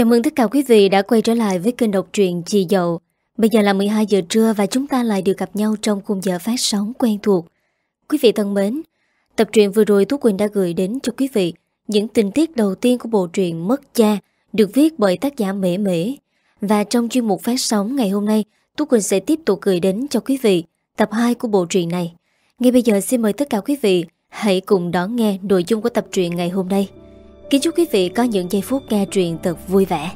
Chào mừng tất cả quý vị đã quay trở lại với kênh độc truyện Chị Dậu. Bây giờ là 12 giờ trưa và chúng ta lại được gặp nhau trong khung giờ phát sóng quen thuộc. Quý vị thân mến, tập truyện vừa rồi Tú Quỳnh đã gửi đến cho quý vị những tình tiết đầu tiên của bộ truyện Mất Cha được viết bởi tác giả Mễ Mễ. Và trong chuyên mục phát sóng ngày hôm nay, Tú Quỳnh sẽ tiếp tục gửi đến cho quý vị tập 2 của bộ truyện này. Ngay bây giờ xin mời tất cả quý vị hãy cùng đón nghe nội dung của tập truyện ngày hôm nay. Kính chúc quý vị có những giây phút nghe truyện thật vui vẻ.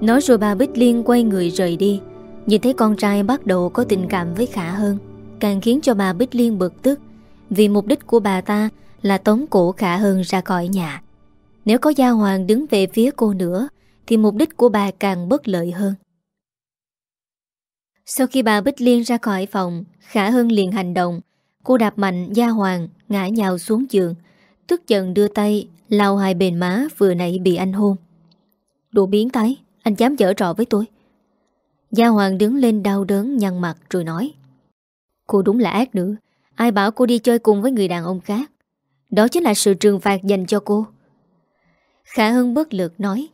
Nói rồi bà Bích Liên quay người rời đi. Nhìn thấy con trai bắt đầu có tình cảm với Khả hơn, Càng khiến cho bà Bích Liên bực tức, Vì mục đích của bà ta là tống cổ Khả hơn ra khỏi nhà. Nếu có Gia Hoàng đứng về phía cô nữa, Thì mục đích của bà càng bất lợi hơn sau khi bà Bích Liên ra khỏi phòng, Khả Hân liền hành động. Cô đạp mạnh Gia Hoàng, ngã nhào xuống giường. Tức giận đưa tay, lau hai bền má vừa nãy bị anh hôn. Đồ biến thái, anh dám dở trò với tôi. Gia Hoàng đứng lên đau đớn nhăn mặt rồi nói. Cô đúng là ác nữ. Ai bảo cô đi chơi cùng với người đàn ông khác. Đó chính là sự trừng phạt dành cho cô. Khả Hân bất lực nói.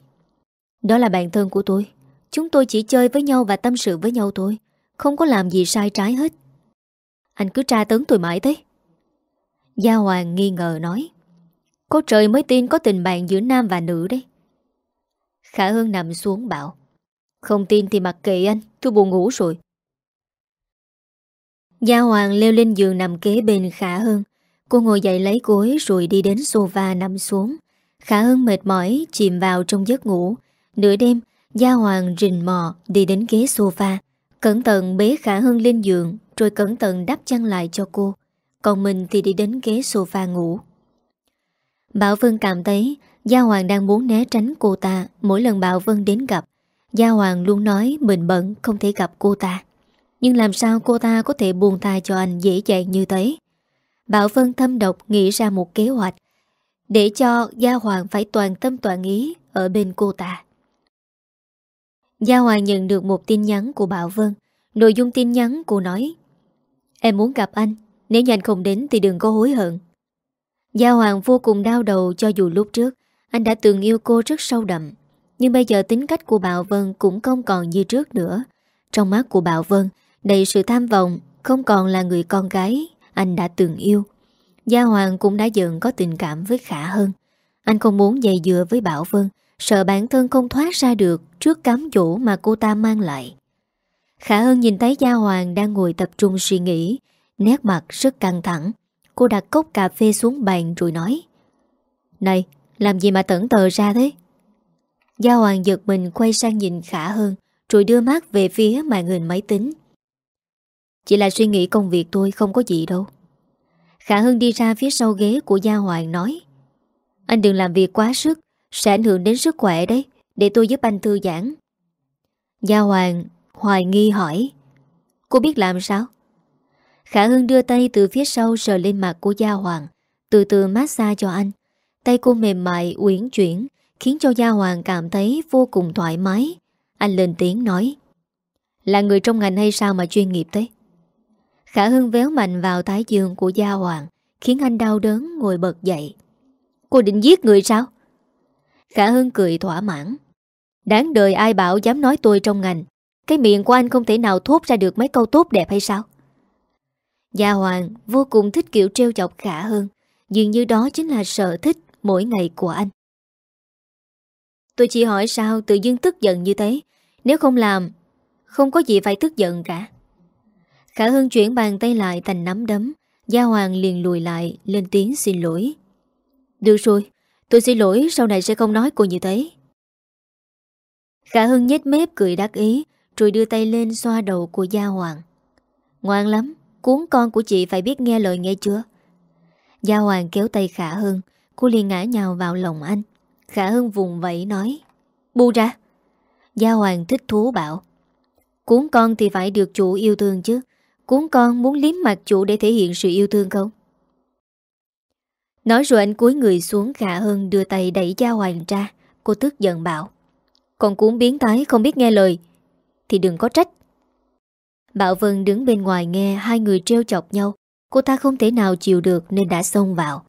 Đó là bạn thân của tôi. Chúng tôi chỉ chơi với nhau và tâm sự với nhau thôi. Không có làm gì sai trái hết. Anh cứ tra tấn tôi mãi thế. Gia Hoàng nghi ngờ nói, Có trời mới tin có tình bạn giữa nam và nữ đấy. Khả Hân nằm xuống bảo, Không tin thì mặc kệ anh, Tôi buồn ngủ rồi. Gia Hoàng leo lên giường nằm kế bên Khả Hân Cô ngồi dậy lấy gối rồi đi đến sofa nằm xuống. Khả Hân mệt mỏi chìm vào trong giấc ngủ. Nửa đêm Gia Hoàng rình mò, đi đến ghế sofa. Cẩn thận bế Khả Hân lên giường, Rồi cẩn thận đắp chăn lại cho cô. Còn mình thì đi đến ghế sofa ngủ. Bảo Vân cảm thấy Gia Hoàng đang muốn né tránh cô ta, Mỗi lần Bảo Vân đến gặp, Gia Hoàng luôn nói mình bận không thể gặp cô ta. Nhưng làm sao cô ta có thể buồn tài cho anh dễ dàng như thế? Bảo Vân thâm độc nghĩ ra một kế hoạch Để cho Gia Hoàng phải toàn tâm toàn ý Ở bên cô ta. Gia Hoài nhận được một tin nhắn của Bảo Vân. Nội dung tin nhắn cô nói, Em muốn gặp anh, Nếu như anh không đến thì đừng có hối hận. Gia Hoàng vô cùng đau đầu cho dù lúc trước, Anh đã từng yêu cô rất sâu đậm, Nhưng bây giờ tính cách của Bảo Vân Cũng không còn như trước nữa. Trong mắt của Bảo Vân, Đầy sự tham vọng, Không còn là người con gái Anh đã từng yêu. Gia Hoàng cũng đã dần có tình cảm với Khả hơn Anh không muốn dày dừa với Bảo Vân Sợ bản thân không thoát ra được Trước cám dỗ mà cô ta mang lại. Khả Hân nhìn thấy Gia Hoàng Đang ngồi tập trung suy nghĩ, Nét mặt rất căng thẳng. Cô đặt cốc cà phê xuống bàn rồi nói, Này, Làm gì mà tẩn tờ ra thế? Gia Hoàng giật mình quay sang nhìn Khả Hân, Rồi đưa mắt về phía màn hình máy tính. Chỉ là suy nghĩ công việc thôi, Không có gì đâu. Khả Hân đi ra phía sau ghế của Gia Hoàng nói, Anh đừng làm việc quá sức sẽ ảnh hưởng đến sức khỏe đấy Để tôi giúp anh thư giãn Gia Hoàng hoài nghi hỏi Cô biết làm sao? Khả Hưng đưa tay từ phía sau sờ lên mặt của Gia Hoàng Từ từ massage cho anh Tay cô mềm mại, uyển chuyển Khiến cho Gia Hoàng cảm thấy vô cùng thoải mái Anh lên tiếng nói Là người trong ngành hay sao mà chuyên nghiệp thế? Khả Hưng véo mạnh vào thái dương của Gia Hoàng Khiến anh đau đớn ngồi bật dậy Cô định giết người sao? Khả Hân cười thỏa mãn. Đáng đời ai bảo dám nói tôi trong ngành, Cái miệng của anh không thể nào thốt ra được mấy câu tốt đẹp hay sao? Gia Hoàng vô cùng thích kiểu trêu chọc Khả Hân Dường như đó chính là sở thích mỗi ngày của anh. Tôi chỉ hỏi sao tự dưng tức giận như thế, Nếu không làm, Không có gì phải tức giận cả. Khả Hân chuyển bàn tay lại thành nắm đấm, Gia Hoàng liền lùi lại, Lên tiếng xin lỗi. Được rồi Tôi xin lỗi, sau này sẽ không nói cô như thế. Khả Hưng nhếch mép cười đắc ý, Rồi đưa tay lên xoa đầu của Gia Hoàng. Ngoan lắm, Cuốn con của chị phải biết nghe lời nghe chưa? Gia Hoàng kéo tay Khả Hưng, Cô liền ngã nhào vào lòng anh. Khả Hưng vùng vẫy nói Bu ra. Gia Hoàng thích thú bảo, Cuốn con thì phải được chủ yêu thương chứ. Cuốn con muốn liếm mặt chủ để thể hiện sự yêu thương không? Nói rồi anh cúi người xuống khả hơn đưa tay đẩy Gia Hoàng ra. Cô tức giận bảo. Còn cuốn biến tái không biết nghe lời. Thì đừng có trách. Bảo Vân đứng bên ngoài nghe hai người trêu chọc nhau. Cô ta không thể nào chịu được nên đã xông vào.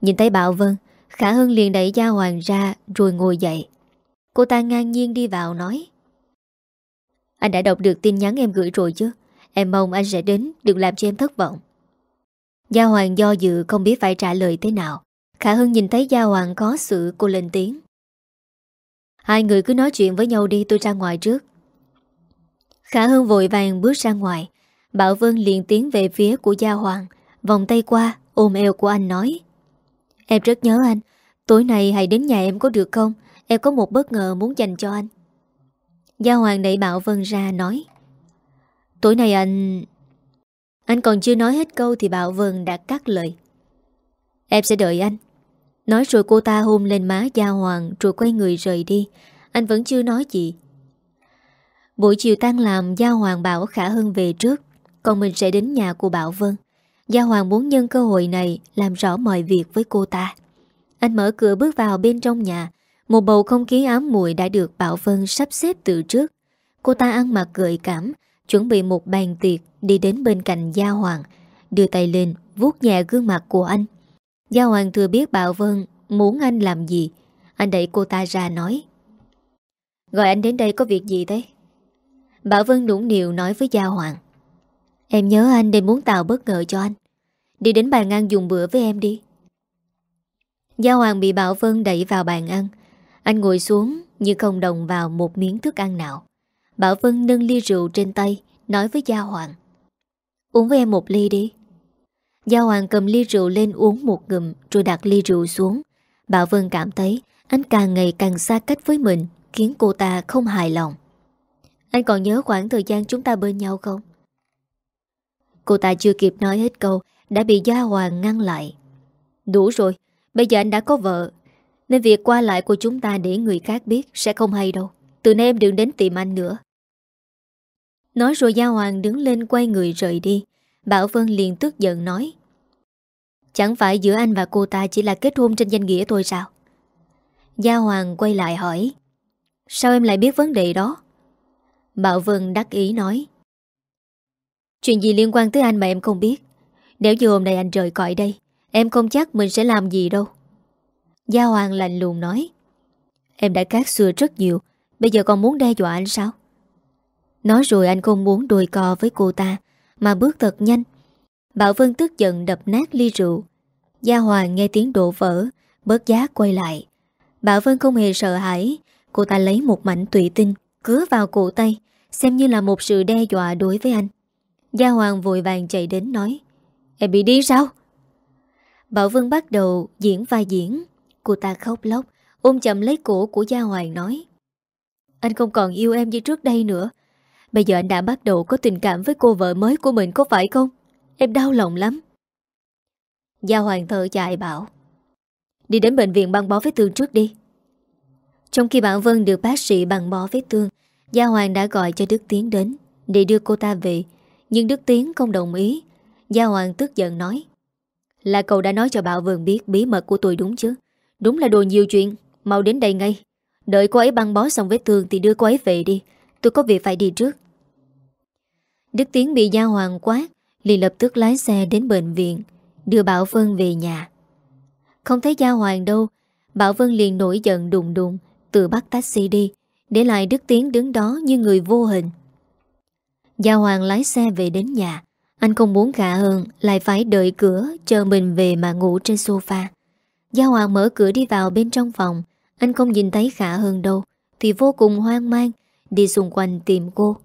Nhìn thấy Bảo Vân, Khả hơn liền đẩy Gia Hoàng ra rồi ngồi dậy. Cô ta ngang nhiên đi vào nói. Anh đã đọc được tin nhắn em gửi rồi chứ. Em mong anh sẽ đến, đừng làm cho em thất vọng. Gia Hoàng do dự không biết phải trả lời thế nào. Khả Hân nhìn thấy Gia Hoàng có sự cô lên tiếng. Hai người cứ nói chuyện với nhau đi tôi ra ngoài trước. Khả Hân vội vàng bước ra ngoài. Bảo Vân liền tiến về phía của Gia Hoàng. Vòng tay qua, ôm eo của anh nói. Em rất nhớ anh. Tối nay hãy đến nhà em có được không? Em có một bất ngờ muốn dành cho anh. Gia Hoàng đẩy Bảo Vân ra nói. Tối nay anh... Anh còn chưa nói hết câu thì Bảo Vân đã cắt lời. Em sẽ đợi anh. Nói rồi cô ta hôn lên má Gia Hoàng rồi quay người rời đi. Anh vẫn chưa nói gì. Buổi chiều tan làm, Gia Hoàng bảo Khả Hân về trước Còn mình sẽ đến nhà của Bảo Vân Gia Hoàng muốn nhân cơ hội này Làm rõ mọi việc với cô ta Anh mở cửa bước vào bên trong nhà Một bầu không khí ám mùi đã được Bảo Vân sắp xếp từ trước Cô ta ăn mặc gợi cảm Chuẩn bị một bàn tiệc Đi đến bên cạnh Gia Hoàng, Đưa tay lên vuốt nhẹ gương mặt của anh. Gia Hoàng thừa biết Bảo Vân Muốn anh làm gì. Anh đẩy cô ta ra nói, Gọi anh đến đây có việc gì thế? Bảo Vân nũng niệu nói với Gia Hoàng, Em nhớ anh nên muốn tạo bất ngờ cho anh. Đi đến bàn ăn dùng bữa với em đi. Gia Hoàng bị Bảo Vân đẩy vào bàn ăn. Anh ngồi xuống như không đồng vào một miếng thức ăn nào. Bảo Vân nâng ly rượu trên tay Nói với Gia Hoàng. Uống với em một ly đi. Gia Hoàng cầm ly rượu lên uống một ngụm Rồi đặt ly rượu xuống. Bảo Vân cảm thấy Anh càng ngày càng xa cách với mình Khiến cô ta không hài lòng. Anh còn nhớ khoảng thời gian chúng ta bên nhau không? Cô ta chưa kịp nói hết câu Đã bị Gia Hoàng ngăn lại. Đủ rồi, bây giờ anh đã có vợ Nên việc qua lại của chúng ta để người khác biết Sẽ không hay đâu. Từ nay em đừng đến tìm anh nữa. Nói rồi Gia Hoàng đứng lên quay người rời đi Bảo Vân liền tức giận nói, Chẳng phải giữa anh và cô ta chỉ là kết hôn trên danh nghĩa thôi sao? Gia Hoàng quay lại hỏi, Sao em lại biết vấn đề đó? Bảo Vân đắc ý nói, Chuyện gì liên quan tới anh mà em không biết Nếu như hôm nay anh rời cõi đây, Em không chắc mình sẽ làm gì đâu Gia Hoàng lạnh lùng nói, Em đã cát xưa rất nhiều, Bây giờ còn muốn đe dọa anh sao Nói rồi anh không muốn đôi co với cô ta, Mà bước thật nhanh. Bảo Vân tức giận đập nát ly rượu. Gia Hoàng nghe tiếng đổ vỡ, Bớt giá quay lại. Bảo Vân không hề sợ hãi, Cô ta lấy một mảnh tụy tinh, Cứa vào cổ tay, Xem như là một sự đe dọa đối với anh. Gia Hoàng vội vàng chạy đến nói, Em bị đi sao? Bảo Vân bắt đầu diễn vai diễn. Cô ta khóc lóc, Ôm chậm lấy cổ của Gia Hoàng nói, Anh không còn yêu em như trước đây nữa. Bây giờ anh đã bắt đầu có tình cảm với cô vợ mới của mình có phải không? Em đau lòng lắm. Gia Hoàng thở dài bảo, Đi đến bệnh viện băng bó vết thương trước đi. Trong khi Bảo Vân được bác sĩ băng bó vết thương, Gia Hoàng đã gọi cho Đức Tiến đến Để đưa cô ta về, Nhưng Đức Tiến không đồng ý. Gia Hoàng tức giận nói, Là cậu đã nói cho Bảo Vân biết bí mật của tôi đúng chứ? Đúng là đồ nhiều chuyện, Mau đến đây ngay. Đợi cô ấy băng bó xong vết thương thì đưa cô ấy về đi. Tôi có việc phải đi trước. Đức Tiến bị Gia Hoàng quát, liền lập tức lái xe đến bệnh viện, Đưa Bảo Vân về nhà. Không thấy Gia Hoàng đâu, Bảo Vân liền nổi giận đùng đùng, Tự bắt taxi đi, để lại Đức Tiến đứng đó như người vô hình. Gia Hoàng lái xe về đến nhà, Anh không muốn gạ hơn, Lại phải đợi cửa, Chờ mình về mà ngủ trên sofa. Gia Hoàng mở cửa đi vào bên trong phòng, Anh không nhìn thấy Khả hơn đâu, Thì vô cùng hoang mang, Đi xung quanh tìm cô.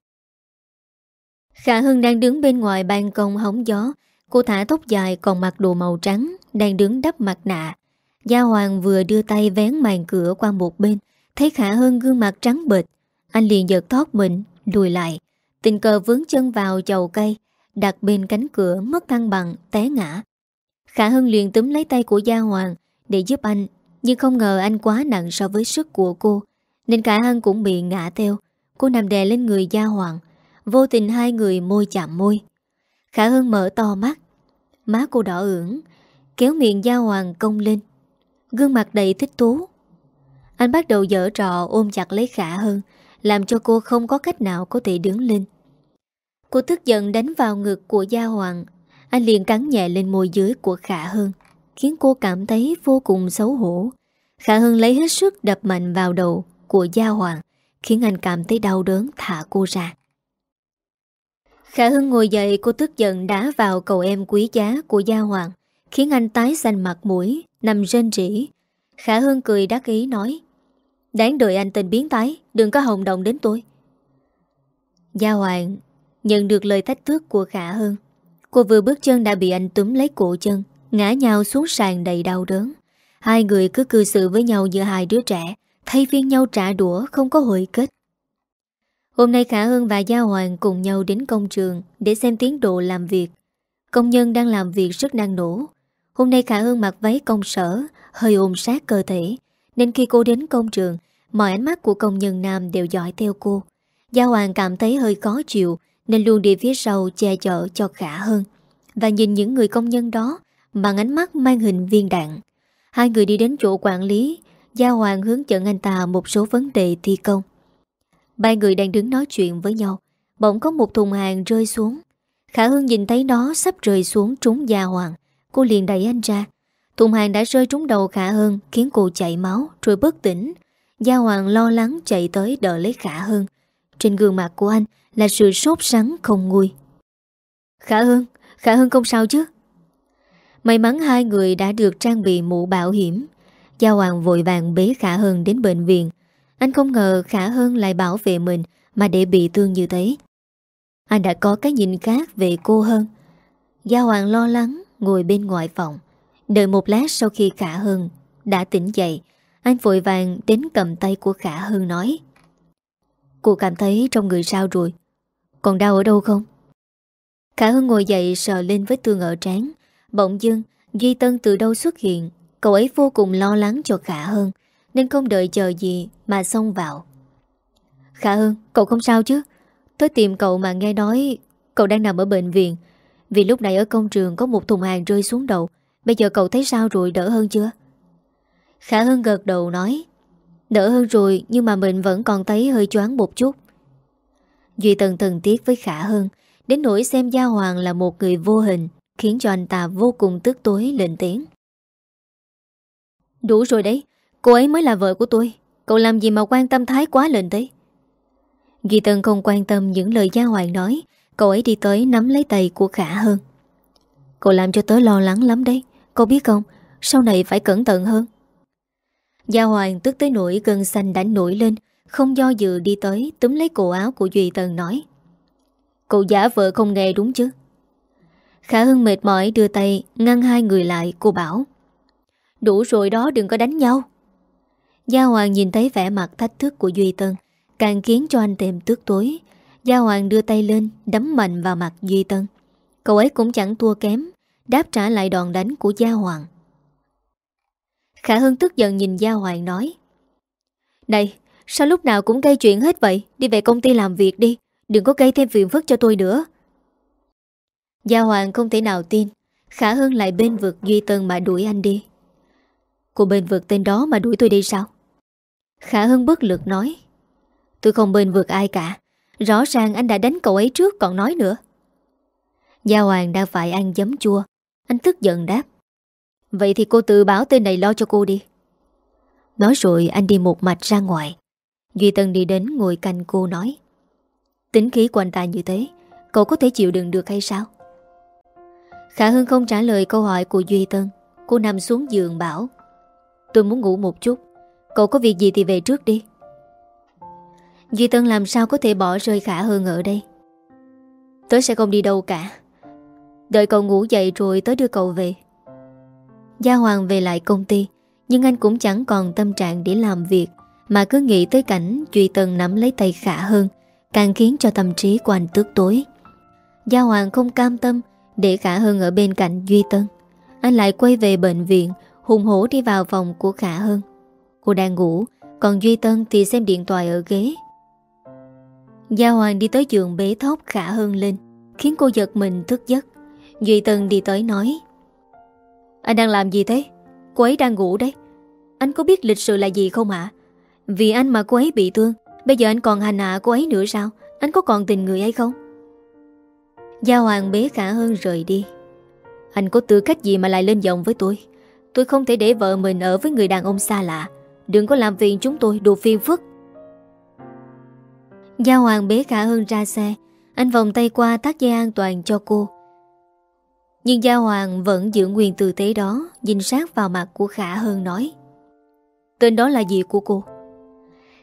Khả Hưng đang đứng bên ngoài ban công hóng gió. Cô thả tóc dài còn mặc đồ màu trắng, Đang đứng đắp mặt nạ. Gia Hoàng vừa đưa tay vén màn cửa qua một bên, Thấy Khả Hưng gương mặt trắng bệch. Anh liền giật thoát mình, Lùi lại. Tình cờ vướng chân vào chầu cây, Đặt bên cánh cửa, mất thăng bằng, Té ngã. Khả Hân liền túm lấy tay của Gia Hoàng Để giúp anh, Nhưng không ngờ anh quá nặng so với sức của cô, Nên cả Hưng cũng bị ngã theo. Cô nằm đè lên người Gia Hoàng Vô tình hai người môi chạm môi. Khả Hưng mở to mắt. Má cô đỏ ửng, Kéo miệng Gia Hoàng công lên. Gương mặt đầy thích thú. Anh bắt đầu dở trò ôm chặt lấy Khả hơn Làm cho cô không có cách nào có thể đứng lên. Cô tức giận đánh vào ngực của Gia Hoàng. Anh liền cắn nhẹ lên môi dưới của Khả Hơn Khiến cô cảm thấy vô cùng xấu hổ. Khả Hơn lấy hết sức đập mạnh vào đầu của Gia Hoàng, Khiến anh cảm thấy đau đớn thả cô ra. Khả Hưng ngồi dậy, cô tức giận đá vào cậu em quý giá của Gia Hoàng, Khiến anh tái xanh mặt mũi, Nằm rên rỉ. Khả Hưng cười đắc ý nói, Đáng đợi anh tình biến tái Đừng có hồng động đến tôi. Gia Hoàng Nhận được lời thách thức của Khả Hưng. Cô vừa bước chân đã bị anh túm lấy cổ chân, Ngã nhau xuống sàn đầy đau đớn. Hai người cứ cư xử với nhau như hai đứa trẻ, Thay phiên nhau trả đũa, không có hồi kết. Hôm nay Khả Hưng và Gia Hoàng cùng nhau đến công trường Để xem tiến độ làm việc. Công nhân đang làm việc rất năng nổ. Hôm nay Khả Hưng mặc váy công sở, Hơi ôm sát cơ thể, Nên khi cô đến công trường, Mọi ánh mắt của công nhân nam đều dõi theo cô. Gia Hoàng cảm thấy hơi khó chịu, Nên luôn đi phía sau che chở cho Khả Hưng. Và nhìn những người công nhân đó Bằng ánh mắt mang hình viên đạn. Hai người đi đến chỗ quản lý, Gia Hoàng hướng dẫn anh ta một số vấn đề thi công. Ba người đang đứng nói chuyện với nhau. Bỗng có một thùng hàng rơi xuống. Khả Hưng nhìn thấy nó sắp rơi xuống trúng Gia Hoàng. Cô liền đẩy anh ra. Thùng hàng đã rơi trúng đầu Khả Hưng Khiến cô chạy máu, rồi bất tỉnh. Gia Hoàng lo lắng chạy tới đợi lấy Khả Hưng Trên gương mặt của anh Là sự sốt sắng không nguôi. Khả Hưng Khả Hưng không sao chứ? May mắn hai người đã được trang bị mũ bảo hiểm. Gia Hoàng vội vàng bế Khả Hưng đến bệnh viện. Anh không ngờ Khả hơn lại bảo vệ mình Mà để bị thương như thế. Anh đã có cái nhìn khác về cô hơn Gia Hoàng lo lắng, Ngồi bên ngoài phòng. Đợi một lát sau khi Khả hơn Đã tỉnh dậy, Anh vội vàng đến cầm tay của Khả hơn nói, Cô cảm thấy trong người sao rồi? Còn đau ở đâu không? Khả Hưng ngồi dậy sờ lên với tương ở trán. Bỗng dưng, Duy Tân từ đâu xuất hiện? Cậu ấy vô cùng lo lắng cho Khả Hơn nên không đợi chờ gì mà xông vào. Khả ơn Cậu không sao chứ? Tôi tìm cậu mà nghe nói Cậu đang nằm ở bệnh viện. Vì lúc này ở công trường có một thùng hàng rơi xuống đầu. Bây giờ cậu thấy sao rồi, đỡ hơn chưa? Khả Hơn gật đầu nói, Đỡ hơn rồi, Nhưng mà mình vẫn còn thấy hơi choáng một chút. Duy tần thần tiếc với Khả Hơn Đến nỗi xem Gia Hoàng là một người vô hình, Khiến cho anh ta vô cùng tức tối, lên tiếng. Đủ rồi đấy Cô ấy mới là vợ của tôi. Cậu làm gì mà quan tâm thái quá lên thế? Ghi Tân không quan tâm những lời Gia Hoàng nói. Cậu ấy đi tới nắm lấy tay của Khả hơn Cậu làm cho tớ lo lắng lắm đấy. Cậu biết không? Sau này phải cẩn thận hơn. Gia Hoàng tức tới nỗi cơn xanh đã nổi lên, Không do dự đi tới, Túm lấy cổ áo của Duy Tân nói. Cậu giả vợ không nghe đúng chứ? Khả Hưng mệt mỏi đưa tay Ngăn hai người lại, cô bảo. Đủ rồi đó, đừng có đánh nhau. Gia Hoàng nhìn thấy vẻ mặt thách thức của Duy Tân, Càng khiến cho anh thêm tức tối. Gia Hoàng đưa tay lên, Đấm mạnh vào mặt Duy Tân. Cậu ấy cũng chẳng thua kém, Đáp trả lại đòn đánh của Gia Hoàng. Khả Hưng tức giận nhìn Gia Hoàng nói, Này, Sao lúc nào cũng gây chuyện hết vậy? Đi về công ty làm việc đi, Đừng có gây thêm phiền phức cho tôi nữa. Gia Hoàng không thể nào tin, Khả Hưng lại bên vực Duy Tân mà đuổi anh đi. Cô bên vực tên đó mà đuổi tôi đi sao? Khả Hưng bất lực nói. Tôi không bên vượt ai cả. Rõ ràng anh đã đánh cậu ấy trước còn nói nữa. Gia Hoàng đang phải ăn giấm chua. Anh tức giận đáp. Vậy thì cô tự báo tên này lo cho cô đi. Nói rồi anh đi một mạch ra ngoài. Duy Tân đi đến ngồi cạnh cô nói. Tính khí của anh ta như thế, Cậu có thể chịu đựng được hay sao? Khả Hưng không trả lời câu hỏi của Duy Tân. Cô nằm xuống giường bảo, Tôi muốn ngủ một chút. Cậu có việc gì thì về trước đi. Duy Tân làm sao có thể bỏ rơi Khả Hưng ở đây? Tớ sẽ không đi đâu cả. Đợi cậu ngủ dậy rồi tớ đưa cậu về. Gia Hoàng về lại công ty, Nhưng anh cũng chẳng còn tâm trạng để làm việc, Mà cứ nghĩ tới cảnh Duy Tân nắm lấy tay Khả Hơn Càng khiến cho tâm trí của anh tước tối. Gia Hoàng không cam tâm Để Khả Hơn ở bên cạnh Duy Tân. Anh lại quay về bệnh viện, Hùng hổ đi vào phòng của Khả Hơn Cô đang ngủ, Còn Duy Tân thì xem điện thoại ở ghế. Gia Hoàng đi tới giường bế thóc Khả Hơn lên, Khiến cô giật mình thức giấc. Duy Tân đi tới nói, Anh đang làm gì thế? Cô ấy đang ngủ đấy. Anh có biết lịch sự là gì không ạ? Vì anh mà cô ấy bị thương, Bây giờ anh còn hành hạ cô ấy nữa sao? Anh có còn tình người hay không? Gia Hoàng bế Khả Hơn rời đi. Anh có tư cách gì mà lại lên giọng với tôi? Tôi không thể để vợ mình ở với người đàn ông xa lạ. Đừng có làm phiền chúng tôi, đồ phiền phức. Gia Hoàng bế Khả hưng ra xe. Anh vòng tay qua tắt dây an toàn cho cô. Nhưng Gia Hoàng vẫn giữ nguyên tư thế đó, Nhìn sát vào mặt của Khả hưng nói. Tên đó là gì của cô?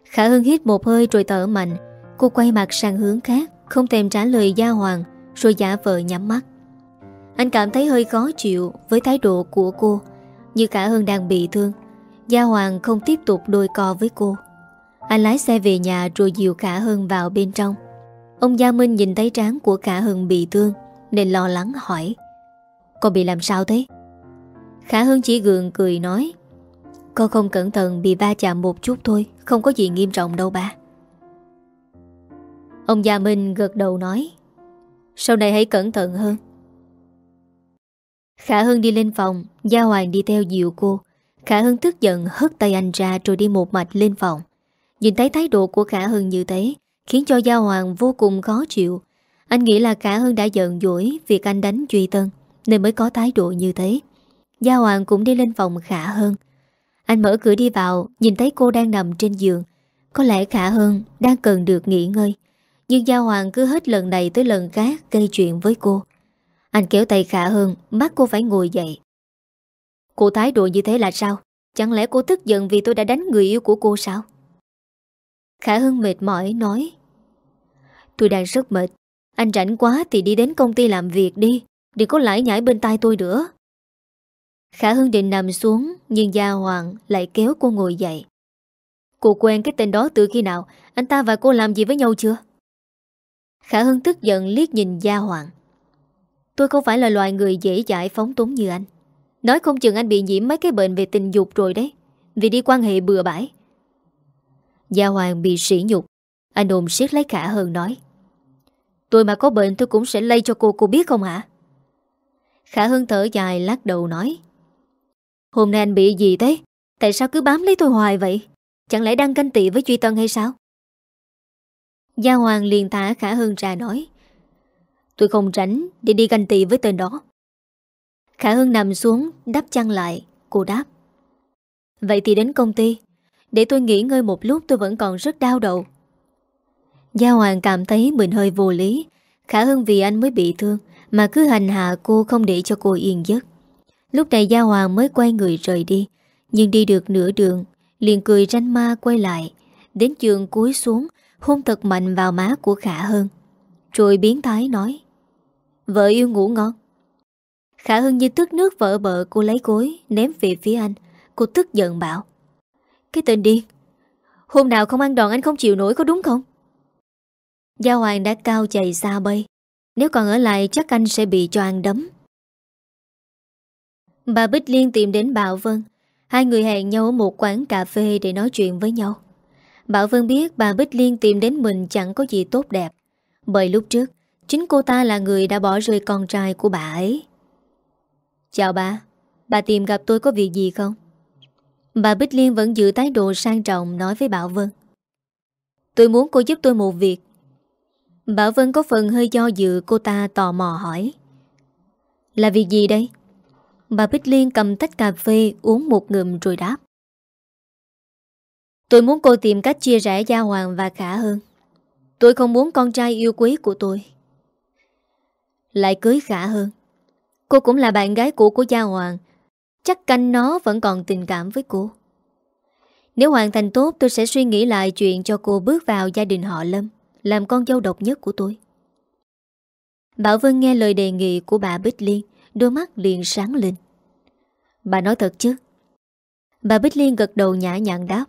Khả Hưng hít một hơi rồi thở mạnh. Cô quay mặt sang hướng khác, Không thèm trả lời Gia Hoàng, Rồi giả vờ nhắm mắt. Anh cảm thấy hơi khó chịu với thái độ của cô, Như Khả Hưng đang bị thương. Gia Hoàng không tiếp tục đôi co với cô. Anh lái xe về nhà rồi dìu Khả Hân vào bên trong. Ông Gia Minh nhìn thấy trán của Khả Hân bị thương, Nên lo lắng hỏi, Con bị làm sao thế? Khả Hân chỉ gượng cười nói, Con không cẩn thận bị va chạm một chút thôi, Không có gì nghiêm trọng đâu ba Ông Gia Minh gật đầu nói, Sau này hãy cẩn thận hơn. Khả Hân đi lên phòng, Gia Hoàng đi theo dịu cô. Khả Hưng tức giận, hất tay anh ra Rồi đi một mạch lên phòng. Nhìn thấy thái độ của Khả Hưng như thế, Khiến cho Gia Hoàng vô cùng khó chịu. Anh nghĩ là Khả Hưng đã giận dỗi Việc anh đánh Duy Tân, Nên mới có thái độ như thế. Gia Hoàng cũng đi lên phòng Khả Hưng. Anh mở cửa đi vào, Nhìn thấy cô đang nằm trên giường. Có lẽ Khả Hưng đang cần được nghỉ ngơi, Nhưng Gia Hoàng cứ hết lần này tới lần khác Gây chuyện với cô. Anh kéo tay Khả Hưng, Bắt cô phải ngồi dậy. Cô thái độ như thế là sao? Chẳng lẽ cô tức giận vì tôi đã đánh người yêu của cô sao? Khả Hưng mệt mỏi nói. Tôi đang rất mệt. Anh rảnh quá thì đi đến công ty làm việc đi. Đừng có lãi nhãi bên tai tôi nữa. Khả Hưng định nằm xuống, Nhưng Gia Hoàng lại kéo cô ngồi dậy. Cô quen cái tên đó từ khi nào? Anh ta và cô làm gì với nhau chưa? Khả Hưng tức giận liếc nhìn Gia Hoàng. Tôi không phải là loài người dễ dãi phóng túng như anh. Nói không chừng anh bị nhiễm mấy cái bệnh về tình dục rồi đấy. Vì đi quan hệ bừa bãi. Gia Hoàng bị sỉ nhục. Anh ôm siết lấy Khả Hơn nói, Tôi mà có bệnh tôi cũng sẽ lây cho cô Cô biết không hả? Khả Hưng thở dài, lắc đầu nói, Hôm nay anh bị gì thế? Tại sao cứ bám lấy tôi hoài vậy? Chẳng lẽ đang canh tị với Duy Tân hay sao? Gia Hoàng liền thả Khả Hưng ra nói, Tôi không tránh để đi canh tị với tên đó. Khả Hưng nằm xuống, Đắp chăn lại. Cô đáp. Vậy thì đến công ty. Để tôi nghỉ ngơi một lúc, tôi vẫn còn rất đau đầu. Gia Hoàng cảm thấy mình hơi vô lý. Khả Hưng vì anh mới bị thương, Mà cứ hành hạ cô không để cho cô yên giấc. Lúc này Gia Hoàng mới quay người rời đi, Nhưng đi được nửa đường, Liền cười ranh ma quay lại. Đến trường cúi xuống, Hôn thật mạnh vào má của Khả Hưng Rồi biến thái nói, Vợ yêu ngủ ngon. Khả Hưng như tức nước vỡ bờ, cô lấy cối Ném về phía anh. Cô tức giận bảo, Cái tên điên, Hôm nào không ăn đòn anh không chịu nổi có đúng không? Gia Hoàng đã cao chạy xa bay. Nếu còn ở lại, chắc anh sẽ bị cho ăn đấm. Bà Bích Liên tìm đến Bảo Vân. Hai người hẹn nhau ở một quán cà phê để nói chuyện với nhau. Bảo Vân biết bà Bích Liên tìm đến mình chẳng có gì tốt đẹp. Bởi lúc trước, Chính cô ta là người đã bỏ rơi con trai của bà ấy. Chào bà Bà tìm gặp tôi có việc gì không? Bà Bích Liên vẫn giữ thái độ sang trọng nói với Bảo Vân. Tôi muốn cô giúp tôi một việc. Bảo Vân có phần hơi do dự, cô ta tò mò hỏi. Là việc gì đây? Bà Bích Liên cầm tách cà phê, uống một ngụm rồi đáp. Tôi muốn cô tìm cách chia rẽ Gia Hoàng và Khả hơn. Tôi không muốn con trai yêu quý của tôi. Lại cưới Khả hơn. Cô cũng là bạn gái cũ của Gia Hoàng. Chắc canh nó vẫn còn tình cảm với cô. Nếu hoàn thành tốt, tôi sẽ suy nghĩ lại chuyện cho cô bước vào gia đình họ Lâm, Làm con dâu độc nhất của tôi. Bảo Vân nghe lời đề nghị của bà Bích Liên, Đôi mắt liền sáng lên. Bà nói thật chứ? Bà Bích Liên gật đầu nhã nhặn đáp.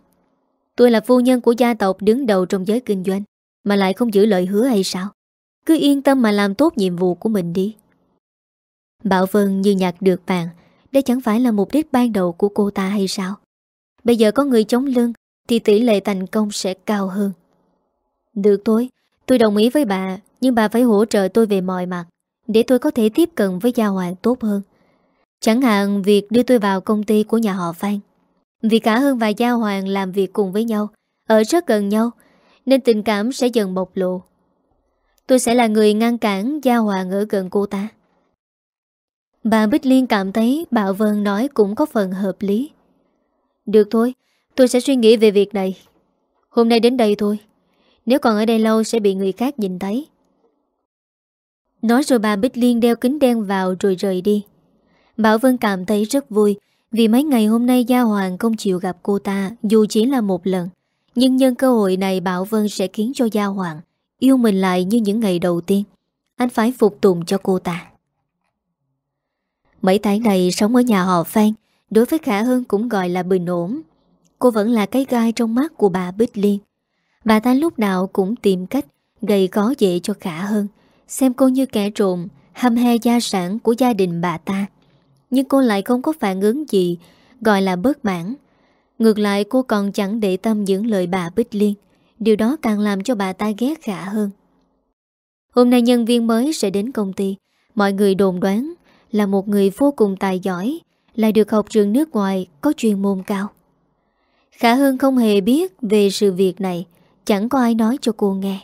Tôi là phu nhân của gia tộc đứng đầu trong giới kinh doanh, Mà lại không giữ lời hứa hay sao? Cứ yên tâm mà làm tốt nhiệm vụ của mình đi. Bảo Vân như nhặt được vàng, Đây chẳng phải là mục đích ban đầu của cô ta hay sao? Bây giờ có người chống lưng, Thì tỷ lệ thành công sẽ cao hơn. Được thôi, Tôi đồng ý với bà, Nhưng bà phải hỗ trợ tôi về mọi mặt, Để tôi có thể tiếp cận với Gia Hoàng tốt hơn. Chẳng hạn việc đưa tôi vào công ty của nhà họ Phan. Vì cả Hương và Gia Hoàng làm việc cùng với nhau, Ở rất gần nhau, Nên tình cảm sẽ dần bộc lộ. Tôi sẽ là người ngăn cản Gia Hoàng ở gần cô ta. Bà Bích Liên cảm thấy Bảo Vân nói cũng có phần hợp lý. Được thôi, Tôi sẽ suy nghĩ về việc này. Hôm nay đến đây thôi. Nếu còn ở đây lâu sẽ bị người khác nhìn thấy. Nói rồi bà Bích Liên đeo kính đen vào rồi rời đi. Bảo Vân cảm thấy rất vui Vì mấy ngày hôm nay Gia Hoàng không chịu gặp cô ta, Dù chỉ là một lần. Nhưng nhân cơ hội này Bảo Vân sẽ khiến cho Gia Hoàng Yêu mình lại như những ngày đầu tiên. Anh phải phục tùng cho cô ta. Mấy tháng này sống ở nhà họ Phan, Đối với Khả Hân cũng gọi là bình ổn. Cô vẫn là cái gai trong mắt của bà Bích Liên. Bà ta lúc nào cũng tìm cách Gây có dễ cho Khả Hân Xem cô như kẻ trộm Hâm he gia sản của gia đình bà ta. Nhưng cô lại không có phản ứng gì, Gọi là bớt mãn. Ngược lại, cô còn chẳng để tâm những lời bà Bích Liên. Điều đó càng làm cho bà ta ghét Khả Hưng. Hôm nay nhân viên mới sẽ đến công ty. Mọi người đồn đoán là một người vô cùng tài giỏi, Lại được học trường nước ngoài có chuyên môn cao. Khả Hương không hề biết về sự việc này, Chẳng có ai nói cho cô nghe.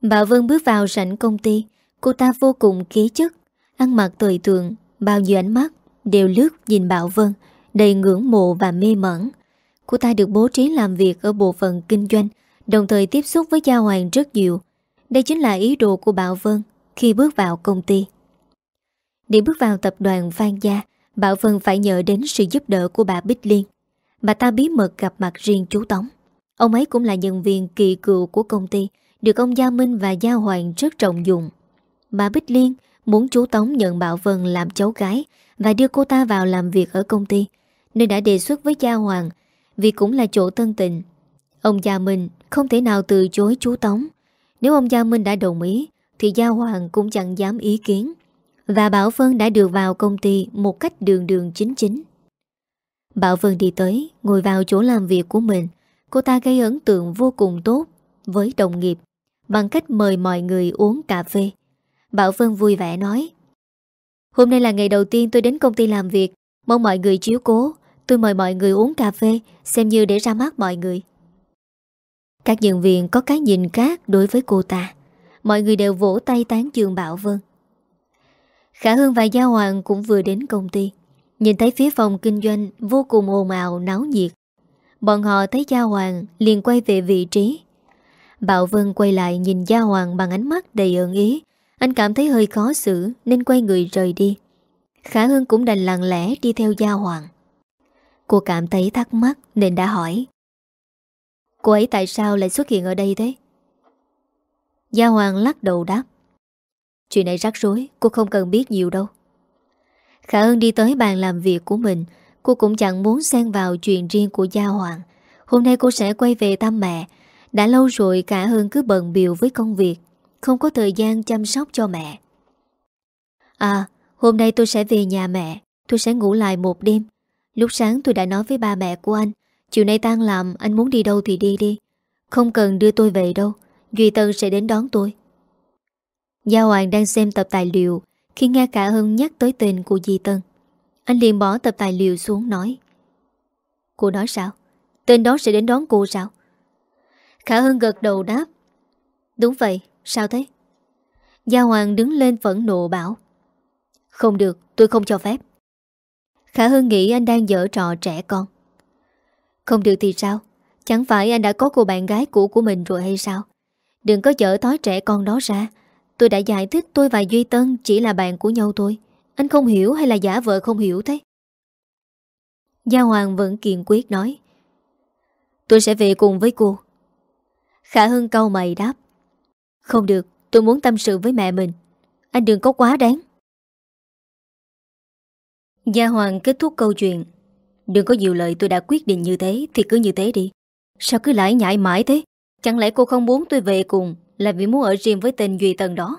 Bà Vân bước vào sảnh công ty, Cô ta vô cùng khí chất, Ăn mặc tồi tượng Bao nhiêu ánh mắt đều lướt nhìn Bảo Vân, Đầy ngưỡng mộ và mê mẩn. Cô ta được bố trí làm việc ở bộ phận kinh doanh, Đồng thời tiếp xúc với Gia Hoàng rất nhiều. Đây chính là ý đồ của Bảo Vân Khi bước vào công ty. Để bước vào tập đoàn Phan Gia, Bảo Vân phải nhờ đến sự giúp đỡ của bà Bích Liên. Bà ta bí mật gặp mặt riêng chú Tống. Ông ấy cũng là nhân viên kỳ cựu của công ty, Được ông Gia Minh và Gia Hoàng rất trọng dụng. Bà Bích Liên muốn chú Tống nhận Bảo Vân làm cháu gái Và đưa cô ta vào làm việc ở công ty, Nên đã đề xuất với Gia Hoàng Vì cũng là chỗ tân tình. Ông Gia Minh không thể nào từ chối chú Tống. Nếu ông Gia Minh đã đồng ý, Thì Gia Hoàng cũng chẳng dám ý kiến. Và Bảo Vân đã được vào công ty Một cách đường đường chính chính. Bảo Vân đi tới, Ngồi vào chỗ làm việc của mình. Cô ta gây ấn tượng vô cùng tốt Với đồng nghiệp, Bằng cách mời mọi người uống cà phê. Bảo Vân vui vẻ nói, Hôm nay là ngày đầu tiên tôi đến công ty làm việc. Mong mọi người chiếu cố. Tôi mời mọi người uống cà phê, Xem như để ra mắt mọi người. Các nhân viên có cái nhìn khác đối với cô ta. Mọi người đều vỗ tay tán dương Bảo Vân. Khả Hương và Gia Hoàng cũng vừa đến công ty. Nhìn thấy phía phòng kinh doanh vô cùng ồn ào, náo nhiệt. Bọn họ thấy Gia Hoàng liền quay về vị trí. Bảo Vân quay lại nhìn Gia Hoàng bằng ánh mắt đầy ơn ý. Anh cảm thấy hơi khó xử, nên quay người rời đi. Khả Hương cũng đành lặng lẽ đi theo Gia Hoàng. Cô cảm thấy thắc mắc, nên đã hỏi. Cô ấy tại sao lại xuất hiện ở đây thế? Gia Hoàng lắc đầu đáp. Chuyện này rắc rối, Cô không cần biết nhiều đâu. Khả ơn đi tới bàn làm việc của mình. Cô cũng chẳng muốn xen vào chuyện riêng của Gia Hoàng. Hôm nay cô sẽ quay về thăm mẹ. Đã lâu rồi cả Hương cứ bận biểu với công việc, Không có thời gian chăm sóc cho mẹ. À Hôm nay tôi sẽ về nhà mẹ. Tôi sẽ ngủ lại một đêm. Lúc sáng tôi đã nói với ba mẹ của anh, Chiều nay tan làm, anh muốn đi đâu thì đi đi. Không cần đưa tôi về đâu. Duy Tân sẽ đến đón tôi. Gia Hoàng đang xem tập tài liệu Khi nghe cả Hưng nhắc tới tên của Di Tân. Anh liền bỏ tập tài liệu xuống nói Cô nói sao? Tên đó sẽ đến đón cô sao? Khả Hưng gật đầu đáp Đúng vậy, sao thế? Gia Hoàng đứng lên phẫn nộ bảo Không được, tôi không cho phép. Khả Hưng nghĩ anh đang dở trò trẻ con. Không được thì sao? Chẳng phải anh đã có cô bạn gái cũ của mình rồi hay sao? Đừng có dở thói trẻ con đó ra Tôi đã giải thích tôi và Duy Tân Chỉ là bạn của nhau thôi. Anh không hiểu hay là giả vợ không hiểu thế? Gia Hoàng vẫn kiên quyết nói. Tôi sẽ về cùng với cô. Khả Hưng câu mày đáp. Không được, tôi muốn tâm sự với mẹ mình. Anh đừng có quá đáng. Gia Hoàng kết thúc câu chuyện. Đừng có nhiều lời tôi đã quyết định như thế Thì cứ như thế đi. Sao cứ lại nhại mãi thế? Chẳng lẽ cô không muốn tôi về cùng? Là vì muốn ở riêng với tên Duy Tân đó.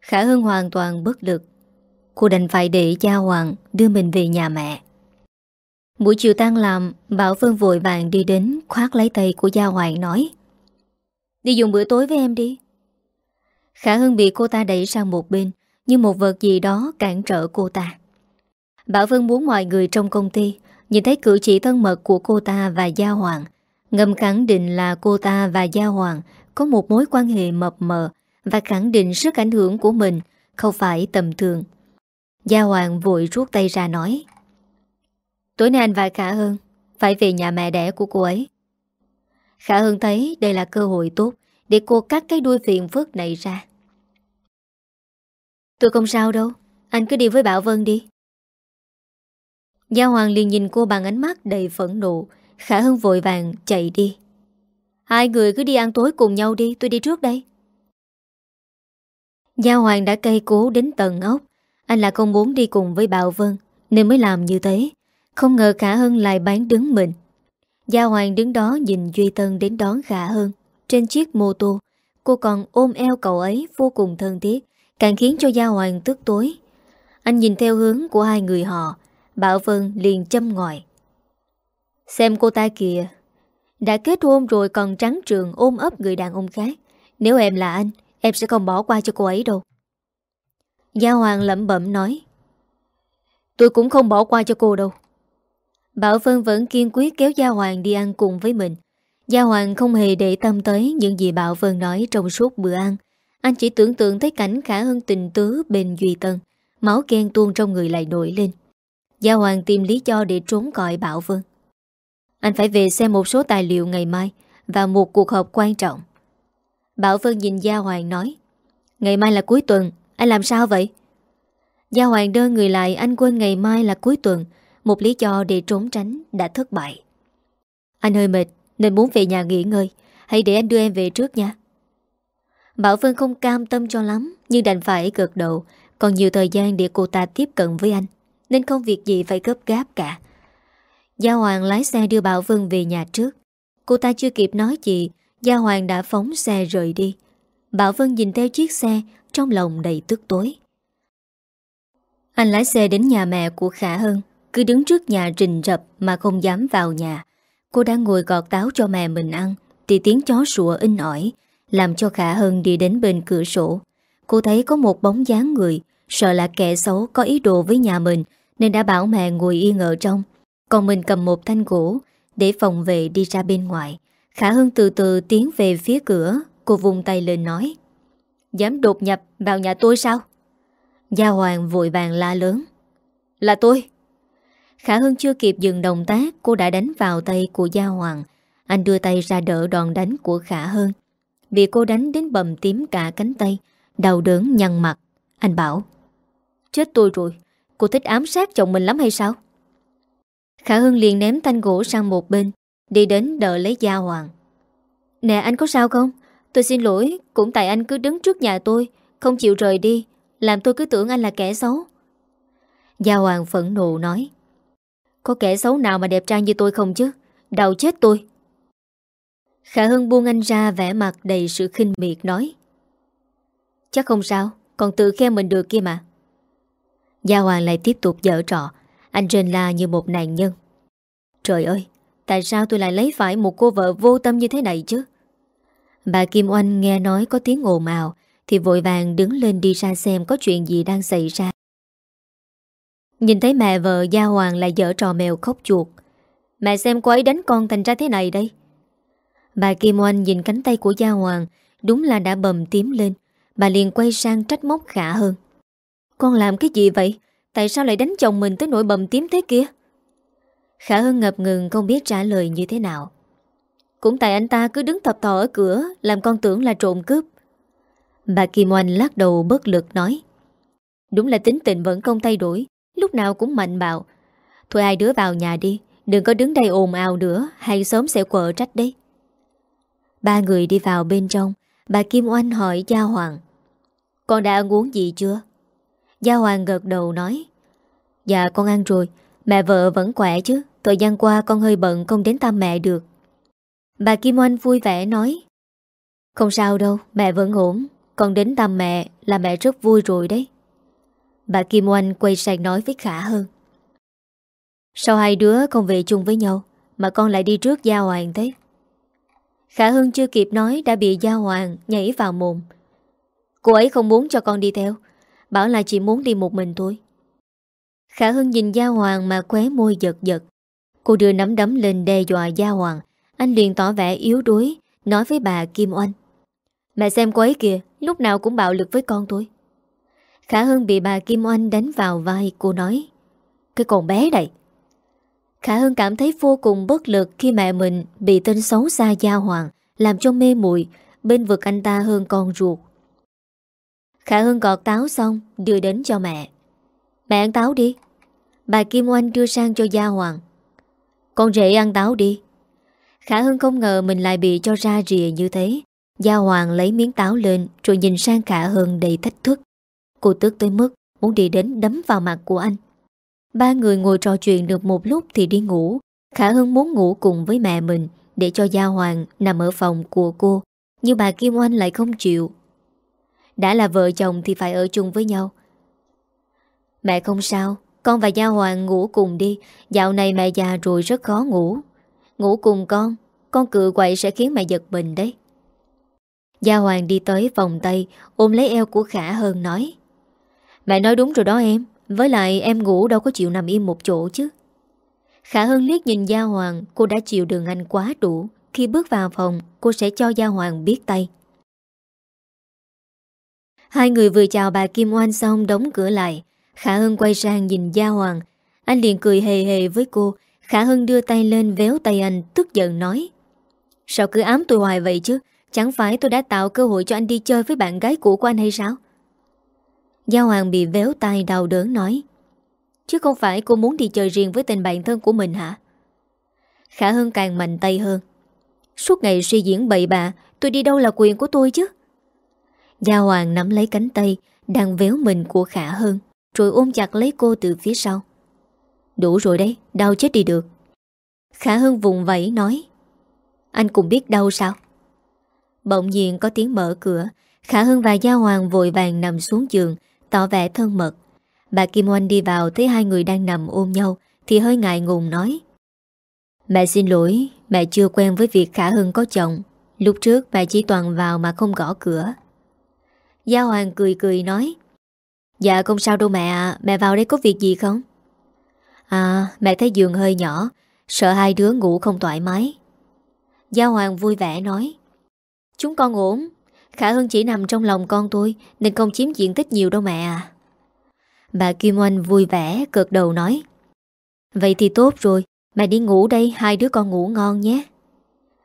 Khả Hưng hoàn toàn bất lực. Cô đành phải để Gia Hoàng Đưa mình về nhà mẹ. Buổi chiều tan làm, Bảo Vân vội vàng đi đến Khoát lấy tay của Gia Hoàng nói, Đi dùng bữa tối với em đi. Khả Hưng bị cô ta đẩy sang một bên Như một vật gì đó cản trở cô ta. Bảo Vân muốn mọi người trong công ty Nhìn thấy cử chỉ thân mật của cô ta và Gia Hoàng, Ngầm khẳng định là cô ta và Gia Hoàng có một mối quan hệ mập mờ và khẳng định sức ảnh hưởng của mình, không phải tầm thường. Gia Hoàng vội rút tay ra nói, Tối nay anh và Khả Hơn Phải về nhà mẹ đẻ của cô ấy. Khả Hơn thấy đây là cơ hội tốt Để cô cắt cái đuôi phiền phức này ra. Tôi không sao đâu, Anh cứ đi với Bảo Vân đi. Gia Hoàng liền nhìn cô bằng ánh mắt đầy phẫn nộ. Khả Hưng vội vàng chạy đi. Hai người cứ đi ăn tối cùng nhau đi, Tôi đi trước đây. Gia Hoàng đã cây cố đến tận ốc. Anh là không muốn đi cùng với Bảo Vân, Nên mới làm như thế. Không ngờ Khả Hân lại bán đứng mình. Gia Hoàng đứng đó nhìn Duy Tân đến đón Khả Hân. Trên chiếc mô tô, Cô còn ôm eo cậu ấy, vô cùng thân thiết, Càng khiến cho Gia Hoàng tức tối. Anh nhìn theo hướng của hai người họ, Bảo Vân liền châm ngòi. Xem cô ta kìa. Đã kết hôn rồi còn trắng trường ôm ấp người đàn ông khác. Nếu em là anh, Em sẽ không bỏ qua cho cô ấy đâu. Gia Hoàng lẩm bẩm nói. Tôi cũng không bỏ qua cho cô đâu. Bảo Vân vẫn kiên quyết kéo Gia Hoàng đi ăn cùng với mình. Gia Hoàng không hề để tâm tới những gì Bảo Vân nói trong suốt bữa ăn. Anh chỉ tưởng tượng thấy cảnh khả hơn tình tứ bên Duy Tân. Máu ghen tuôn trong người lại nổi lên. Gia Hoàng tìm lý do để trốn cõi Bảo Vân. Anh phải về xem một số tài liệu ngày mai Và một cuộc họp quan trọng. Bảo Vân nhìn Gia Hoàng nói, Ngày mai là cuối tuần, Anh làm sao vậy? Gia Hoàng đơn người lại, anh quên ngày mai là cuối tuần, Một lý do để trốn tránh đã thất bại. Anh hơi mệt, Nên muốn về nhà nghỉ ngơi, Hãy để anh đưa em về trước nha. Bảo Vân không cam tâm cho lắm, Nhưng đành phải gật đầu, Còn nhiều thời gian để cô ta tiếp cận với anh, Nên không việc gì phải gấp gáp cả. Gia Hoàng lái xe đưa Bảo Vân về nhà trước. Cô ta chưa kịp nói gì, Gia Hoàng đã phóng xe rời đi. Bảo Vân nhìn theo chiếc xe, Trong lòng đầy tức tối. Anh lái xe đến nhà mẹ của Khả Hân, Cứ đứng trước nhà rình rập Mà không dám vào nhà. Cô đang ngồi gọt táo cho mẹ mình ăn, Thì tiếng chó sủa in ỏi, Làm cho Khả Hân đi đến bên cửa sổ. Cô thấy có một bóng dáng người, Sợ là kẻ xấu có ý đồ với nhà mình, Nên đã bảo mẹ ngồi yên ở trong. Còn mình cầm một thanh gỗ Để phòng vệ đi ra bên ngoài. Khả Hưng từ từ tiến về phía cửa. Cô vùng tay lên nói, Dám đột nhập vào nhà tôi sao? Gia Hoàng vội vàng la lớn, Là tôi. Khả Hưng chưa kịp dừng động tác, Cô đã đánh vào tay của Gia Hoàng. Anh đưa tay ra đỡ đòn đánh của Khả Hưng Vì cô đánh đến bầm tím cả cánh tay, Đau đớn nhăn mặt. Anh bảo, Chết tôi rồi, Cô thích ám sát chồng mình lắm hay sao? Khả Hưng liền ném thanh gỗ sang một bên, Đi đến đợi lấy Gia Hoàng. Nè, anh có sao không? Tôi xin lỗi, Cũng tại anh cứ đứng trước nhà tôi, Không chịu rời đi, Làm tôi cứ tưởng anh là kẻ xấu. Gia Hoàng phẫn nộ nói, Có kẻ xấu nào mà đẹp trai như tôi không chứ? Đau chết tôi. Khả Hưng buông anh ra vẻ mặt đầy sự khinh miệt nói, Chắc không sao, Còn tự khen mình được kia mà. Gia Hoàng lại tiếp tục dở trọ anh la như một nạn nhân. Trời ơi, Tại sao tôi lại lấy phải một cô vợ vô tâm như thế này chứ? Bà Kim Oanh nghe nói có tiếng ồn ào, Thì vội vàng đứng lên đi ra xem có chuyện gì đang xảy ra. Nhìn thấy mẹ vợ Gia Hoàng lại dở trò mèo khóc chuột. Mẹ xem cô ấy đánh con thành ra thế này đây. Bà Kim Oanh nhìn cánh tay của Gia Hoàng, Đúng là đã bầm tím lên. Bà liền quay sang trách móc khả hơn. Con làm cái gì vậy? Tại sao lại đánh chồng mình tới nỗi bầm tím thế kia? Khả Hân ngập ngừng không biết trả lời như thế nào. Cũng tại anh ta cứ đứng tập thò ở cửa, Làm con tưởng là trộm cướp. Bà Kim Oanh lắc đầu bất lực nói, Đúng là tính tình vẫn không thay đổi, Lúc nào cũng mạnh bạo. Thôi hai đứa vào nhà đi, Đừng có đứng đây ồn ào nữa, Hay sớm sẽ quở trách đấy. Ba người đi vào bên trong, Bà Kim Oanh hỏi Gia Hoàng, Con đã ăn uống gì chưa? Gia Hoàng gật đầu nói Dạ con ăn rồi. Mẹ vợ vẫn khỏe chứ. Thời gian qua con hơi bận, không đến thăm mẹ được. Bà Kim Oanh vui vẻ nói, Không sao đâu, Mẹ vẫn ổn. Con đến thăm mẹ là mẹ rất vui rồi đấy. Bà Kim Oanh quay sang nói với Khả hơn Sao hai đứa không về chung với nhau Mà con lại đi trước Gia Hoàng thế? Khả Hưng chưa kịp nói Đã bị Gia Hoàng nhảy vào mồm, Cô ấy không muốn cho con đi theo. Bảo là chỉ muốn đi một mình thôi. Khả Hưng nhìn Gia Hoàng mà khóe môi giật giật. Cô đưa nắm đấm lên đe dọa Gia Hoàng. Anh liền tỏ vẻ yếu đuối, Nói với bà Kim Oanh. Mẹ xem cô ấy kìa, Lúc nào cũng bạo lực với con tôi Khả Hưng bị bà Kim Oanh đánh vào vai, Cô nói, Cái con bé này. Khả Hưng cảm thấy vô cùng bất lực Khi mẹ mình bị tên xấu xa Gia Hoàng Làm cho mê muội, Bên vực anh ta hơn con ruột. Khả Hân gọt táo xong, Đưa đến cho mẹ. Mẹ ăn táo đi. Bà Kim Oanh đưa sang cho Gia Hoàng. Con rể ăn táo đi. Khả Hân không ngờ mình lại bị cho ra rìa như thế. Gia Hoàng lấy miếng táo lên, Rồi nhìn sang Khả Hân đầy thách thức. Cô tức tới mức Muốn đi đến đấm vào mặt của anh. Ba người ngồi trò chuyện được một lúc thì đi ngủ. Khả Hân muốn ngủ cùng với mẹ mình Để cho Gia Hoàng nằm ở phòng của cô. Nhưng bà Kim Oanh lại không chịu. Đã là vợ chồng thì phải ở chung với nhau. Mẹ không sao, Con và Gia Hoàng ngủ cùng đi. Dạo này mẹ già rồi rất khó ngủ. Ngủ cùng con Con cự quậy sẽ khiến mẹ giật mình đấy. Gia Hoàng đi tới vòng tay, Ôm lấy eo của Khả Hơn nói, Mẹ nói đúng rồi đó em, Với lại em ngủ đâu có chịu nằm im một chỗ chứ. Khả Hơn liếc nhìn Gia Hoàng, Cô đã chịu đường anh quá đủ. Khi bước vào phòng, Cô sẽ cho Gia Hoàng biết tay. Hai người vừa chào bà Kim Oanh xong đóng cửa lại. Khả Hân quay sang nhìn Gia Hoàng. Anh liền cười hề hề với cô. Khả Hân đưa tay lên véo tay anh, Tức giận nói, Sao cứ ám tôi hoài vậy chứ? Chẳng phải tôi đã tạo cơ hội cho anh đi chơi với bạn gái cũ của anh hay sao? Gia Hoàng bị véo tay đau đớn nói, Chứ không phải cô muốn đi chơi riêng với tình bạn thân của mình hả? Khả Hân càng mạnh tay hơn, Suốt ngày suy diễn bậy bạ, Tôi đi đâu là quyền của tôi chứ? Gia Hoàng nắm lấy cánh tay Đang véo mình của Khả hơn Rồi ôm chặt lấy cô từ phía sau. Đủ rồi đấy, đau chết đi được. Khả Hân vùng vẫy nói Anh cũng biết đau sao? Bỗng nhiên có tiếng mở cửa Khả Hưng và Gia Hoàng vội vàng nằm xuống giường Tỏ vẻ thân mật. Bà Kim Oanh đi vào thấy hai người đang nằm ôm nhau Thì hơi ngại ngùng nói Mẹ xin lỗi Mẹ chưa quen với việc Khả Hưng có chồng. Lúc trước mẹ chỉ toàn vào mà không gõ cửa. Gia Hoàng cười cười nói Dạ không sao đâu mẹ Mẹ vào đây có việc gì không? À mẹ thấy giường hơi nhỏ, Sợ hai đứa ngủ không thoải mái. Gia Hoàng vui vẻ nói, Chúng con ổn, Khả Hưng chỉ nằm trong lòng con tôi Nên không chiếm diện tích nhiều đâu mẹ à Bà Kim Oanh vui vẻ Cực đầu nói, Vậy thì tốt rồi, Mẹ đi ngủ đây, hai đứa con ngủ ngon nhé.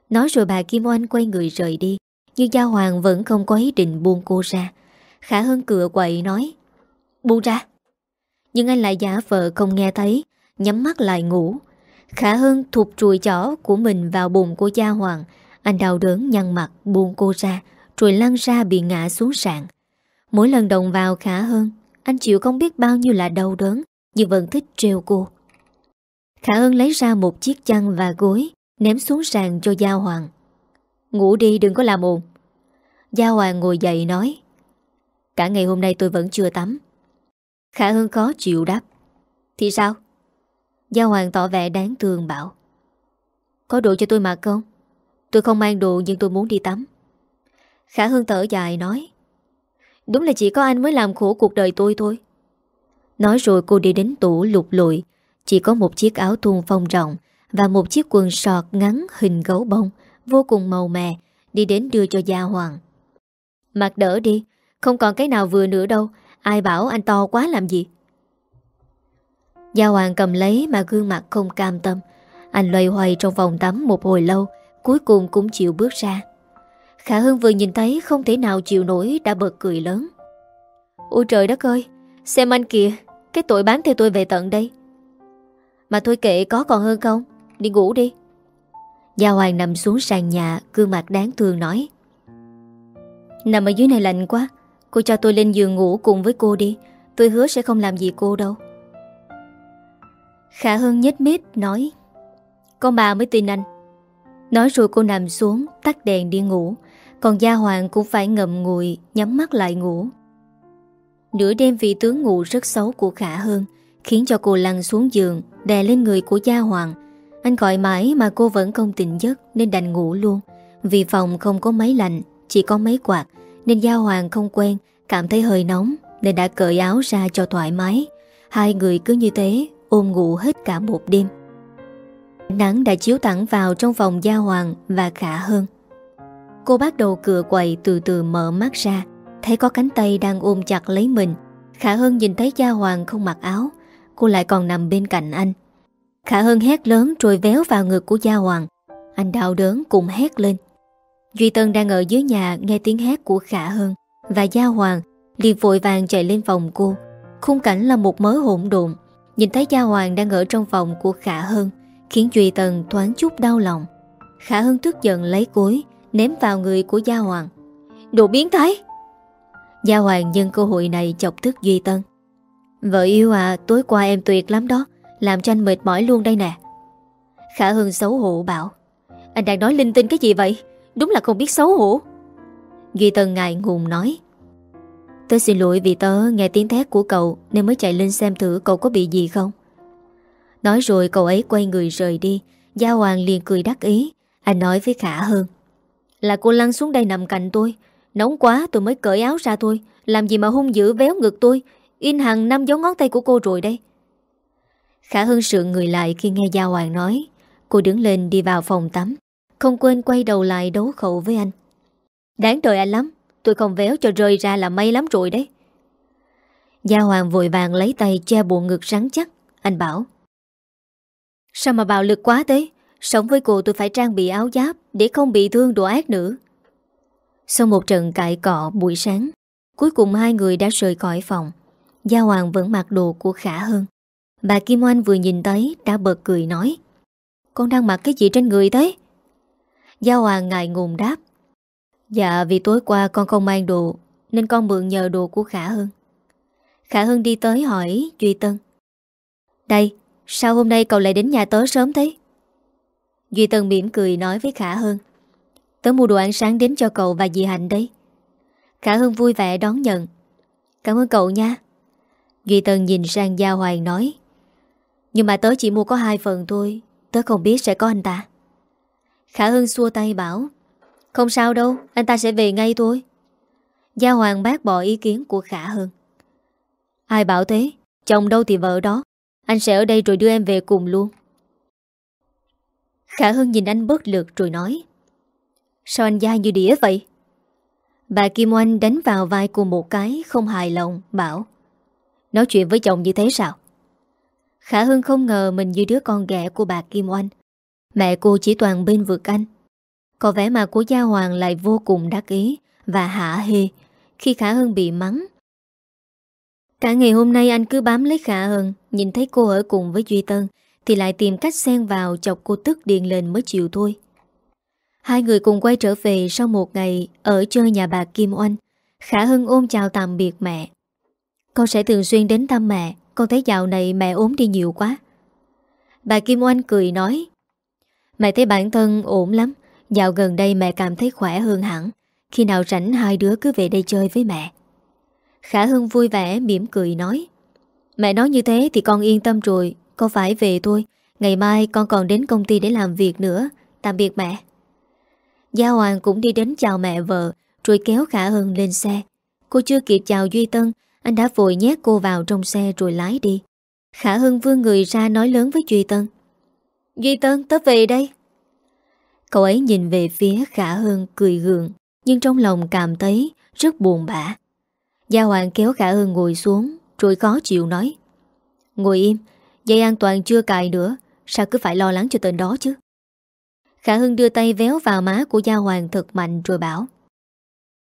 Nói rồi bà Kim Oanh quay người rời đi. Nhưng Gia Hoàng vẫn không có ý định buông cô ra. Khả Hân cửa quậy nói, Buông ra. Nhưng anh lại giả vờ không nghe thấy, Nhắm mắt lại ngủ. Khả Hân thụt chùi chỏ của mình vào bụng của Gia Hoàng. Anh đau đớn nhăn mặt buông cô ra, Rồi lăn ra bị ngã xuống sạn Mỗi lần đồng vào Khả Hân Anh chịu không biết bao nhiêu là đau đớn, Nhưng vẫn thích treo cô. Khả Hân lấy ra một chiếc chăn và gối, Ném xuống sàn cho Gia Hoàng. Ngủ đi, đừng có làm ồn. Gia Hoàng ngồi dậy nói, Cả ngày hôm nay tôi vẫn chưa tắm. Khả Hưng khó chịu đáp, Thì sao? Gia Hoàng tỏ vẻ đáng thương bảo, Có đồ cho tôi mặc không? Tôi không mang đồ nhưng tôi muốn đi tắm. Khả Hương thở dài nói, Đúng là chỉ có anh mới làm khổ cuộc đời tôi thôi. Nói rồi cô đi đến tủ lục lụi Chỉ có một chiếc áo thun phong rộng Và một chiếc quần sọt ngắn hình gấu bông Vô cùng màu mè, Đi đến đưa cho Gia Hoàng. Mặc đỡ đi, Không còn cái nào vừa nữa đâu, Ai bảo anh to quá làm gì? Gia Hoàng cầm lấy mà gương mặt không cam tâm. Anh loay hoay trong vòng tắm một hồi lâu, Cuối cùng cũng chịu bước ra. Khả Hưng vừa nhìn thấy không thể nào chịu nổi, Đã bật cười lớn. Ôi trời đất ơi, Xem anh kìa, Cái tội bán theo tôi về tận đây. Mà thôi kệ, có còn hơn không? Đi ngủ đi. Gia Hoàng nằm xuống sàn nhà cương mặt đáng thương nói. Nằm ở dưới này lạnh quá, Cô cho tôi lên giường ngủ cùng với cô đi, Tôi hứa sẽ không làm gì cô đâu. Khả Hân nhếch mép nói, Con bà mới tin anh. Nói rồi cô nằm xuống, Tắt đèn đi ngủ, Còn Gia Hoàng cũng phải ngậm ngùi, Nhắm mắt lại ngủ. Nửa đêm vị tướng ngủ rất xấu của Khả Hưng, Khiến cho cô lăn xuống giường, Đè lên người của Gia Hoàng anh gọi mãi mà cô vẫn không tỉnh giấc Nên đành ngủ luôn Vì phòng không có máy lạnh, Chỉ có máy quạt, Nên Gia Hoàng không quen, Cảm thấy hơi nóng Nên đã cởi áo ra cho thoải mái Hai người cứ như thế, ôm ngủ hết cả một đêm. Nắng đã chiếu thẳng vào trong phòng Gia Hoàng và Khả Hơn. Cô bắt đầu cựa quậy từ từ mở mắt ra, Thấy có cánh tay đang ôm chặt lấy mình Khả Hân nhìn thấy Gia Hoàng không mặc áo, Cô lại còn nằm bên cạnh anh Khả Hân hét lớn rồi véo vào ngực của Gia Hoàng. Anh đau đớn cùng hét lên. Duy Tân đang ở dưới nhà nghe tiếng hét của Khả Hân Và Gia Hoàng, liền vội vàng chạy lên phòng cô. Khung cảnh là một mớ hỗn độn. Nhìn thấy Gia Hoàng đang ở trong phòng của Khả Hân Khiến Duy Tân thoáng chút đau lòng. Khả Hân tức giận lấy cối Ném vào người của Gia Hoàng. Đồ biến thái! Gia Hoàng nhân cơ hội này chọc tức Duy Tân. Vợ yêu à Tối qua em tuyệt lắm đó. Làm cho anh mệt mỏi luôn đây nè. Khả Hưng xấu hổ bảo, Anh đang nói linh tinh cái gì vậy? Đúng là không biết xấu hổ. Duy Tân ngại ngùng nói, Tớ xin lỗi vì tớ nghe tiếng thét của cậu Nên mới chạy lên xem thử cậu có bị gì không. Nói rồi cậu ấy quay người rời đi, Gia Hoàng liền cười đắc ý. Anh nói với Khả Hưng, Là cô lăn xuống đây nằm cạnh tôi. Nóng quá tôi mới cởi áo ra thôi. Làm gì mà hung dữ véo ngực tôi? In hàng năm dấu ngón tay của cô rồi đây. Khả Hưng sượng người lại khi nghe Gia Hoàng nói. Cô đứng lên đi vào phòng tắm. Không quên quay đầu lại đấu khẩu với anh. Đáng đời anh lắm, Tôi không véo cho rơi ra là may lắm rồi đấy. Gia Hoàng vội vàng lấy tay che bộ ngực rắn chắc. Anh bảo, Sao mà bạo lực quá thế? Sống với cô tôi phải trang bị áo giáp Để không bị thương đồ ác nữa. Sau một trận cãi cọ buổi sáng, Cuối cùng hai người đã rời khỏi phòng. Gia Hoàng vẫn mặc đồ của Khả hơn Bà Kim Oanh vừa nhìn thấy Đã bật cười nói, Con đang mặc cái gì trên người thế? Gia Hoàng ngại ngùng đáp Dạ vì tối qua con không mang đồ, Nên con mượn nhờ đồ của Khả Hưng. Khả Hưng đi tới hỏi Duy Tân, Đây, Sao hôm nay cậu lại đến nhà tớ sớm thế? Duy Tân mỉm cười nói với Khả Hưng, Tớ mua đồ ăn sáng đến cho cậu và dì Hạnh đấy. Khả Hưng vui vẻ đón nhận, Cảm ơn cậu nha. Duy Tân nhìn sang Gia Hoàng nói nhưng mà tớ chỉ mua có hai phần thôi. Tớ không biết sẽ có anh ta. Khả Hưng xua tay bảo, không sao đâu, Anh ta sẽ về ngay thôi. Gia Hoàng bác bỏ ý kiến của Khả Hưng. Ai bảo thế? Chồng đâu thì vợ đó. Anh sẽ ở đây rồi đưa em về cùng luôn. Khả Hưng nhìn anh bất lực rồi nói, Sao anh dai như đĩa vậy? Bà Kim Oanh đánh vào vai cô một cái, Không hài lòng, Bảo, Nói chuyện với chồng như thế sao? Khả Hưng không ngờ mình như đứa con ghẻ của bà Kim Oanh Mẹ cô chỉ toàn bên vực anh Có vẻ mà của Gia Hoàng lại vô cùng đắc ý và hạ hê khi Khả Hưng bị mắng. Cả ngày hôm nay anh cứ bám lấy Khả Hưng, nhìn thấy cô ở cùng với Duy Tân thì lại tìm cách xen vào chọc cô tức điện lên mới chịu thôi. Hai người cùng quay trở về sau một ngày ở chơi nhà bà Kim Oanh. Khả Hưng ôm chào tạm biệt mẹ. Con sẽ thường xuyên đến thăm mẹ, con thấy dạo này mẹ ốm đi nhiều quá. Bà Kim Oanh cười nói, Mẹ thấy bản thân ổn lắm. Dạo gần đây mẹ cảm thấy khỏe hơn hẳn. Khi nào rảnh hai đứa cứ về đây chơi với mẹ. Khả Hưng vui vẻ mỉm cười nói, Mẹ nói như thế thì con yên tâm rồi. Con phải về thôi. Ngày mai con còn đến công ty để làm việc nữa. Tạm biệt mẹ. Gia Hoàng cũng đi đến chào mẹ vợ, Rồi kéo Khả Hưng lên xe. Cô chưa kịp chào Duy Tân anh đã vội nhét cô vào trong xe rồi lái đi. Khả Hưng vươn người ra nói lớn với Duy Tân. Duy Tân, tớ về đây. Cậu ấy nhìn về phía Khả Hưng cười gượng, Nhưng trong lòng cảm thấy rất buồn bã. Gia Hoàng kéo Khả Hưng ngồi xuống, Rồi khó chịu nói, Ngồi im, Dây an toàn chưa cài nữa, Sao cứ phải lo lắng cho tên đó chứ? Khả Hưng đưa tay véo vào má của Gia Hoàng thật mạnh rồi bảo,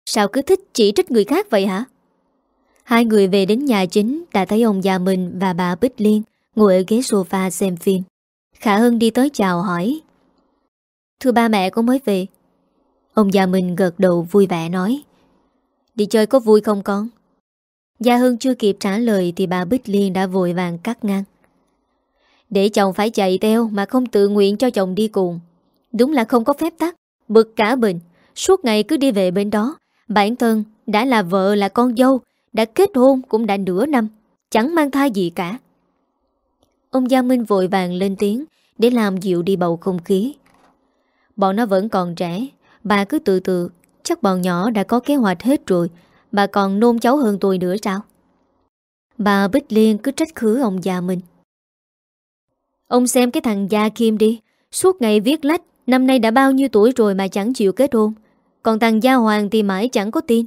Sao cứ thích chỉ trích người khác vậy hả? Hai người về đến nhà chính, đã thấy ông già mình và bà Bích Liên ngồi ở ghế sofa xem phim. Khả Hưng đi tới chào hỏi. Thưa ba mẹ, con mới về. Ông già mình gật đầu vui vẻ nói. Đi chơi có vui không con? Gia Hưng chưa kịp trả lời Thì bà Bích Liên đã vội vàng cắt ngang. Để chồng phải chạy theo Mà không tự nguyện cho chồng đi cùng. Đúng là không có phép tắc, Bực cả bình Suốt ngày cứ đi về bên đó. Bản thân đã là vợ là con dâu đã kết hôn cũng đã nửa năm, Chẳng mang thai gì cả. Ông Gia Minh vội vàng lên tiếng Để làm dịu đi bầu không khí. Bọn nó vẫn còn trẻ, Bà cứ từ từ, Chắc bọn nhỏ đã có kế hoạch hết rồi, Bà còn nôn cháu hơn tôi nữa sao? Bà Bích Liên cứ trách khứ ông già mình Ông xem cái thằng Gia Kim đi, Suốt ngày viết lách, Năm nay đã bao nhiêu tuổi rồi mà chẳng chịu kết hôn. Còn thằng Gia Hoàng thì mãi chẳng có tin.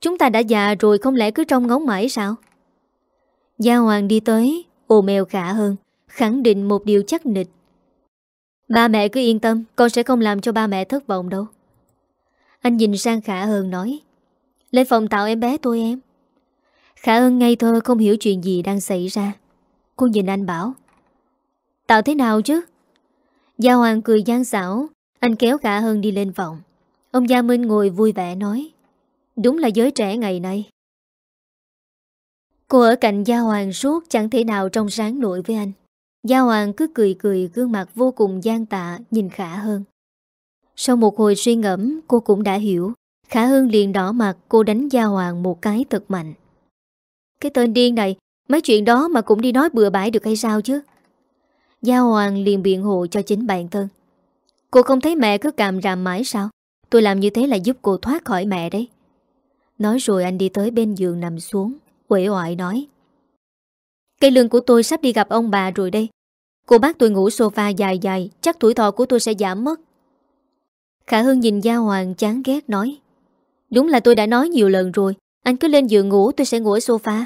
Chúng ta đã già rồi, không lẽ cứ trông ngóng mãi sao? Gia Hoàng đi tới Ôm eo khả hơn, Khẳng định một điều chắc nịch. Ba mẹ cứ yên tâm, Con sẽ không làm cho ba mẹ thất vọng đâu. Anh nhìn sang Khả hơn nói, Lên phòng tạo em bé tôi em. Khả hơn ngây thơ không hiểu chuyện gì đang xảy ra. Cô nhìn anh bảo, Tạo thế nào chứ? Gia Hoàng cười gian xảo, Anh kéo Khả hơn đi lên phòng. Ông Gia Minh ngồi vui vẻ nói Đúng là giới trẻ ngày nay. Cô ở cạnh Gia Hoàng suốt chẳng thể nào trong sáng nổi với anh. Gia Hoàng cứ cười cười, gương mặt vô cùng gian tạ, nhìn Khả Hơn Sau một hồi suy ngẫm, cô cũng đã hiểu. Khả Hơn liền đỏ mặt, cô đánh Gia Hoàng một cái thật mạnh. Cái tên điên này, Mấy chuyện đó mà cũng đi nói bừa bãi được hay sao chứ? Gia Hoàng liền biện hộ cho chính bản thân. Cô không thấy mẹ cứ càm ràm mãi sao? Tôi làm như thế là giúp cô thoát khỏi mẹ đấy. Nói rồi anh đi tới bên giường nằm xuống Quể oại nói. Cây lương của tôi sắp đi gặp ông bà rồi đây. Cô bác tôi ngủ sofa dài dài, Chắc tuổi thọ của tôi sẽ giảm mất. Khả Hưng nhìn Gia Hoàng chán ghét nói. Đúng là tôi đã nói nhiều lần rồi, Anh cứ lên giường ngủ, tôi sẽ ngủ ở sofa.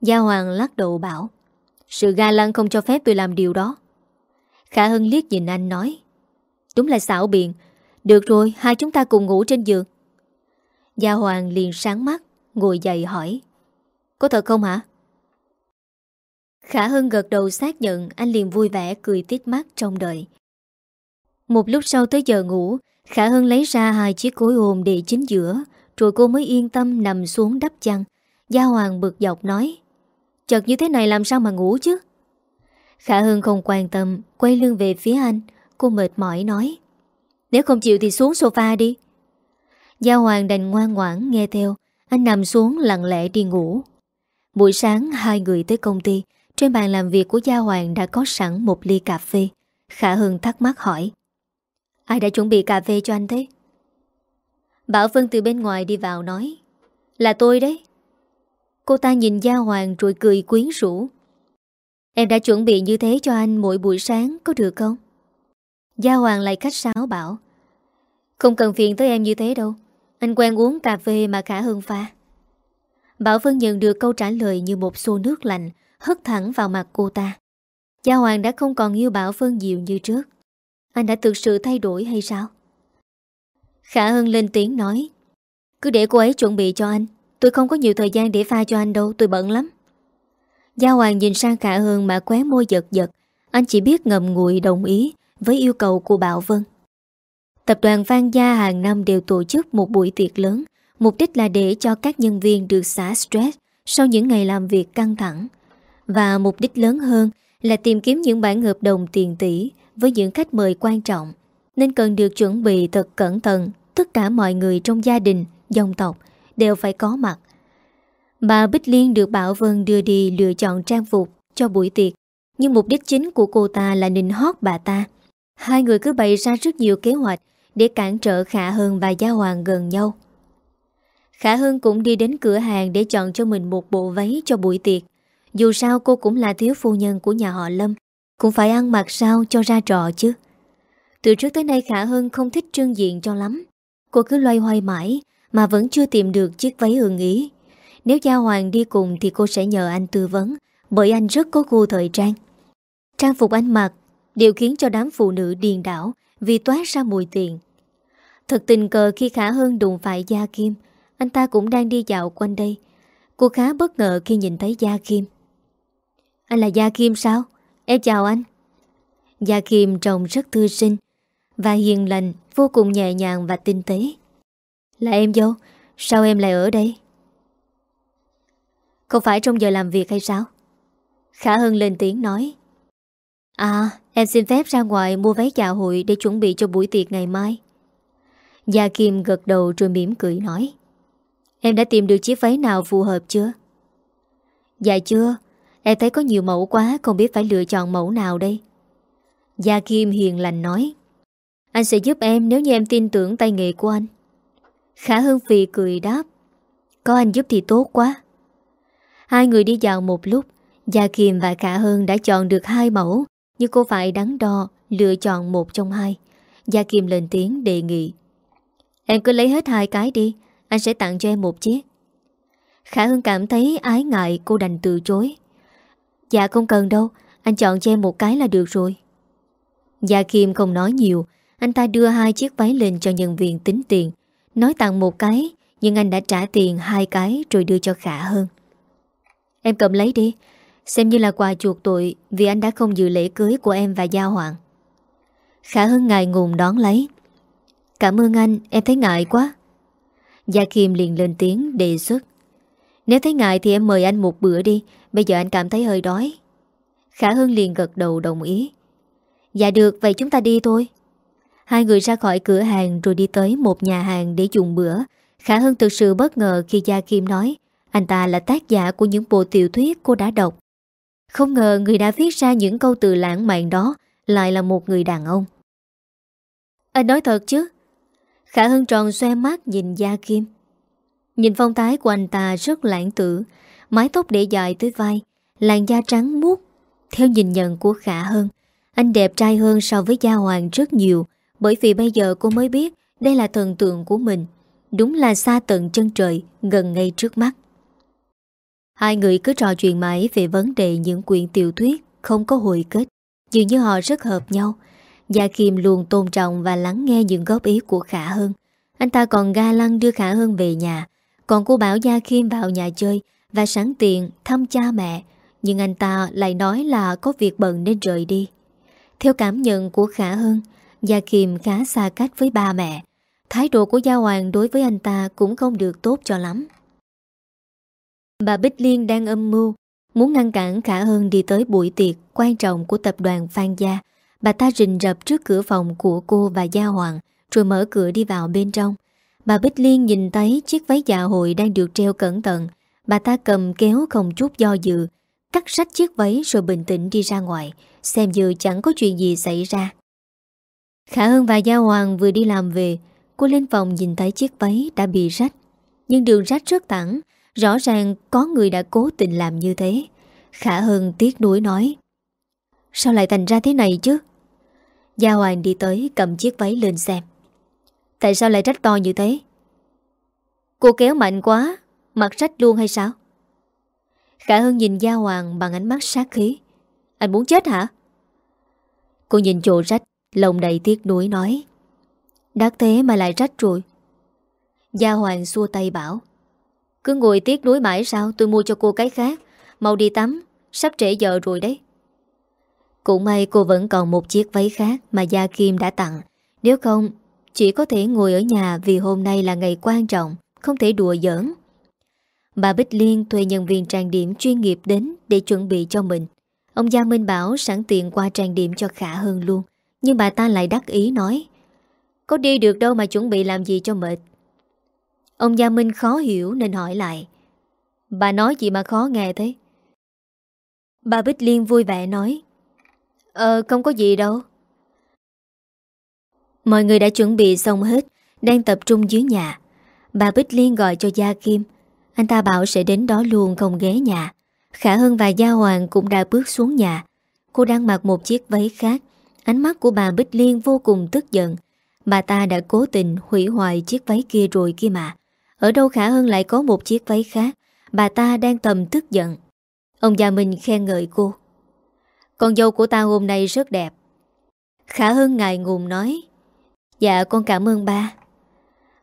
Gia Hoàng lắc đầu bảo. Sự ga lăng không cho phép tôi làm điều đó. Khả Hưng liếc nhìn anh nói. Đúng là xảo biện. Được rồi, hai chúng ta cùng ngủ trên giường. Gia Hoàng liền sáng mắt, Ngồi dậy hỏi, Có thật không hả? Khả Hưng gật đầu xác nhận, Anh liền vui vẻ cười tít mắt trong đời Một lúc sau tới giờ ngủ, Khả Hưng lấy ra hai chiếc cối ôm để chính giữa, Rồi cô mới yên tâm nằm xuống đắp chăn. Gia Hoàng bực dọc nói Chật như thế này làm sao mà ngủ chứ? Khả Hưng không quan tâm, Quay lưng về phía anh, Cô mệt mỏi nói, Nếu không chịu thì xuống sofa đi. Gia Hoàng đành ngoan ngoãn nghe theo. Anh nằm xuống lặng lẽ đi ngủ. Buổi sáng, hai người tới công ty. Trên bàn làm việc của Gia Hoàng đã có sẵn một ly cà phê. Khả Hưng thắc mắc hỏi, Ai đã chuẩn bị cà phê cho anh thế? Bảo Vân từ bên ngoài đi vào nói, Là tôi đấy. Cô ta nhìn Gia Hoàng rồi cười quyến rũ, Em đã chuẩn bị như thế cho anh mỗi buổi sáng có được không? Gia Hoàng lại khách sáo bảo, Không cần phiền tới em như thế đâu. Anh quen uống cà phê mà khả Hưng pha. Bảo Vân nhận được câu trả lời như một xô nước lạnh, Hất thẳng vào mặt cô ta. Gia Hoàng đã không còn yêu Bảo Vân nhiều như trước. Anh đã thực sự thay đổi hay sao? Khả Hưng lên tiếng nói, Cứ để cô ấy chuẩn bị cho anh. Tôi không có nhiều thời gian để pha cho anh đâu, Tôi bận lắm. Gia Hoàng nhìn sang Khả Hưng mà qué môi giật giật. Anh chỉ biết ngầm ngùi đồng ý Với yêu cầu của Bảo Vân. Tập đoàn Phan Gia hàng năm đều tổ chức một buổi tiệc lớn Mục đích là để cho các nhân viên được xả stress Sau những ngày làm việc căng thẳng Và mục đích lớn hơn Là tìm kiếm những bản hợp đồng tiền tỷ Với những khách mời quan trọng Nên cần được chuẩn bị thật cẩn thận Tất cả mọi người trong gia đình, dòng tộc đều phải có mặt. Bà Bích Liên được Bảo Vân đưa đi lựa chọn trang phục cho buổi tiệc, nhưng mục đích chính của cô ta là nịnh hót bà ta. Hai người cứ bày ra rất nhiều kế hoạch để cản trở Khả Hân và Gia Hoàng gần nhau. Khả Hân cũng đi đến cửa hàng để chọn cho mình một bộ váy cho buổi tiệc. Dù sao cô cũng là thiếu phu nhân của nhà họ Lâm, cũng phải ăn mặc sao cho ra trò chứ. Từ trước tới nay Khả Hân không thích trương diện cho lắm. Cô cứ loay hoay mãi, mà vẫn chưa tìm được chiếc váy ưng ý. Nếu Gia Hoàng đi cùng thì cô sẽ nhờ anh tư vấn, bởi anh rất có gu thời trang. Trang phục anh mặc đều khiến cho đám phụ nữ điền đảo vì toát ra mùi tiền. Thật tình cờ khi Khả Hơn đụng phải Gia Kim, anh ta cũng đang đi dạo quanh đây. Cô khá bất ngờ khi nhìn thấy Gia Kim. Anh là Gia Kim sao? Em chào anh. Gia Kim trông rất thư sinh và hiền lành, vô cùng nhẹ nhàng và tinh tế. Là em dâu Sao em lại ở đây Không phải trong giờ làm việc hay sao Khả Hân lên tiếng nói À em xin phép ra ngoài mua váy chào hội Để chuẩn bị cho buổi tiệc ngày mai Gia Kim gật đầu rồi mỉm cười nói, Em đã tìm được chiếc váy nào phù hợp chưa? Dạ chưa, Em thấy có nhiều mẫu quá, Không biết phải lựa chọn mẫu nào đây. Gia Kim hiền lành nói, Anh sẽ giúp em nếu như em tin tưởng tay nghề của anh. Khả Hương Phi cười đáp, Có anh giúp thì tốt quá. Hai người đi dạo một lúc, Gia Kim và Khả Hương đã chọn được hai mẫu, Nhưng cô phải đắn đo Lựa chọn một trong hai. Gia Kim lên tiếng đề nghị Em cứ lấy hết hai cái đi, Anh sẽ tặng cho em một chiếc. Khả Hưng cảm thấy ái ngại, cô đành từ chối. Dạ không cần đâu, Anh chọn cho em một cái là được rồi. Gia Kim không nói nhiều, Anh ta đưa hai chiếc váy lên cho nhân viên tính tiền. Nói tặng một cái, Nhưng anh đã trả tiền hai cái Rồi đưa cho Khả Hưng. Em cầm lấy đi, Xem như là quà chuộc tội Vì anh đã không dự lễ cưới của em và Gia Hoàng. Khả Hưng ngại ngùng đón lấy. Cảm ơn anh, Em thấy ngại quá. Gia Kim liền lên tiếng đề xuất. Nếu thấy ngại thì em mời anh một bữa đi, Bây giờ anh cảm thấy hơi đói. Khả Hưng liền gật đầu đồng ý. Dạ được, vậy chúng ta đi thôi. Hai người ra khỏi cửa hàng rồi đi tới một nhà hàng để dùng bữa. Khả Hưng thực sự bất ngờ khi Gia Kim nói, Anh ta là tác giả của những bộ tiểu thuyết cô đã đọc. Không ngờ người đã viết ra những câu từ lãng mạn đó, Lại là một người đàn ông. Anh nói thật chứ? Khả Hưng tròn xoe mắt nhìn Gia Kim. Nhìn phong thái của anh ta rất lãng tử, Mái tóc để dài tới vai, Làn da trắng muốt. Theo nhìn nhận của Khả Hưng, Anh đẹp trai hơn so với Gia Hoàng rất nhiều, Bởi vì bây giờ cô mới biết Đây là thần tượng của mình, Đúng là xa tận chân trời, Gần ngay trước mắt. Hai người cứ trò chuyện mãi Về vấn đề những quyển tiểu thuyết Không có hồi kết. Dường như họ rất hợp nhau Gia Kim luôn tôn trọng và lắng nghe những góp ý của Khả Hân Anh ta còn ga lăng đưa Khả Hân về nhà. Còn cô bảo Gia Kim vào nhà chơi Và sẵn tiện thăm cha mẹ. Nhưng anh ta lại nói là có việc bận nên rời đi. Theo cảm nhận của Khả Hân Gia Kim khá xa cách với ba mẹ. Thái độ của Gia Hoàng đối với anh ta cũng không được tốt cho lắm. Bà Bích Liên đang âm mưu, Muốn ngăn cản Khả Hân đi tới buổi tiệc quan trọng của tập đoàn Phan Gia. Bà ta rình rập trước cửa phòng của cô và Gia Hoàng, Rồi mở cửa đi vào bên trong. Bà Bích Liên nhìn thấy chiếc váy dạ hội đang được treo cẩn thận. Bà ta cầm kéo không chút do dự, Cắt sách chiếc váy rồi bình tĩnh đi ra ngoài, Xem như chẳng có chuyện gì xảy ra. Khả Hân và Gia Hoàng vừa đi làm về, Cô lên phòng nhìn thấy chiếc váy đã bị rách. Nhưng đường rách rất thẳng, Rõ ràng có người đã cố tình làm như thế. Khả Hân tiếc nuối nói Sao lại thành ra thế này chứ? Gia Hoàng đi tới cầm chiếc váy lên xem. Tại sao lại rách to như thế? Cô kéo mạnh quá Mặt rách luôn hay sao? Khả Hưng nhìn Gia Hoàng bằng ánh mắt sát khí. Anh muốn chết hả? Cô nhìn chỗ rách, Lòng đầy tiếc nuối nói. Đắc thế mà lại rách rồi. Gia Hoàng xua tay bảo. Cứ ngồi tiếc nuối mãi sao? Tôi mua cho cô cái khác. Mau đi tắm, Sắp trễ giờ rồi đấy cũng may cô vẫn còn một chiếc váy khác mà Gia Kim đã tặng. Nếu không, chỉ có thể ngồi ở nhà vì hôm nay là ngày quan trọng, không thể đùa giỡn. Bà Bích Liên thuê nhân viên trang điểm chuyên nghiệp đến để chuẩn bị cho mình. Ông Gia Minh bảo sẵn tiện qua trang điểm cho khả hơn luôn. Nhưng bà ta lại đắc ý nói Có đi được đâu mà chuẩn bị làm gì cho mệt. Ông Gia Minh khó hiểu nên hỏi lại Bà nói gì mà khó nghe thế? Bà Bích Liên vui vẻ nói Ờ không có gì đâu. Mọi người đã chuẩn bị xong hết, Đang tập trung dưới nhà. Bà Bích Liên gọi cho Gia Kim. Anh ta bảo sẽ đến đó luôn không ghé nhà. Khả Hân và Gia Hoàng cũng đã bước xuống nhà. Cô đang mặc một chiếc váy khác. Ánh mắt của bà Bích Liên vô cùng tức giận. Bà ta đã cố tình hủy hoại chiếc váy kia rồi kia mà. Ở đâu Khả Hân lại có một chiếc váy khác? Bà ta đang tầm tức giận. Ông già mình khen ngợi cô con dâu của ta hôm nay rất đẹp. Khả hưng ngài ngùng nói Dạ con cảm ơn ba.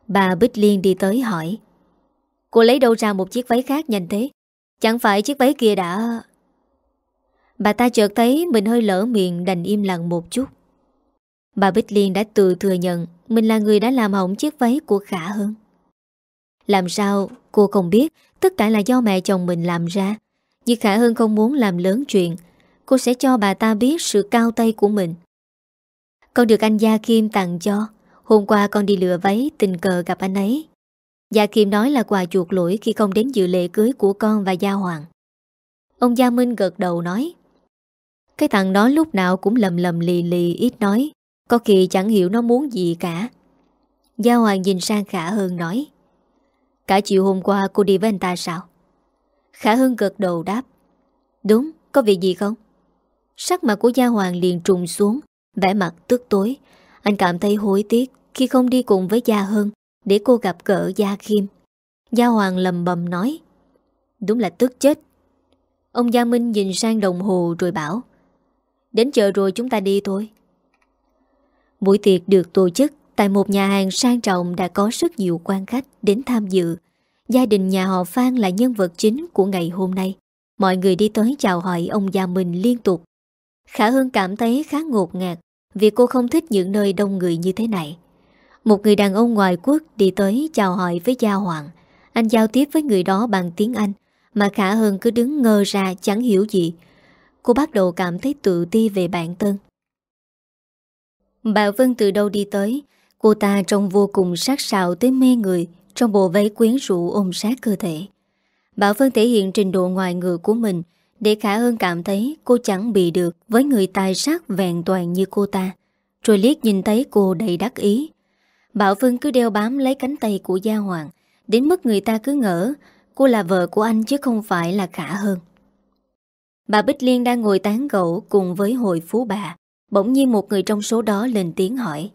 Bà Bích Liên đi tới hỏi, Cô lấy đâu ra một chiếc váy khác nhanh thế? Chẳng phải chiếc váy kia đã Bà ta chợt thấy mình hơi lỡ miệng đành im lặng một chút. Bà Bích Liên đã tự thừa nhận Mình là người đã làm hỏng chiếc váy của Khả hưng. Làm sao, cô không biết, Tất cả là do mẹ chồng mình làm ra. Nhưng Khả hưng không muốn làm lớn chuyện Cô sẽ cho bà ta biết sự cao tay của mình. Con được anh Gia Kim tặng cho. Hôm qua con đi lựa váy Tình cờ gặp anh ấy. Gia Kim nói là quà chuột lỗi Khi không đến dự lễ cưới của con và Gia Hoàng. Ông Gia Minh gật đầu nói Cái thằng đó lúc nào cũng lầm lầm lì lì ít nói. Có khi chẳng hiểu nó muốn gì cả. Gia Hoàng nhìn sang Khả Hơn nói Cả chiều hôm qua cô đi với anh ta sao? Khả Hưng gật đầu đáp Đúng, có việc gì không? Sắc mặt của Gia Hoàng liền trùng xuống, Vẻ mặt tức tối. Anh cảm thấy hối tiếc Khi không đi cùng với Gia Hân Để cô gặp gỡ Gia Kim. Gia Hoàng lầm bầm nói, Đúng là tức chết. Ông Gia Minh nhìn sang đồng hồ rồi bảo, Đến chợ rồi chúng ta đi thôi. Buổi tiệc được tổ chức Tại một nhà hàng sang trọng đã có rất nhiều quan khách đến tham dự. Gia đình nhà họ Phan là nhân vật chính của ngày hôm nay. Mọi người đi tới chào hỏi ông Gia Minh liên tục. Khả Hương cảm thấy khá ngột ngạt Vì cô không thích những nơi đông người như thế này. Một người đàn ông ngoài quốc đi tới chào hỏi với Gia Hoàng. Anh giao tiếp với người đó bằng tiếng Anh, Mà Khả Hương cứ đứng ngơ ra chẳng hiểu gì. Cô bắt đầu cảm thấy tự ti về bản thân Bà Vân từ đâu đi tới? Cô ta trông vô cùng sắc sảo tới mê người Trong bộ váy quyến rũ ôm sát cơ thể. Bảo Vân thể hiện trình độ ngoài ngựa của mình để Khả Hơn cảm thấy cô chẳng bị được Với người tài sắc vẹn toàn như cô ta. Rồi liếc nhìn thấy cô đầy đắc ý. Bảo Vân cứ đeo bám lấy cánh tay của Gia Hoàng. Đến mức người ta cứ ngỡ, Cô là vợ của anh chứ không phải là Khả Hơn Bà Bích Liên đang ngồi tán gẫu cùng với hội phú bà. Bỗng nhiên một người trong số đó lên tiếng hỏi.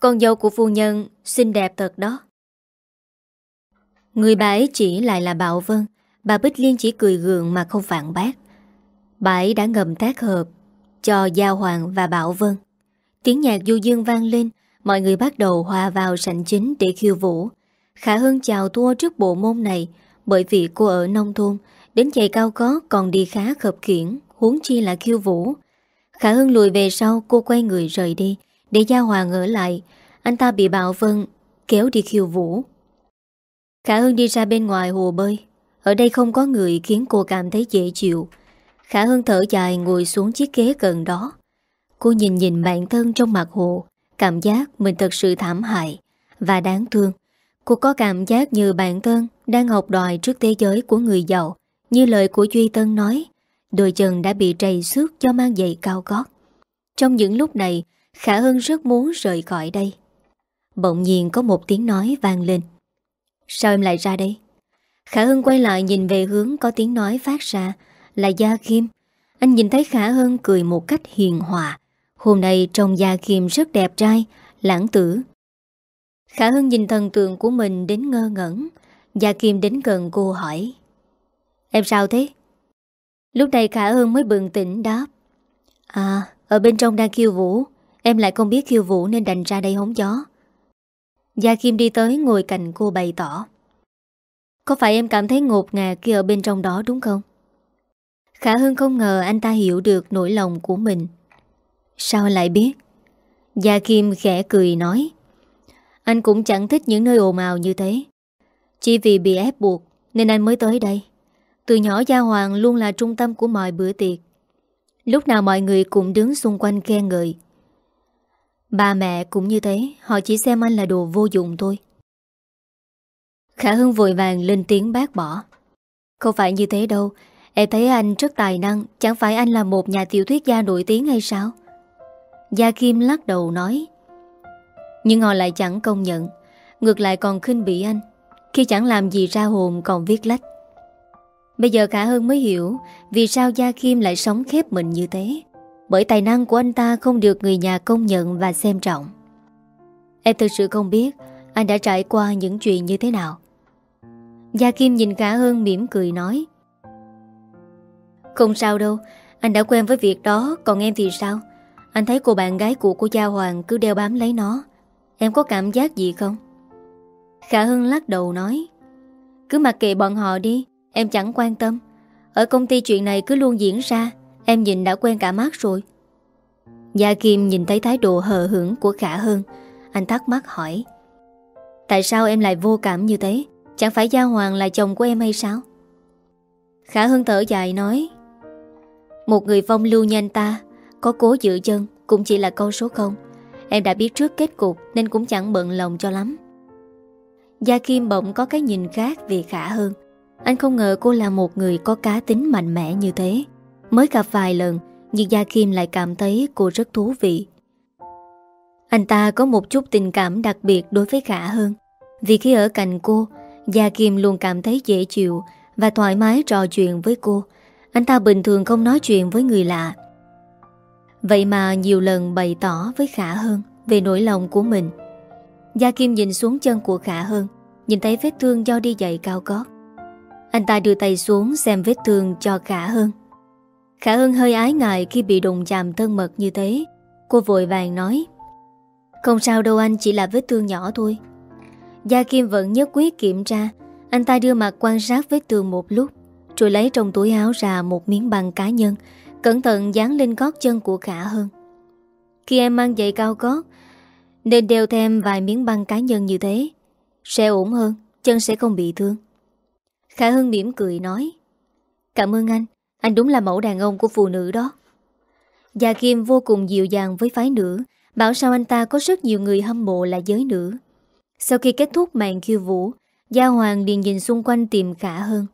Con dâu của phu nhân xinh đẹp thật đó. Người bà ấy chỉ lại là Bảo Vân. Bà Bích Liên chỉ cười gượng mà không phản bác. Bà ấy đã ngầm tác hợp Cho Gia Hoàng và Bảo Vân. Tiếng nhạc du dương vang lên, Mọi người bắt đầu hòa vào sảnh chính để khiêu vũ. Khả Hưng chào thua trước bộ môn này, Bởi vì cô ở nông thôn, Đến giày cao có còn đi khá khập khiển, Huống chi là khiêu vũ. Khả Hưng lùi về sau, cô quay người rời đi, Để Gia Hoàng ở lại. Anh ta bị Bảo Vân kéo đi khiêu vũ. Khả Hưng đi ra bên ngoài hồ bơi. Ở đây không có người khiến cô cảm thấy dễ chịu. Khả Hưng thở dài ngồi xuống chiếc ghế gần đó. Cô nhìn nhìn bản thân trong mặt hồ, Cảm giác mình thật sự thảm hại Và đáng thương. Cô có cảm giác như bản thân Đang học đòi trước thế giới của người giàu, Như lời của Duy Tân nói, Đôi chân đã bị trầy xước cho mang giày cao gót. Trong những lúc này, Khả Hưng rất muốn rời khỏi đây. Bỗng nhiên có một tiếng nói vang lên. Sao em lại ra đây? Khả Hưng quay lại nhìn về hướng có tiếng nói phát ra. Là Gia Kim. Anh nhìn thấy Khả Hưng cười một cách hiền hòa. Hôm nay trông Gia Kim rất đẹp trai Lãng tử. Khả Hưng nhìn thần tượng của mình đến ngơ ngẩn. Gia Kim đến gần cô hỏi Em sao thế? Lúc này Khả Hưng mới bừng tỉnh đáp À, ở bên trong đang khiêu vũ. Em lại không biết khiêu vũ nên đành ra đây hóng gió. Gia Kim đi tới ngồi cạnh cô bày tỏ có phải em cảm thấy ngột ngạt khi ở bên trong đó đúng không? Khả Hưng không ngờ anh ta hiểu được nỗi lòng của mình. Sao lại biết? Gia Kim khẽ cười nói. Anh cũng chẳng thích những nơi ồn ào như thế. Chỉ vì bị ép buộc, Nên anh mới tới đây. Từ nhỏ Gia Hoàng luôn là trung tâm của mọi bữa tiệc. Lúc nào mọi người cũng đứng xung quanh khen ngợi. Ba mẹ cũng như thế, Họ chỉ xem anh là đồ vô dụng thôi. Khả Hưng vội vàng lên tiếng bác bỏ. Không phải như thế đâu. Em thấy anh rất tài năng, Chẳng phải anh là một nhà tiểu thuyết gia nổi tiếng hay sao? Gia Kim lắc đầu nói. Nhưng họ lại chẳng công nhận. Ngược lại còn khinh bị anh. Khi chẳng làm gì ra hồn còn viết lách. Bây giờ Khả Hưng mới hiểu Vì sao Gia Kim lại sống khép mình như thế. Bởi tài năng của anh ta không được người nhà công nhận và xem trọng. Em thực sự không biết Anh đã trải qua những chuyện như thế nào. Gia Kim nhìn cả hơn mỉm cười nói. Không sao đâu Anh đã quen với việc đó Còn em thì sao? Anh thấy cô bạn gái của cô Gia Hoàng cứ đeo bám lấy nó. Em có cảm giác gì không? Khả Hưng lắc đầu nói. Cứ mặc kệ bọn họ đi Em chẳng quan tâm. Ở công ty chuyện này cứ luôn diễn ra Em nhìn đã quen cả mắt rồi. Gia Kim nhìn thấy thái độ hờ hững của Khả Hân, Anh thắc mắc hỏi. Tại sao em lại vô cảm như thế? Chẳng phải Gia Hoàng là chồng của em hay sao? Khả Hưng thở dài nói, Một người phong lưu như anh ta, Có cố giữ chân Cũng chỉ là câu số không. Em đã biết trước kết cục Nên cũng chẳng bận lòng cho lắm. Gia Kim bỗng có cái nhìn khác về Khả Hân. Anh không ngờ cô là một người có cá tính mạnh mẽ như thế. Mới gặp vài lần, Nhưng Gia Kim lại cảm thấy cô rất thú vị. Anh ta có một chút tình cảm đặc biệt đối với Khả Hân. Vì khi ở cạnh cô Gia Kim luôn cảm thấy dễ chịu Và thoải mái trò chuyện với cô. Anh ta bình thường không nói chuyện với người lạ. Vậy mà nhiều lần bày tỏ với Khả hơn Về nỗi lòng của mình. Gia Kim nhìn xuống chân của Khả Hơn Nhìn thấy vết thương do đi giày cao gót. Anh ta đưa tay xuống xem vết thương cho Khả Hơn Khả Hơn hơi ái ngại khi bị đụng chạm thân mật như thế. Cô vội vàng nói, Không sao đâu anh, chỉ là vết thương nhỏ thôi. Gia Kim vẫn nhất quyết kiểm tra. Anh ta đưa mặt quan sát vết thương một lúc, Rồi lấy trong túi áo ra một miếng băng cá nhân, Cẩn thận dán lên gót chân của Khả Hơn Khi em mang giày cao gót, Nên đeo thêm vài miếng băng cá nhân như thế, Sẽ ổn hơn, Chân sẽ không bị thương. Khả Hưng mỉm cười nói, Cảm ơn anh Anh đúng là mẫu đàn ông của phụ nữ đó. Gia Kim vô cùng dịu dàng với phái nữ, Bảo sao anh ta có rất nhiều người hâm mộ là giới nữ. Sau khi kết thúc màn khiêu vũ, Gia Hoàng liền nhìn xung quanh tìm Khả Hơn.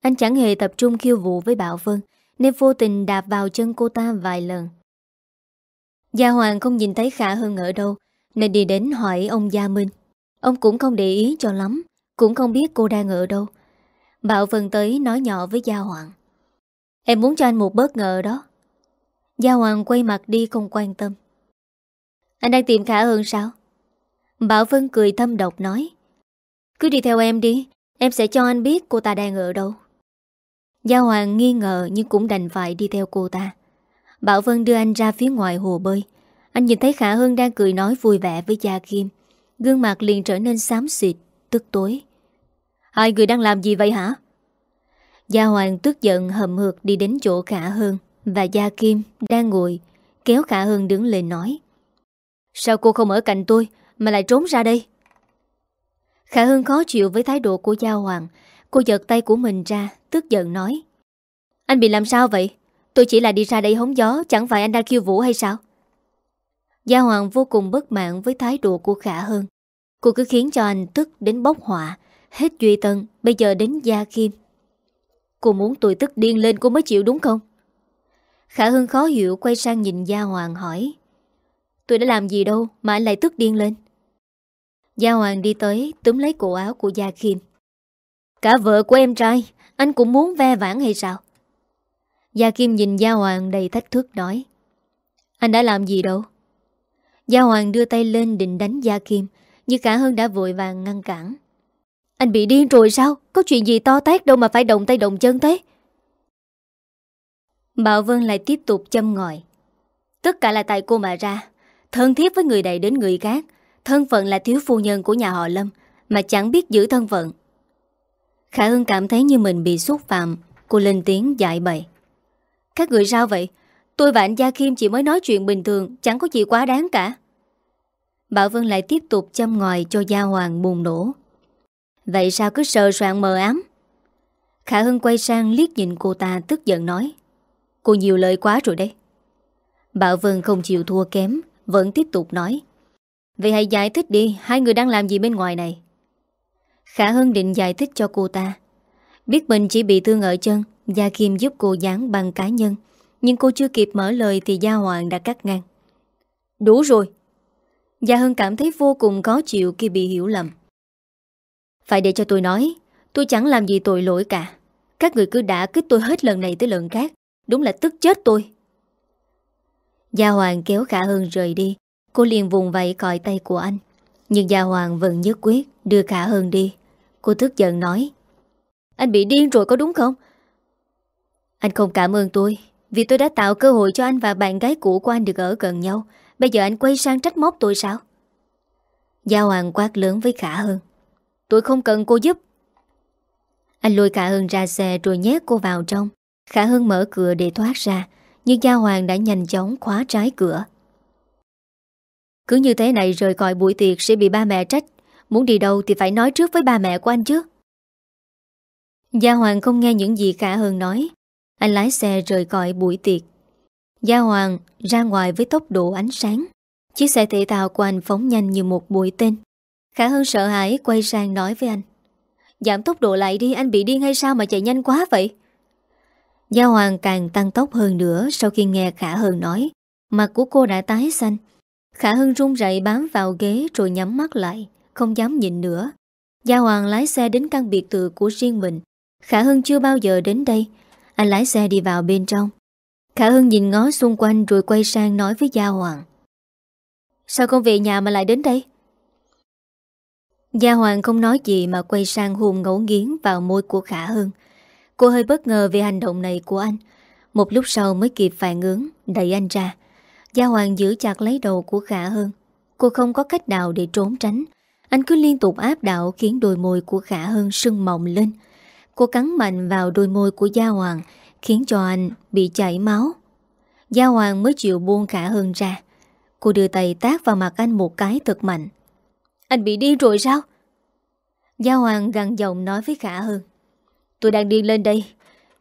Anh chẳng hề tập trung khiêu vũ với Bảo Vân, Nên vô tình đạp vào chân cô ta vài lần. Gia Hoàng không nhìn thấy Khả Hơn ở đâu, Nên đi đến hỏi ông Gia Minh. Ông cũng không để ý cho lắm, Cũng không biết cô đang ở đâu. Bảo Vân tới nói nhỏ với Gia Hoàng. Em muốn cho anh một bất ngờ đó. Gia Hoàng quay mặt đi không quan tâm. Anh đang tìm Khả Hơn sao? Bảo Vân cười thâm độc nói, Cứ đi theo em đi, Em sẽ cho anh biết cô ta đang ở đâu. Gia Hoàng nghi ngờ Nhưng cũng đành phải đi theo cô ta. Bảo Vân đưa anh ra phía ngoài hồ bơi. Anh nhìn thấy Khả Hưng đang cười nói vui vẻ với Gia Kim. Gương mặt liền trở nên xám xịt, Tức tối. Hai người đang làm gì vậy hả? Gia Hoàng tức giận hầm hực đi đến chỗ Khả Hưng Và Gia Kim đang ngồi, Kéo Khả Hưng đứng lên nói, Sao cô không ở cạnh tôi? Mà lại trốn ra đây. Khả Hưng khó chịu với thái độ của Gia Hoàng. Cô giật tay của mình ra Tức giận nói Anh bị làm sao vậy? Tôi chỉ là đi ra đây hóng gió Chẳng phải anh đang khiêu vũ hay sao? Gia Hoàng vô cùng bất mãn với thái độ của Khả Hưng, Cô cứ khiến cho anh tức đến bốc họa Hết Duy Tân Bây giờ đến Gia Kim. Cô muốn tôi tức điên lên cô mới chịu đúng không? Khả Hưng khó hiểu Quay sang nhìn Gia Hoàng hỏi Tôi đã làm gì đâu Mà anh lại tức điên lên? Gia Hoàng đi tới, túm lấy cổ áo của Gia Kim Cả vợ của em trai, Anh cũng muốn ve vãn hay sao? Gia Kim nhìn Gia Hoàng đầy thách thức nói, Anh đã làm gì đâu? Gia Hoàng đưa tay lên định đánh Gia Kim Nhưng cả hơn đã vội vàng ngăn cản. Anh bị điên rồi sao? Có chuyện gì to tát đâu mà phải động tay động chân thế? Bảo Vân lại tiếp tục châm ngòi, Tất cả là tại cô mà ra, Thân thiết với người này đến người khác Thân phận là thiếu phu nhân của nhà họ Lâm, Mà chẳng biết giữ thân phận. Khả Hưng cảm thấy như mình bị xúc phạm, Cô lên tiếng dạy bày: Các người sao vậy? Tôi và anh Gia Kim chỉ mới nói chuyện bình thường, Chẳng có gì quá đáng cả. Bảo Vân lại tiếp tục châm ngòi cho Gia Hoàng bùng nổ. Vậy sao cứ sờ soạn mờ ám? Khả Hưng quay sang liếc nhìn cô ta tức giận nói. Cô nhiều lời quá rồi đấy. Bảo Vân không chịu thua kém, Vẫn tiếp tục nói. Vậy hãy giải thích đi, Hai người đang làm gì bên ngoài này? Khả Hưng định giải thích cho cô ta. Biết mình chỉ bị thương ở chân, Gia Kim giúp cô dán bằng cá nhân. Nhưng cô chưa kịp mở lời Thì Gia Hoàng đã cắt ngang. Đủ rồi. Gia Hưng cảm thấy vô cùng khó chịu khi bị hiểu lầm. Phải để cho tôi nói, Tôi chẳng làm gì tội lỗi cả. Các người cứ đã kích tôi hết lần này tới lần khác, Đúng là tức chết tôi. Gia Hoàng kéo Khả Hưng rời đi. Cô liền vùng vẫy còi tay của anh. Nhưng Gia Hoàng vẫn nhất quyết, Đưa Khả Hưng đi. Cô tức giận nói, Anh bị điên rồi có đúng không? Anh không cảm ơn tôi, Vì tôi đã tạo cơ hội cho anh và bạn gái cũ của anh được ở gần nhau. Bây giờ anh quay sang trách móc tôi sao? Gia Hoàng quát lớn với Khả Hưng Tôi không cần cô giúp. Anh lôi Khả Hưng ra xe rồi nhét cô vào trong. Khả Hưng mở cửa để thoát ra, Nhưng Gia Hoàng đã nhanh chóng khóa trái cửa. Cứ như thế này rời khỏi buổi tiệc sẽ bị ba mẹ trách. Muốn đi đâu thì phải nói trước với ba mẹ của anh chứ. Gia Hoàng không nghe những gì Khả Hưng nói. Anh lái xe rời khỏi buổi tiệc. Gia Hoàng ra ngoài với tốc độ ánh sáng. Chiếc xe thể thao của anh phóng nhanh như một bụi tên. Khả Hưng sợ hãi quay sang nói với anh. Giảm tốc độ lại đi, Anh bị điên hay sao mà chạy nhanh quá vậy? Gia Hoàng càng tăng tốc hơn nữa Sau khi nghe Khả Hưng nói. Mặt của cô đã tái xanh. Khả Hưng run rẩy bám vào ghế Rồi nhắm mắt lại Không dám nhìn nữa Gia Hoàng lái xe đến căn biệt thự của riêng mình Khả Hưng chưa bao giờ đến đây Anh lái xe đi vào bên trong Khả Hưng nhìn ngó xung quanh Rồi quay sang nói với Gia Hoàng Sao con về nhà mà lại đến đây Gia Hoàng không nói gì mà quay sang hôn ngẫu nghiến vào môi của Khả Hưng. Cô hơi bất ngờ về hành động này của anh. Một lúc sau mới kịp phản ứng, đẩy anh ra. Gia Hoàng giữ chặt lấy đầu của Khả Hân. Cô không có cách nào để trốn tránh. Anh cứ liên tục áp đạo khiến đôi môi của Khả Hân sưng mọng lên. Cô cắn mạnh vào đôi môi của Gia Hoàng, khiến cho anh bị chảy máu. Gia Hoàng mới chịu buông Khả Hân ra. Cô đưa tay tác vào mặt anh một cái thật mạnh. Anh bị điên rồi sao? Gia Hoàng gằn giọng nói với Khả Hân. Tôi đang điên lên đây.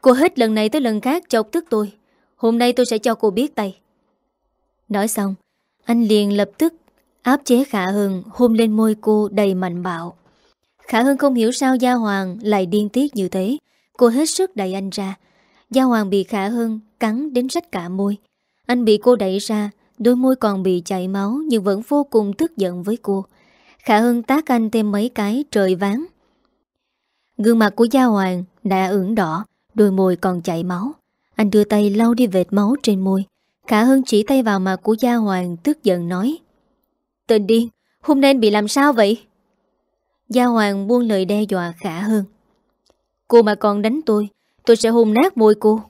Cô hết lần này tới lần khác chọc tức tôi. Hôm nay tôi sẽ cho cô biết tay. Nói xong, anh liền lập tức áp chế Khả hưng hôn lên môi cô đầy mạnh bạo. Khả hưng không hiểu sao Gia Hoàng lại điên tiết như thế. Cô hết sức đẩy anh ra. Gia Hoàng bị Khả hưng cắn đến rách cả môi. Anh bị cô đẩy ra, đôi môi còn bị chảy máu nhưng vẫn vô cùng tức giận với cô. Khả hưng tác anh thêm mấy cái trời ván. Gương mặt của Gia Hoàng đã ửng đỏ, đôi môi còn chảy máu. Anh đưa tay lau đi vệt máu trên môi. Khả Hân chỉ tay vào mặt của Gia Hoàng tức giận nói. Tên điên, hôm nay bị làm sao vậy? Gia Hoàng buông lời đe dọa Khả Hân. Cô mà còn đánh tôi, tôi sẽ hôn nát môi cô.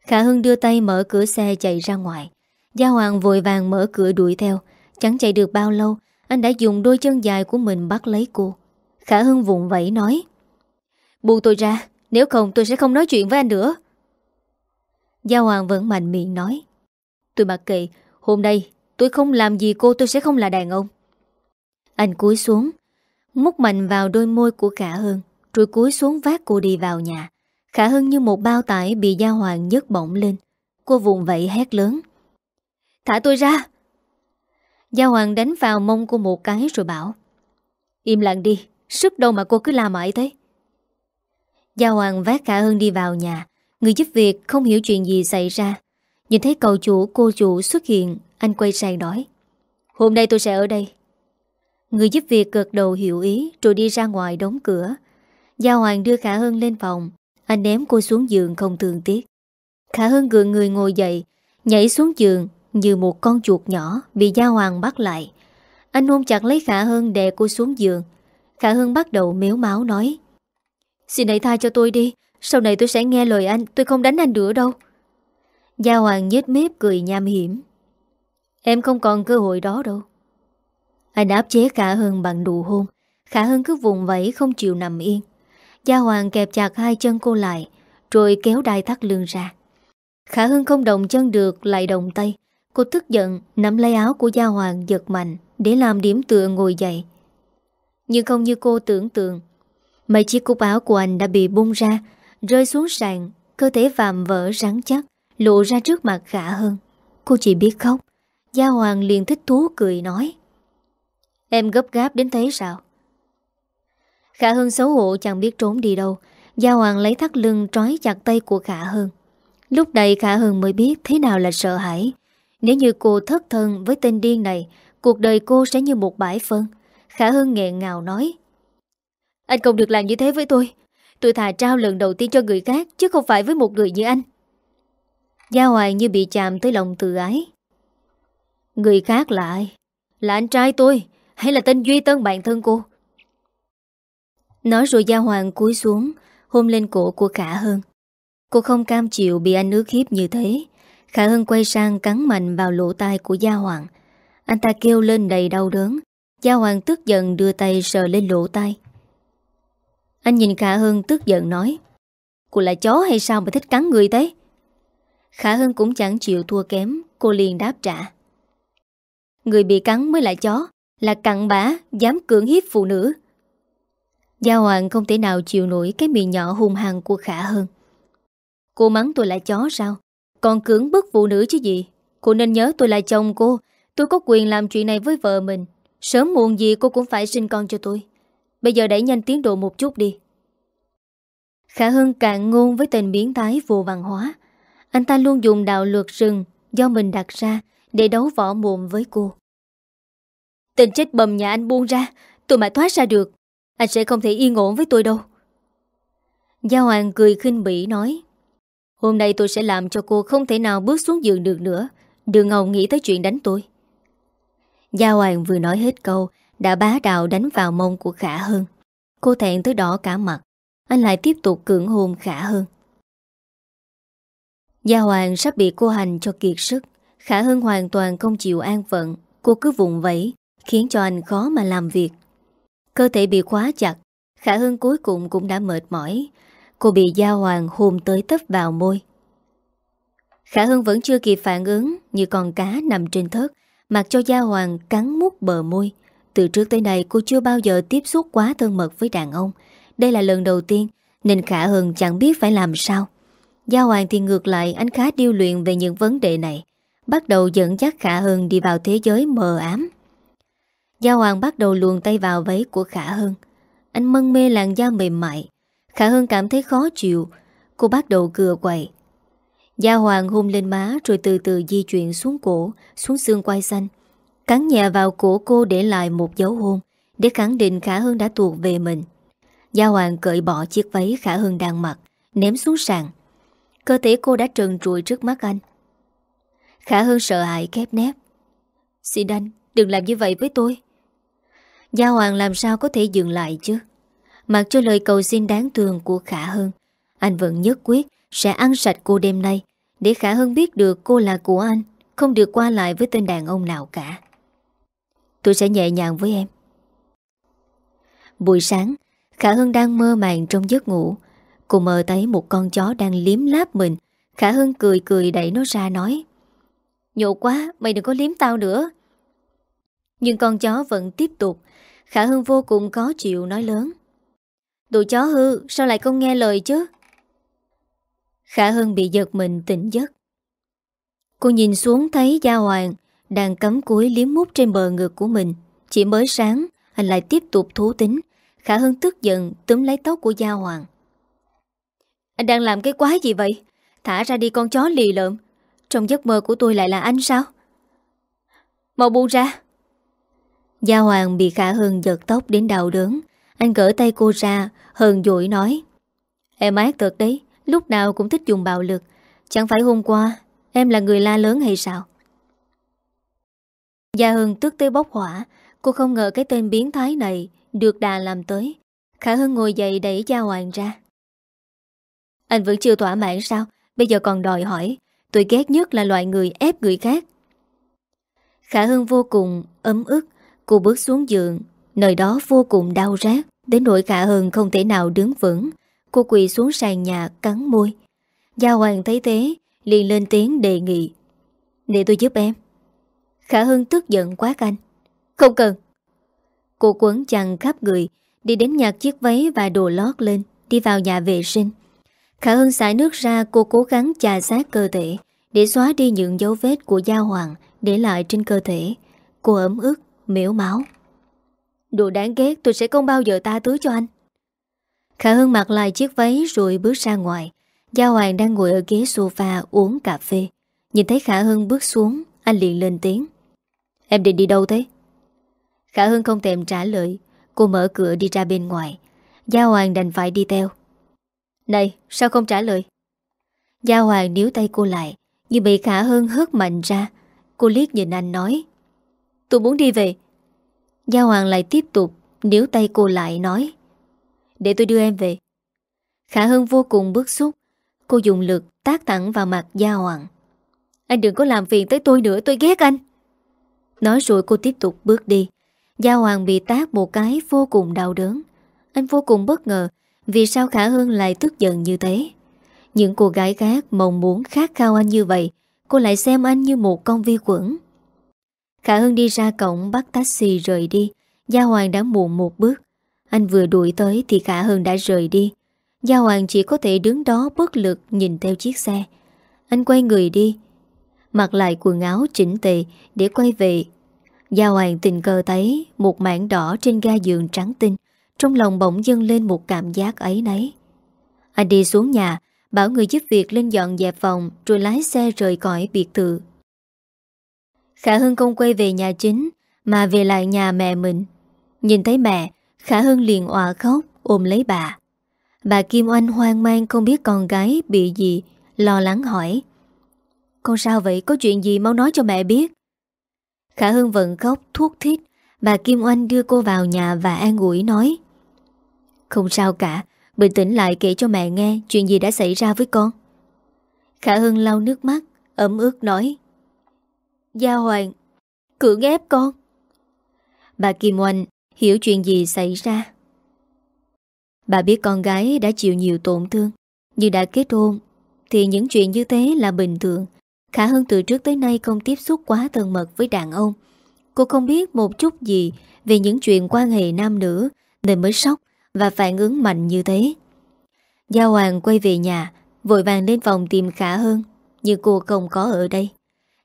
Khả Hưng đưa tay mở cửa xe chạy ra ngoài. Gia Hoàng vội vàng mở cửa đuổi theo. Chẳng chạy được bao lâu, anh đã dùng đôi chân dài của mình bắt lấy cô. Khả Hưng vụn vẫy nói. Buông tôi ra, nếu không tôi sẽ không nói chuyện với anh nữa. Gia Hoàng vẫn mạnh miệng nói. Tôi mặc kệ, hôm nay tôi không làm gì cô tôi sẽ không là đàn ông. Anh cúi xuống, mút mạnh vào đôi môi của Khả Hân, rồi cúi xuống vác cô đi vào nhà. Khả Hân như một bao tải bị Gia Hoàng nhấc bổng lên. Cô vùng vẫy hét lớn. Thả tôi ra! Gia Hoàng đánh vào mông cô một cái rồi bảo. Im lặng đi, sức đâu mà cô cứ la mãi thế. Gia Hoàng vác Khả Hân đi vào nhà. Người giúp việc không hiểu chuyện gì xảy ra. Nhìn thấy cậu chủ cô chủ xuất hiện, anh quay sang nói. Hôm nay tôi sẽ ở đây. Người giúp việc gật đầu hiểu ý rồi đi ra ngoài đóng cửa. Gia Hoàng đưa Khả Hân lên phòng. Anh ném cô xuống giường không thường tiếc. Khả Hân gượng người ngồi dậy, nhảy xuống giường như một con chuột nhỏ bị Gia Hoàng bắt lại. Anh ôm chặt lấy Khả Hân đè cô xuống giường. Khả Hân bắt đầu méo máu nói. Xin hãy tha cho tôi đi, sau này tôi sẽ nghe lời anh, tôi không đánh anh nữa đâu. Gia Hoàng nhếch mép cười nham hiểm. Em không còn cơ hội đó đâu. Anh áp chế Khả Hân bằng đủ hôn. Khả Hân cứ vùng vẫy không chịu nằm yên. Gia Hoàng kẹp chặt hai chân cô lại, rồi kéo đai thắt lưng ra. Khả Hân không động chân được lại động tay. Cô tức giận nắm lấy áo của Gia Hoàng giật mạnh để làm điểm tựa ngồi dậy. Nhưng không như cô tưởng tượng. Mấy chiếc cúc áo của anh đã bị bung ra, rơi xuống sàn, cơ thể vàm vỡ rắn chắc, lộ ra trước mặt Khả Hân. Cô chỉ biết khóc. Gia Hoàng liền thích thú cười nói. Em gấp gáp đến thế sao? Khả Hân xấu hổ chẳng biết trốn đi đâu. Gia Hoàng lấy thắt lưng trói chặt tay của Khả Hân. Lúc đây Khả Hân mới biết thế nào là sợ hãi. Nếu như cô thất thân với tên điên này, cuộc đời cô sẽ như một bãi phân. Khả Hân nghẹn ngào nói. Anh không được làm như thế với tôi. Tôi thà trao lần đầu tiên cho người khác, chứ không phải với một người như anh. Gia Hoài như bị chạm tới lòng tự ái. Người khác là ai? Là anh trai tôi, hay là tên Duy Tân bạn thân cô? Nói rồi Gia Hoàng cúi xuống, hôn lên cổ của Khả hơn Cô không cam chịu bị anh ước hiếp như thế. Khả hơn quay sang cắn mạnh vào lỗ tai của Gia Hoàng. Anh ta kêu lên đầy đau đớn. Gia Hoàng tức giận đưa tay sờ lên lỗ tai. Anh nhìn Khả hơn tức giận nói Cô là chó hay sao mà thích cắn người thế Khả Hân cũng chẳng chịu thua kém, Cô liền đáp trả. Người bị cắn mới là chó, Là cặn bã, Dám cưỡng hiếp phụ nữ. Gia Hoàng không thể nào chịu nổi Cái miệng nhỏ hung hăng của Khả Hân Cô mắng tôi là chó sao? Còn cưỡng bức phụ nữ chứ gì? Cô nên nhớ tôi là chồng cô. Tôi có quyền làm chuyện này với vợ mình. Sớm muộn gì cô cũng phải sinh con cho tôi. Bây giờ đẩy nhanh tiến độ một chút đi. Khả Hân cạn ngôn với tên biến thái vô văn hóa. Anh ta luôn dùng đạo luật rừng Do mình đặt ra Để đấu võ mồm với cô. Tên chết bầm nhà anh buông ra, Tôi mà thoát ra được, Anh sẽ không thể yên ổn với tôi đâu. Gia Hoàng cười khinh bỉ nói, Hôm nay tôi sẽ làm cho cô không thể nào bước xuống giường được nữa, Đừng ngầu nghĩ tới chuyện đánh tôi. Gia Hoàng vừa nói hết câu, Đã bá đạo đánh vào mông của Khả Hơn Cô thẹn tới đỏ cả mặt, Anh lại tiếp tục cưỡng hôn Khả Hơn Gia Hoàng sắp bị cô hành cho kiệt sức, Khả Hưng hoàn toàn không chịu an phận, Cô cứ vùng vẫy, Khiến cho anh khó mà làm việc. Cơ thể bị khóa chặt, Khả Hưng cuối cùng cũng đã mệt mỏi, Cô bị Gia Hoàng hôn tới tấp vào môi. Khả Hưng vẫn chưa kịp phản ứng Như con cá nằm trên thớt, Mặc cho Gia Hoàng cắn mút bờ môi. Từ trước tới nay, cô chưa bao giờ tiếp xúc quá thân mật với đàn ông. Đây là lần đầu tiên Nên Khả Hưng chẳng biết phải làm sao. Gia Hoàng thì ngược lại Anh khá điêu luyện về những vấn đề này, Bắt đầu dẫn dắt Khả Hưng đi vào thế giới mờ ám. Gia Hoàng bắt đầu luồn tay vào váy của Khả Hưng. Anh mân mê làn da mềm mại. Khả Hưng cảm thấy khó chịu. Cô bắt đầu cừa quậy. Gia Hoàng hôn lên má Rồi từ từ di chuyển xuống cổ, Xuống xương quai xanh. Cắn nhẹ vào cổ cô để lại một dấu hôn, Để khẳng định Khả Hưng đã thuộc về mình. Gia Hoàng cởi bỏ chiếc váy Khả Hưng đang mặc, Ném xuống sàn. Cơ thể cô đã trần trụi trước mắt anh. Khả Hân sợ hãi khép nép. Xin anh đừng làm như vậy với tôi. Gia Hoàng làm sao có thể dừng lại chứ? Mặc cho lời cầu xin đáng thương của Khả Hân, Anh vẫn nhất quyết Sẽ ăn sạch cô đêm nay Để Khả Hân biết được cô là của anh Không được qua lại với tên đàn ông nào cả. Tôi sẽ nhẹ nhàng với em. Buổi sáng Khả Hân đang mơ màng trong giấc ngủ. Cô mơ thấy một con chó đang liếm láp mình. Khả Hưng cười cười đẩy nó ra nói Nhộ quá, mày đừng có liếm tao nữa. Nhưng con chó vẫn tiếp tục. Khả Hưng vô cùng khó chịu nói lớn, Đồ chó hư, Sao lại không nghe lời chứ? Khả Hưng bị giật mình tỉnh giấc. Cô nhìn xuống thấy Gia Hoàng Đang cắm cúi liếm mút trên bờ ngực của mình. Chỉ mới sáng, Anh lại tiếp tục thú tính. Khả Hưng tức giận, túm lấy tóc của Gia Hoàng. Anh đang làm cái quái gì vậy? Thả ra đi con chó lì lợm. Trong giấc mơ của tôi lại là anh sao? Mau buông ra. Gia Hoàng bị Khả Hưng giật tóc đến đau đớn. Anh gỡ tay cô ra, Hờn dội nói. Em ác thật đấy, Lúc nào cũng thích dùng bạo lực. Chẳng phải hôm qua, Em là người la lớn hay sao? Gia Hưng tức tới bốc hỏa. Cô không ngờ cái tên biến thái này Được đà làm tới. Khả Hưng ngồi dậy đẩy Gia Hoàng ra. Anh vẫn chưa thỏa mãn sao? Bây giờ còn đòi hỏi. Tôi ghét nhất là loại người ép người khác. Khả Hưng vô cùng ấm ức. Cô bước xuống giường. Nơi đó vô cùng đau rát. Đến nỗi Khả Hưng không thể nào đứng vững. Cô quỳ xuống sàn nhà, cắn môi. Gia Hoàng thấy thế, liền lên tiếng đề nghị. Để tôi giúp em. Khả Hưng tức giận quá anh Không cần. Cô quấn chăn khắp người, Đi đến nhặt chiếc váy và đồ lót lên, Đi vào nhà vệ sinh. Khả Hân xài nước ra cô cố gắng chà sát cơ thể Để xóa đi những dấu vết của Gia Hoàng Để lại trên cơ thể. Cô ấm ức, miễu máu Đồ đáng ghét tôi sẽ không bao giờ ta tứ cho anh. Khả Hân mặc lại chiếc váy rồi bước ra ngoài. Gia Hoàng đang ngồi ở ghế sofa uống cà phê. Nhìn thấy Khả Hân bước xuống Anh liền lên tiếng. Em định đi đâu thế? Khả Hân không thèm trả lời. Cô mở cửa đi ra bên ngoài. Gia Hoàng đành phải đi theo. Này, sao không trả lời? Gia Hoàng níu tay cô lại, Như bị Khả Hưng hớt mạnh ra. Cô liếc nhìn anh nói, Tôi muốn đi về. Gia Hoàng lại tiếp tục níu tay cô lại nói, Để tôi đưa em về. Khả Hưng vô cùng bức xúc. Cô dùng lực tác thẳng vào mặt Gia Hoàng. Anh đừng có làm phiền tới tôi nữa, Tôi ghét anh. Nói rồi cô tiếp tục bước đi. Gia Hoàng bị tác một cái vô cùng đau đớn. Anh vô cùng bất ngờ vì sao Khả Hưng lại tức giận như thế? Những cô gái khác mong muốn khát khao anh như vậy, Cô lại xem anh như một con vi khuẩn. Khả Hưng đi ra cổng bắt taxi rời đi. Gia Hoàng đã muộn một bước. Anh vừa đuổi tới thì Khả Hưng đã rời đi. Gia Hoàng chỉ có thể đứng đó bất lực nhìn theo chiếc xe. Anh quay người đi. Mặc lại quần áo chỉnh tề để quay về. Gia Hoàng tình cờ thấy một mảng đỏ trên ga giường trắng tinh. Trong lòng bỗng dâng lên một cảm giác ấy nấy. Anh đi xuống nhà, Bảo người giúp việc lên dọn dẹp phòng Rồi lái xe rời khỏi biệt thự. Khả Hưng không quay về nhà chính, Mà về lại nhà mẹ mình. Nhìn thấy mẹ, Khả Hưng liền òa khóc, ôm lấy bà. Bà Kim Oanh hoang mang không biết con gái bị gì, Lo lắng hỏi, Con sao vậy? Có chuyện gì mau nói cho mẹ biết. Khả Hưng vẫn khóc thuốc thít. Bà Kim Oanh đưa cô vào nhà và an ủi nói không sao cả, Bình tĩnh lại kể cho mẹ nghe Chuyện gì đã xảy ra với con. Khả Hưng lau nước mắt, Ấm ướt nói. Gia Hoàng, Cưỡng ép con. Bà Kim Oanh hiểu chuyện gì xảy ra. Bà biết con gái đã chịu nhiều tổn thương Nhưng đã kết hôn, Thì những chuyện như thế là bình thường. Khả Hưng từ trước tới nay không tiếp xúc quá thân mật với đàn ông. Cô không biết một chút gì Về những chuyện quan hệ nam nữ Nên mới sốc và phản ứng mạnh như thế. Gia Hoàng quay về nhà Vội vàng lên phòng tìm Khả Hơn, Nhưng cô không có ở đây.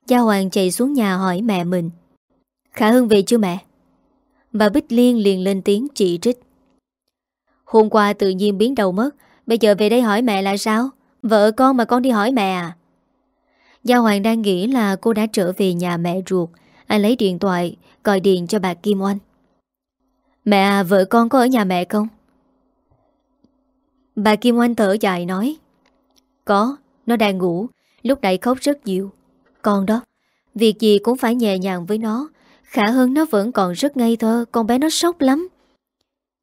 Gia Hoàng chạy xuống nhà hỏi mẹ mình. Khả Hơn về chưa mẹ? Bà Bích Liên liền lên tiếng chỉ trích. Hôm qua tự nhiên biến đầu mất Bây giờ về đây hỏi mẹ là sao? Vợ con mà con đi hỏi mẹ à? Gia Hoàng đang nghĩ là cô đã trở về nhà mẹ ruột. Anh lấy điện thoại Gọi điện cho bà Kim Oanh. Mẹ à vợ con có ở nhà mẹ không? Bà Kim Oanh thở dài nói, Có, Nó đang ngủ, Lúc nãy khóc rất nhiều. Con đó, Việc gì cũng phải nhẹ nhàng với nó, Khả hơn nó vẫn còn rất ngây thơ, Con bé nó sốc lắm.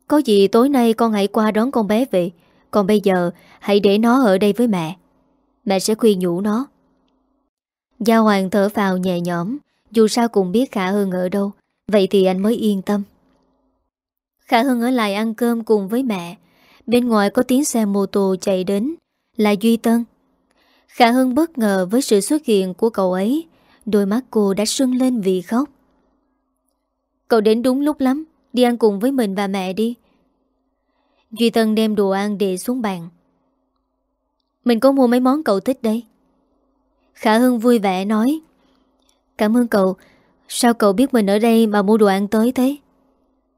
Có gì tối nay con hãy qua đón con bé về, Còn bây giờ hãy để nó ở đây với mẹ. Mẹ sẽ khuyên nhủ nó. Gia Hoàng thở vào nhẹ nhõm, Dù sao cũng biết Khả Hưng ở đâu, Vậy thì anh mới yên tâm. Khả Hưng ở lại ăn cơm cùng với mẹ Bên ngoài có tiếng xe mô tô chạy đến. Là Duy Tân. Khả Hưng bất ngờ với sự xuất hiện của cậu ấy. Đôi mắt cô đã sưng lên vì khóc. Cậu đến đúng lúc lắm. Đi ăn cùng với mình và mẹ đi. Duy Tân đem đồ ăn để xuống bàn. Mình có mua mấy món cậu thích đây? Khả Hưng vui vẻ nói. Cảm ơn cậu. Sao cậu biết mình ở đây mà mua đồ ăn tới thế?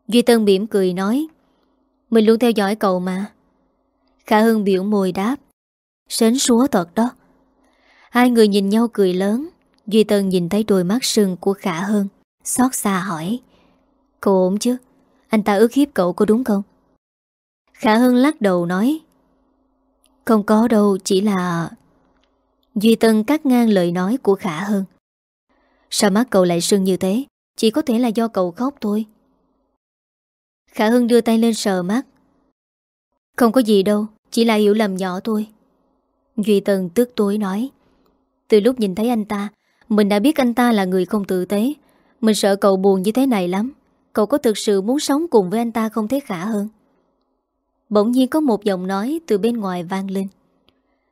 Duy Tân mỉm cười nói. Mình luôn theo dõi cậu mà. Khả Hưng biểu môi đáp. Sến súa thật đó. Hai người nhìn nhau cười lớn. Duy Tân nhìn thấy đôi mắt sưng của Khả Hưng, Xót xa hỏi. Cậu ổn chứ? Anh ta ước hiếp cậu có đúng không? Khả Hưng lắc đầu nói. Không có đâu, Chỉ là Duy Tân cắt ngang lời nói của Khả Hưng. Sao mắt cậu lại sưng như thế? Chỉ có thể là do cậu khóc thôi. Khả Hưng đưa tay lên sờ mắt. Không có gì đâu, Chỉ là hiểu lầm nhỏ thôi. Duy Tân tức tối nói. Từ lúc nhìn thấy anh ta, Mình đã biết anh ta là người không tự tế. Mình sợ cậu buồn như thế này lắm. Cậu có thực sự muốn sống cùng với anh ta không thấy khả hơn? Bỗng nhiên có một giọng nói từ bên ngoài vang lên.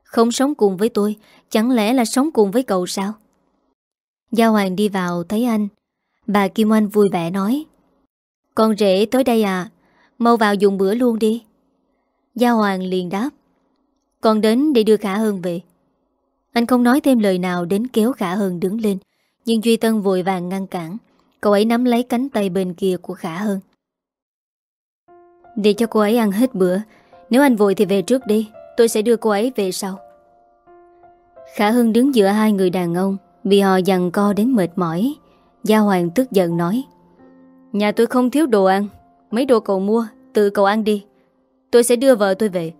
Không sống cùng với tôi, Chẳng lẽ là sống cùng với cậu sao? Gia Hoàng đi vào, thấy anh. Bà Kim Anh vui vẻ nói. Con rể tới đây à Mau vào dùng bữa luôn đi. Gia Hoàng liền đáp, Con đến để đưa Khả Hơn về. Anh không nói thêm lời nào đến kéo Khả Hơn đứng lên, Nhưng Duy Tân vội vàng ngăn cản. Cậu ấy nắm lấy cánh tay bên kia của Khả Hơn Để cho cô ấy ăn hết bữa, Nếu anh vội thì về trước đi, Tôi sẽ đưa cô ấy về sau. Khả Hưng đứng giữa hai người đàn ông, Vì họ dằn co đến mệt mỏi. Gia Hoàng tức giận nói Nhà tôi không thiếu đồ ăn. Mấy đồ cậu mua, Tự cậu ăn đi. Tôi sẽ đưa vợ tôi về.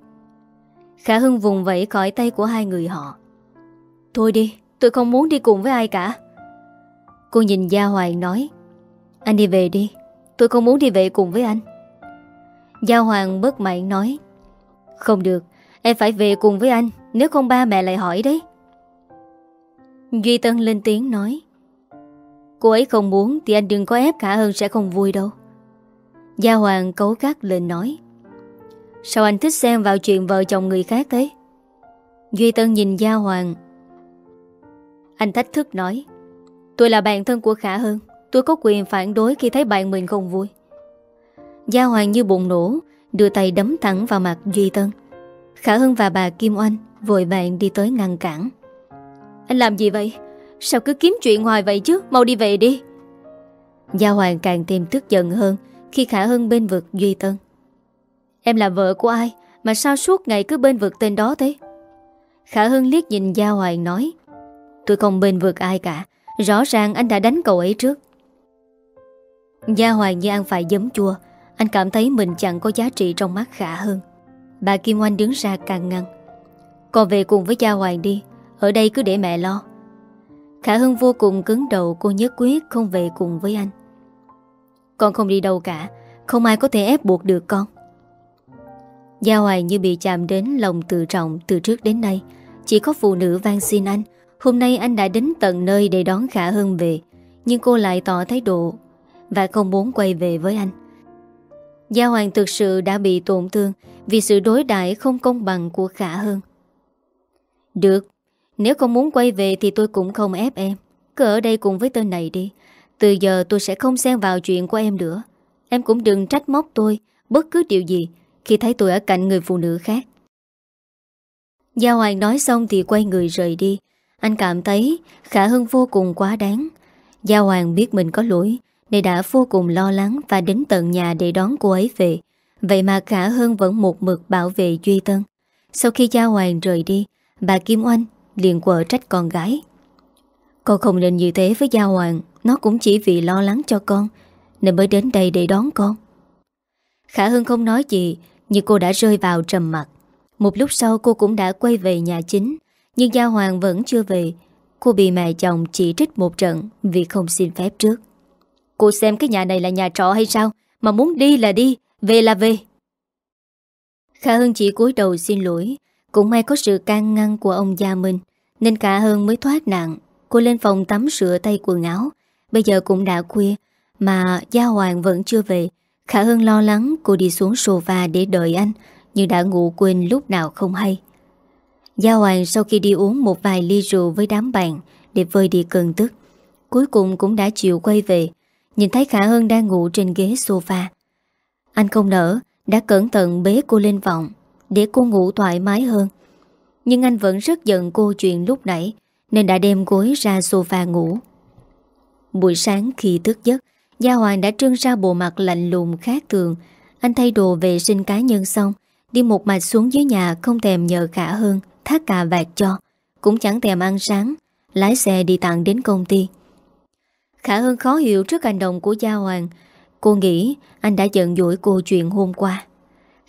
Khả Hưng vùng vẫy khỏi tay của hai người họ. Thôi đi, Tôi không muốn đi cùng với ai cả. Cô nhìn Gia Hoàng nói, Anh đi về đi. Tôi không muốn đi về cùng với anh. Gia Hoàng bất mãn nói, Không được, Em phải về cùng với anh, Nếu không ba mẹ lại hỏi đấy. Duy Tân lên tiếng nói Cô ấy không muốn Thì anh đừng có ép cả hơn sẽ không vui đâu. Gia Hoàng cấu cắt lên nói, Sao anh thích xem vào chuyện vợ chồng người khác thế? Duy Tân nhìn Gia Hoàng. Anh thách thức nói, Tôi là bạn thân của Khả Hơn Tôi có quyền phản đối khi thấy bạn mình không vui. Gia Hoàng như bụng nổ, Đưa tay đấm thẳng vào mặt Duy Tân. Khả Hân và bà Kim Oanh Vội vàng đi tới ngăn cản. Anh làm gì vậy? Sao cứ kiếm chuyện hoài vậy chứ? Mau đi về đi. Gia Hoàng càng thêm tức giận hơn Khi Khả Hân bên vực Duy Tân. Em là vợ của ai Mà sao suốt ngày cứ bên vực tên đó thế? Khả Hân liếc nhìn Gia Hoàng nói, Tôi không bên vực ai cả. Rõ ràng anh đã đánh cậu ấy trước. Gia Hoàng như ăn phải giấm chua, Anh cảm thấy mình chẳng có giá trị trong mắt khả Hân. Bà Kim Oanh đứng ra càng ngăn Con về cùng với Gia Hoàng đi, Ở đây cứ để mẹ lo. Khả Hưng vô cùng cứng đầu, cô nhất quyết không về cùng với anh. Con không đi đâu cả, Không ai có thể ép buộc được con. Gia Hoài như bị chạm đến lòng tự trọng từ trước đến nay. Chỉ có phụ nữ van xin anh, Hôm nay anh đã đến tận nơi để đón Khả Hân về. Nhưng cô lại tỏ thái độ Và không muốn quay về với anh. Gia Hoàng thực sự đã bị tổn thương Vì sự đối đãi không công bằng của Khả Hân Được nếu không muốn quay về thì tôi cũng không ép em. Cứ ở đây cùng với tên này đi. Từ giờ tôi sẽ không xen vào chuyện của em nữa. Em cũng đừng trách móc tôi Bất cứ điều gì Khi thấy tôi ở cạnh người phụ nữ khác. Gia Hoàng nói xong thì quay người rời đi. Anh cảm thấy Khả Hân vô cùng quá đáng. Gia Hoàng biết mình có lỗi Nên đã vô cùng lo lắng Và đến tận nhà để đón cô ấy về. Vậy mà Khả Hân vẫn một mực bảo vệ Duy Tân. Sau khi Gia Hoàng rời đi, Bà Kim Oanh liền quở trách con gái. Con không nên như thế với Gia Hoàng, Nó cũng chỉ vì lo lắng cho con, Nên mới đến đây để đón con. Khả Hưng không nói gì, Nhưng cô đã rơi vào trầm mặt Một lúc sau, cô cũng đã quay về nhà chính, Nhưng Gia Hoàng vẫn chưa về. Cô bị mẹ chồng chỉ trích một trận Vì không xin phép trước. Cô xem cái nhà này là nhà trọ hay sao? Mà muốn đi là đi, Về là về. Khả Hưng chỉ cúi đầu xin lỗi cũng may có sự can ngăn của ông Gia Minh Nên cả hơn mới thoát nạn. Cô lên phòng tắm sửa tay quần áo. Bây giờ cũng đã khuya, Mà Gia Hoàng vẫn chưa về. Khả hưng lo lắng cô đi xuống sofa để đợi anh, Nhưng đã ngủ quên lúc nào không hay. Gia Hoàng sau khi đi uống một vài ly rượu với đám bạn Để vơi đi cơn tức, Cuối cùng cũng đã chịu quay về. Nhìn thấy Khả hưng đang ngủ trên ghế sofa, Anh không nỡ, Đã cẩn thận bế cô lên vọng. Để cô ngủ thoải mái hơn. Nhưng anh vẫn rất giận cô chuyện lúc nãy, Nên đã đem gối ra sofa ngủ. Buổi sáng khi thức giấc, Gia Hoàng đã trưng ra bộ mặt lạnh lùng khác thường. Anh thay đồ vệ sinh cá nhân xong, Đi một mạch xuống dưới nhà Không thèm nhờ Khả Hơn, Thác cà vạt cho. Cũng chẳng thèm ăn sáng, Lái xe đi tặng đến công ty. Khả Hơn khó hiểu trước hành động của Gia Hoàng. Cô nghĩ anh đã giận dỗi cô chuyện hôm qua.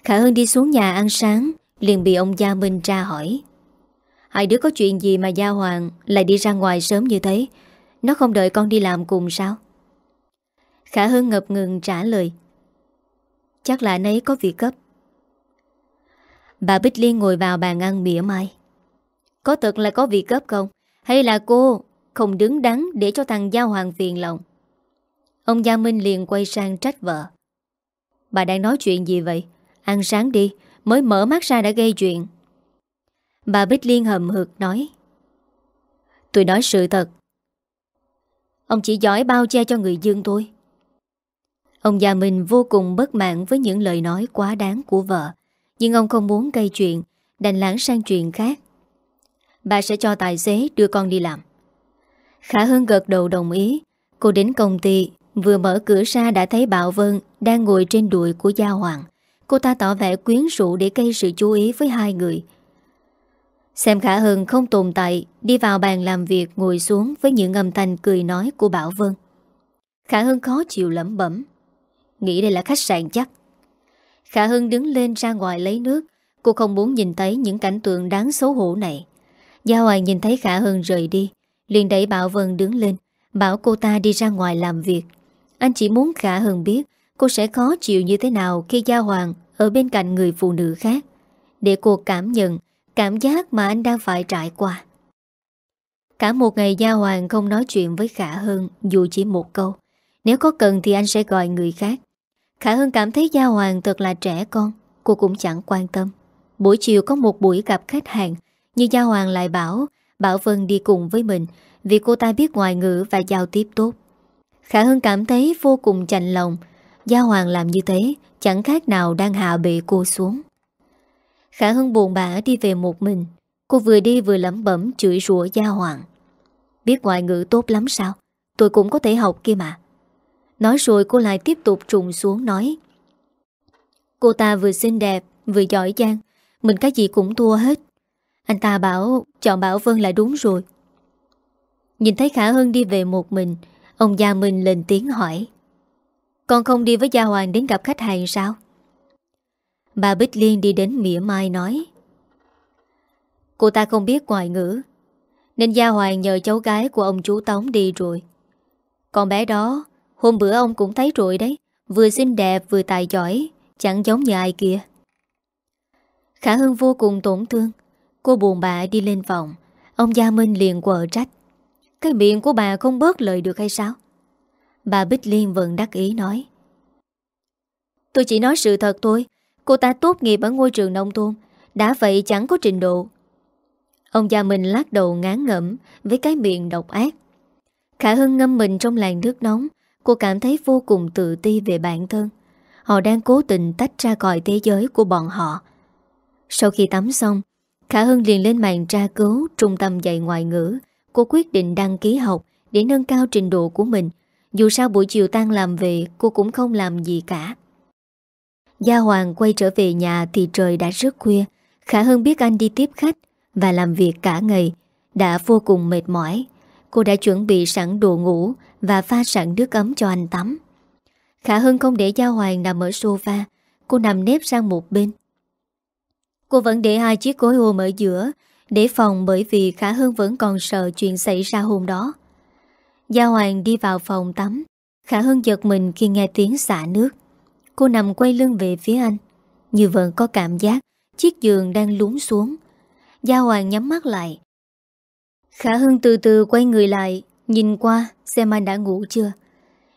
Khả Hưng đi xuống nhà ăn sáng, Liền bị ông Gia Minh tra hỏi. Hai đứa có chuyện gì mà Gia Hoàng Lại đi ra ngoài sớm như thế? Nó không đợi con đi làm cùng sao? Khả Hưng ngập ngừng trả lời. Chắc là anh ấy có việc cấp Bà Bích Liên ngồi vào bàn ăn mỉa mai. Có thật là có việc cấp không? Hay là cô không đứng đắn Để cho thằng Gia Hoàng phiền lòng? Ông Gia Minh liền quay sang trách vợ. Bà đang nói chuyện gì vậy? Ăn sáng đi, Mới mở mắt ra đã gây chuyện. Bà Bích Liên hầm hực nói, Tôi nói sự thật. Ông chỉ giỏi bao che cho người dương thôi Ông già mình vô cùng bất mãn với những lời nói quá đáng của vợ, Nhưng ông không muốn gây chuyện, Đành lãng sang chuyện khác. Bà sẽ cho tài xế đưa con đi làm. Khả Hưng gật đầu đồng ý. Cô đến công ty, Vừa mở cửa ra đã thấy Bảo Vân Đang ngồi trên đùi của Gia Hoàng. Cô ta tỏ vẻ quyến rũ để gây sự chú ý với hai người. Xem Khả hưng không tồn tại, Đi vào bàn làm việc, ngồi xuống Với những âm thanh cười nói của Bảo Vân. Khả hưng khó chịu lẩm bẩm. Nghĩ đây là khách sạn chắc. Khả Hưng đứng lên ra ngoài lấy nước. Cô không muốn nhìn thấy những cảnh tượng đáng xấu hổ này. Gia Hoàng nhìn thấy Khả Hưng rời đi. Liền đẩy Bảo Vân đứng lên, Bảo cô ta đi ra ngoài làm việc. Anh chỉ muốn Khả Hưng biết Cô sẽ khó chịu như thế nào khi Gia Hoàng Ở bên cạnh người phụ nữ khác? Để cô cảm nhận Cảm giác mà anh đang phải trải qua. Cả một ngày Gia Hoàng không nói chuyện với Khả Hưng Dù chỉ một câu. Nếu có cần thì anh sẽ gọi người khác. Khả hơn cảm thấy Gia Hoàng thật là trẻ con, Cô cũng chẳng quan tâm. Buổi chiều có một buổi gặp khách hàng Nhưng Gia Hoàng lại bảo Bảo Vân đi cùng với mình, Vì cô ta biết ngoại ngữ và giao tiếp tốt. Khả Hưng cảm thấy vô cùng chạnh lòng Gia Hoàng làm như thế, Chẳng khác nào đang hạ bệ cô xuống. Khả Hân buồn bã đi về một mình. Cô vừa đi vừa lẩm bẩm chửi rủa Gia Hoàng. Biết ngoại ngữ tốt lắm sao? Tôi cũng có thể học kia mà. Nói rồi cô lại tiếp tục trùng xuống nói. Cô ta vừa xinh đẹp, Vừa giỏi giang. Mình cái gì cũng thua hết. Anh ta bảo, chọn Bảo Vân là đúng rồi. Nhìn thấy Khả Hân đi về một mình, Ông Gia Minh lên tiếng hỏi. Con không đi với Gia Hoàng đến gặp khách hàng sao? Bà Bích Liên đi đến mỉa mai nói. Cô ta không biết ngoại ngữ, Nên Gia Hoàng nhờ cháu gái của ông chú Tống đi rồi. Con bé đó, Hôm bữa ông cũng thấy rồi đấy, Vừa xinh đẹp vừa tài giỏi, Chẳng giống như ai kia. Khả Hưng vô cùng tổn thương, Cô buồn bã đi lên phòng, Ông Gia Minh liền quờ trách. Cái miệng của bà không bớt lời được hay sao? Bà Bích Liên vẫn đắc ý nói. Tôi chỉ nói sự thật thôi. Cô ta tốt nghiệp ở ngôi trường nông thôn. Đã vậy chẳng có trình độ. Ông già mình lắc đầu ngán ngẩm, Với cái miệng độc ác. Khả Hưng ngâm mình trong làn nước nóng. Cô cảm thấy vô cùng tự ti về bản thân. Họ đang cố tình tách ra khỏi thế giới của bọn họ. Sau khi tắm xong, Khả Hưng liền lên mạng tra cứu Trung tâm dạy ngoại ngữ. Cô quyết định đăng ký học Để nâng cao trình độ của mình. Dù sao buổi chiều tan làm về, Cô cũng không làm gì cả. Gia Hoàng quay trở về nhà Thì trời đã rất khuya. Khả Hưng biết anh đi tiếp khách Và làm việc cả ngày, Đã vô cùng mệt mỏi. Cô đã chuẩn bị sẵn đồ ngủ Và pha sẵn nước ấm cho anh tắm. Khả Hưng không để Gia Hoàng nằm ở sofa, Cô nằm nếp sang một bên. Cô vẫn để hai chiếc gối ôm ở giữa Để phòng bởi vì Khả Hưng vẫn còn sợ chuyện xảy ra hôm đó. Gia Hoàng đi vào phòng tắm. Khả Hưng giật mình khi nghe tiếng xả nước. Cô nằm quay lưng về phía anh. Như vẫn có cảm giác, Chiếc giường đang lún xuống. Gia Hoàng nhắm mắt lại. Khả Hưng từ từ quay người lại, Nhìn qua, xem anh đã ngủ chưa.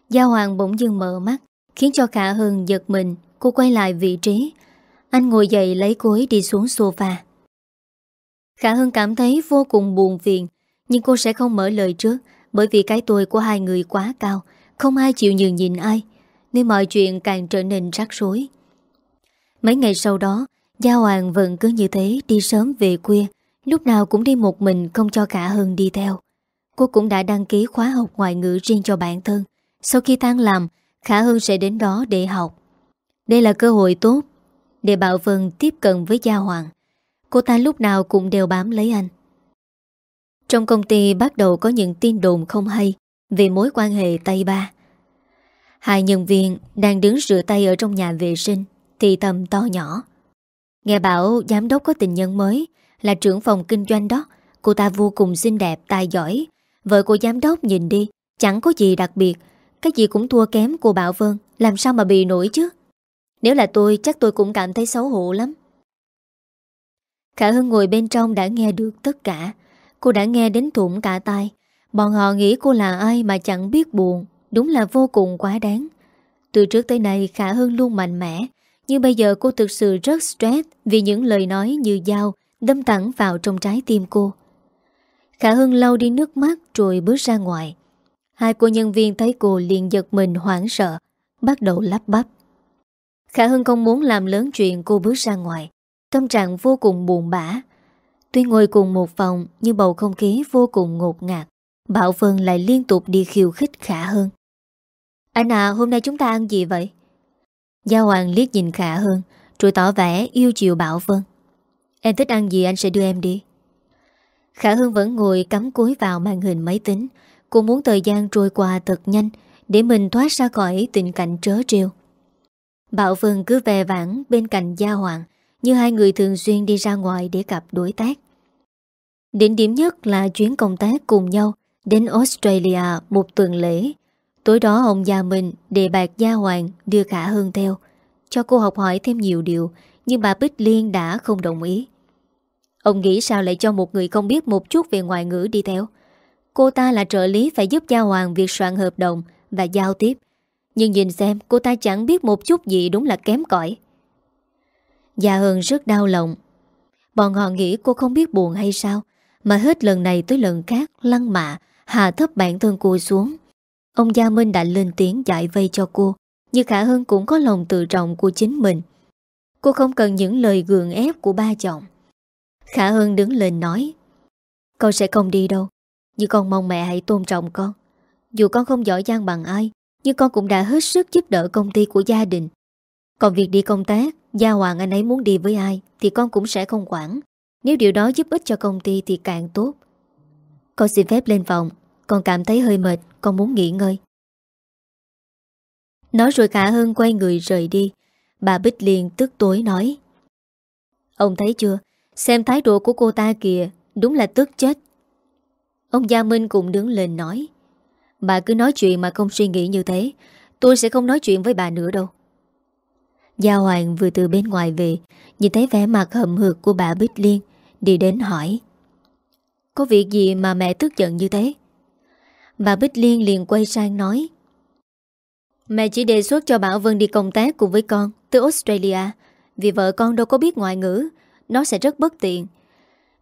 Gia Hoàng bỗng dưng mở mắt, Khiến cho Khả Hưng giật mình. Cô quay lại vị trí. Anh ngồi dậy lấy cối đi xuống sofa. Khả Hưng cảm thấy vô cùng buồn phiền, Nhưng cô sẽ không mở lời trước. Bởi vì cái tôi của hai người quá cao, Không ai chịu nhường nhìn ai, Nên mọi chuyện càng trở nên rắc rối. Mấy ngày sau đó, Gia Hoàng vẫn cứ như thế Đi sớm về khuya Lúc nào cũng đi một mình không cho Khả Hưng đi theo. Cô cũng đã đăng ký khóa học ngoại ngữ riêng cho bản thân. Sau khi tan làm, Khả Hưng sẽ đến đó để học. Đây là cơ hội tốt Để Bảo Vân tiếp cận với Gia Hoàng. Cô ta lúc nào cũng đều bám lấy anh. Trong công ty bắt đầu có những tin đồn không hay Về mối quan hệ Tây Ba. Hai nhân viên đang đứng rửa tay ở trong nhà vệ sinh Thì tầm to nhỏ. Nghe bảo giám đốc có tình nhân mới Là trưởng phòng kinh doanh đó Cô ta vô cùng xinh đẹp, tài giỏi. Vợ của giám đốc nhìn đi Chẳng có gì đặc biệt. Cái gì cũng thua kém cô Bảo Vân Làm sao mà bị nổi chứ? Nếu là tôi chắc tôi cũng cảm thấy xấu hổ lắm. Khả Hưng ngồi bên trong đã nghe được tất cả. Cô đã nghe đến thủng cả tai. Bọn họ nghĩ cô là ai mà chẳng biết buồn. Đúng là vô cùng quá đáng. Từ trước tới nay, Khả Hưng luôn mạnh mẽ. Nhưng bây giờ cô thực sự rất stress Vì những lời nói như dao Đâm thẳng vào trong trái tim cô. Khả Hưng lau đi nước mắt Rồi bước ra ngoài. Hai cô nhân viên thấy cô liền giật mình hoảng sợ, Bắt đầu lắp bắp. Khả Hưng không muốn làm lớn chuyện, cô bước ra ngoài. Tâm trạng vô cùng buồn bã. Tuy ngồi cùng một phòng, Nhưng bầu không khí vô cùng ngột ngạt. Bảo Vân lại liên tục đi khiêu khích Khả hơn Anh à hôm nay chúng ta ăn gì vậy? Gia Hoàng liếc nhìn Khả hơn Rồi tỏ vẻ yêu chiều Bảo Vân Em thích ăn gì anh sẽ đưa em đi. Khả hương vẫn ngồi cắm cúi vào màn hình máy tính. Cô muốn thời gian trôi qua thật nhanh Để mình thoát ra khỏi tình cảnh trớ trêu. Bảo Vân cứ về vãng bên cạnh Gia Hoàng như hai người thường xuyên đi ra ngoài để gặp đối tác. Đỉnh điểm nhất là chuyến công tác cùng nhau Đến Australia một tuần lễ. Tối đó ông già mình, đề bạc Gia Hoàng, đưa Khả hơn theo, Cho cô học hỏi thêm nhiều điều, Nhưng bà Bích Liên đã không đồng ý. Ông nghĩ sao lại cho một người không biết một chút về ngoại ngữ đi theo? Cô ta là trợ lý phải giúp Gia Hoàng việc soạn hợp đồng và giao tiếp. Nhưng nhìn xem, cô ta chẳng biết một chút gì đúng là kém cỏi. Gia Hân rất đau lòng. Bọn họ nghĩ cô không biết buồn hay sao, Mà hết lần này tới lần khác lăng mạ, Hạ thấp bản thân cô xuống. Ông Gia Minh đã lên tiếng giải vây cho cô, Nhưng Khả Hân cũng có lòng tự trọng của chính mình. Cô không cần những lời gượng ép của ba chồng. Khả Hân đứng lên nói, Con sẽ không đi đâu, Nhưng con mong mẹ hãy tôn trọng con. Dù con không giỏi giang bằng ai, Nhưng con cũng đã hết sức giúp đỡ công ty của gia đình. Còn việc đi công tác, Gia Hoàng anh ấy muốn đi với ai Thì con cũng sẽ không quản. Nếu điều đó giúp ích cho công ty thì càng tốt. Con xin phép lên phòng, Con cảm thấy hơi mệt, Con muốn nghỉ ngơi. Nói rồi Khả Hưng quay người rời đi. Bà Bích liền tức tối nói, Ông thấy chưa? Xem thái độ của cô ta kìa, Đúng là tức chết. Ông Gia Minh cũng đứng lên nói, Bà cứ nói chuyện mà không suy nghĩ như thế, Tôi sẽ không nói chuyện với bà nữa đâu. Gia Hoàng vừa từ bên ngoài về, Nhìn thấy vẻ mặt hậm hực của bà Bích Liên, Đi đến hỏi. Có việc gì mà mẹ tức giận như thế? Bà Bích Liên liền quay sang nói. Mẹ chỉ đề xuất cho Bảo Vân đi công tác cùng với con Từ Australia. Vì vợ con đâu có biết ngoại ngữ, Nó sẽ rất bất tiện.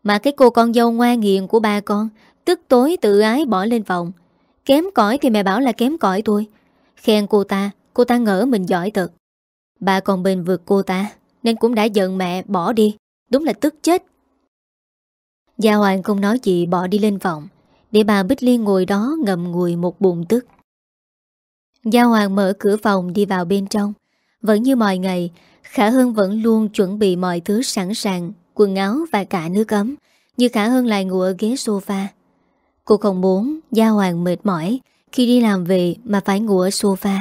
Mà cái cô con dâu ngoan hiền của ba con, Tức tối tự ái bỏ lên phòng. Kém cỏi thì mẹ bảo là kém cỏi tôi Khen cô ta Cô ta ngỡ mình giỏi thật. Bà còn bình vượt cô ta, Nên cũng đã giận mẹ, bỏ đi. Đúng là tức chết. Gia Hoàng không nói gì, bỏ đi lên phòng. Để bà Bích Liên ngồi đó ngậm ngùi một bụng tức. Gia Hoàng mở cửa phòng đi vào bên trong. Vẫn như mọi ngày, Khả hưng vẫn luôn chuẩn bị mọi thứ sẵn sàng, Quần áo và cả nước ấm, Như Khả hưng lại ngủ ở ghế sofa. Cô không muốn Gia Hoàng mệt mỏi Khi đi làm về mà phải ngủ ở sofa.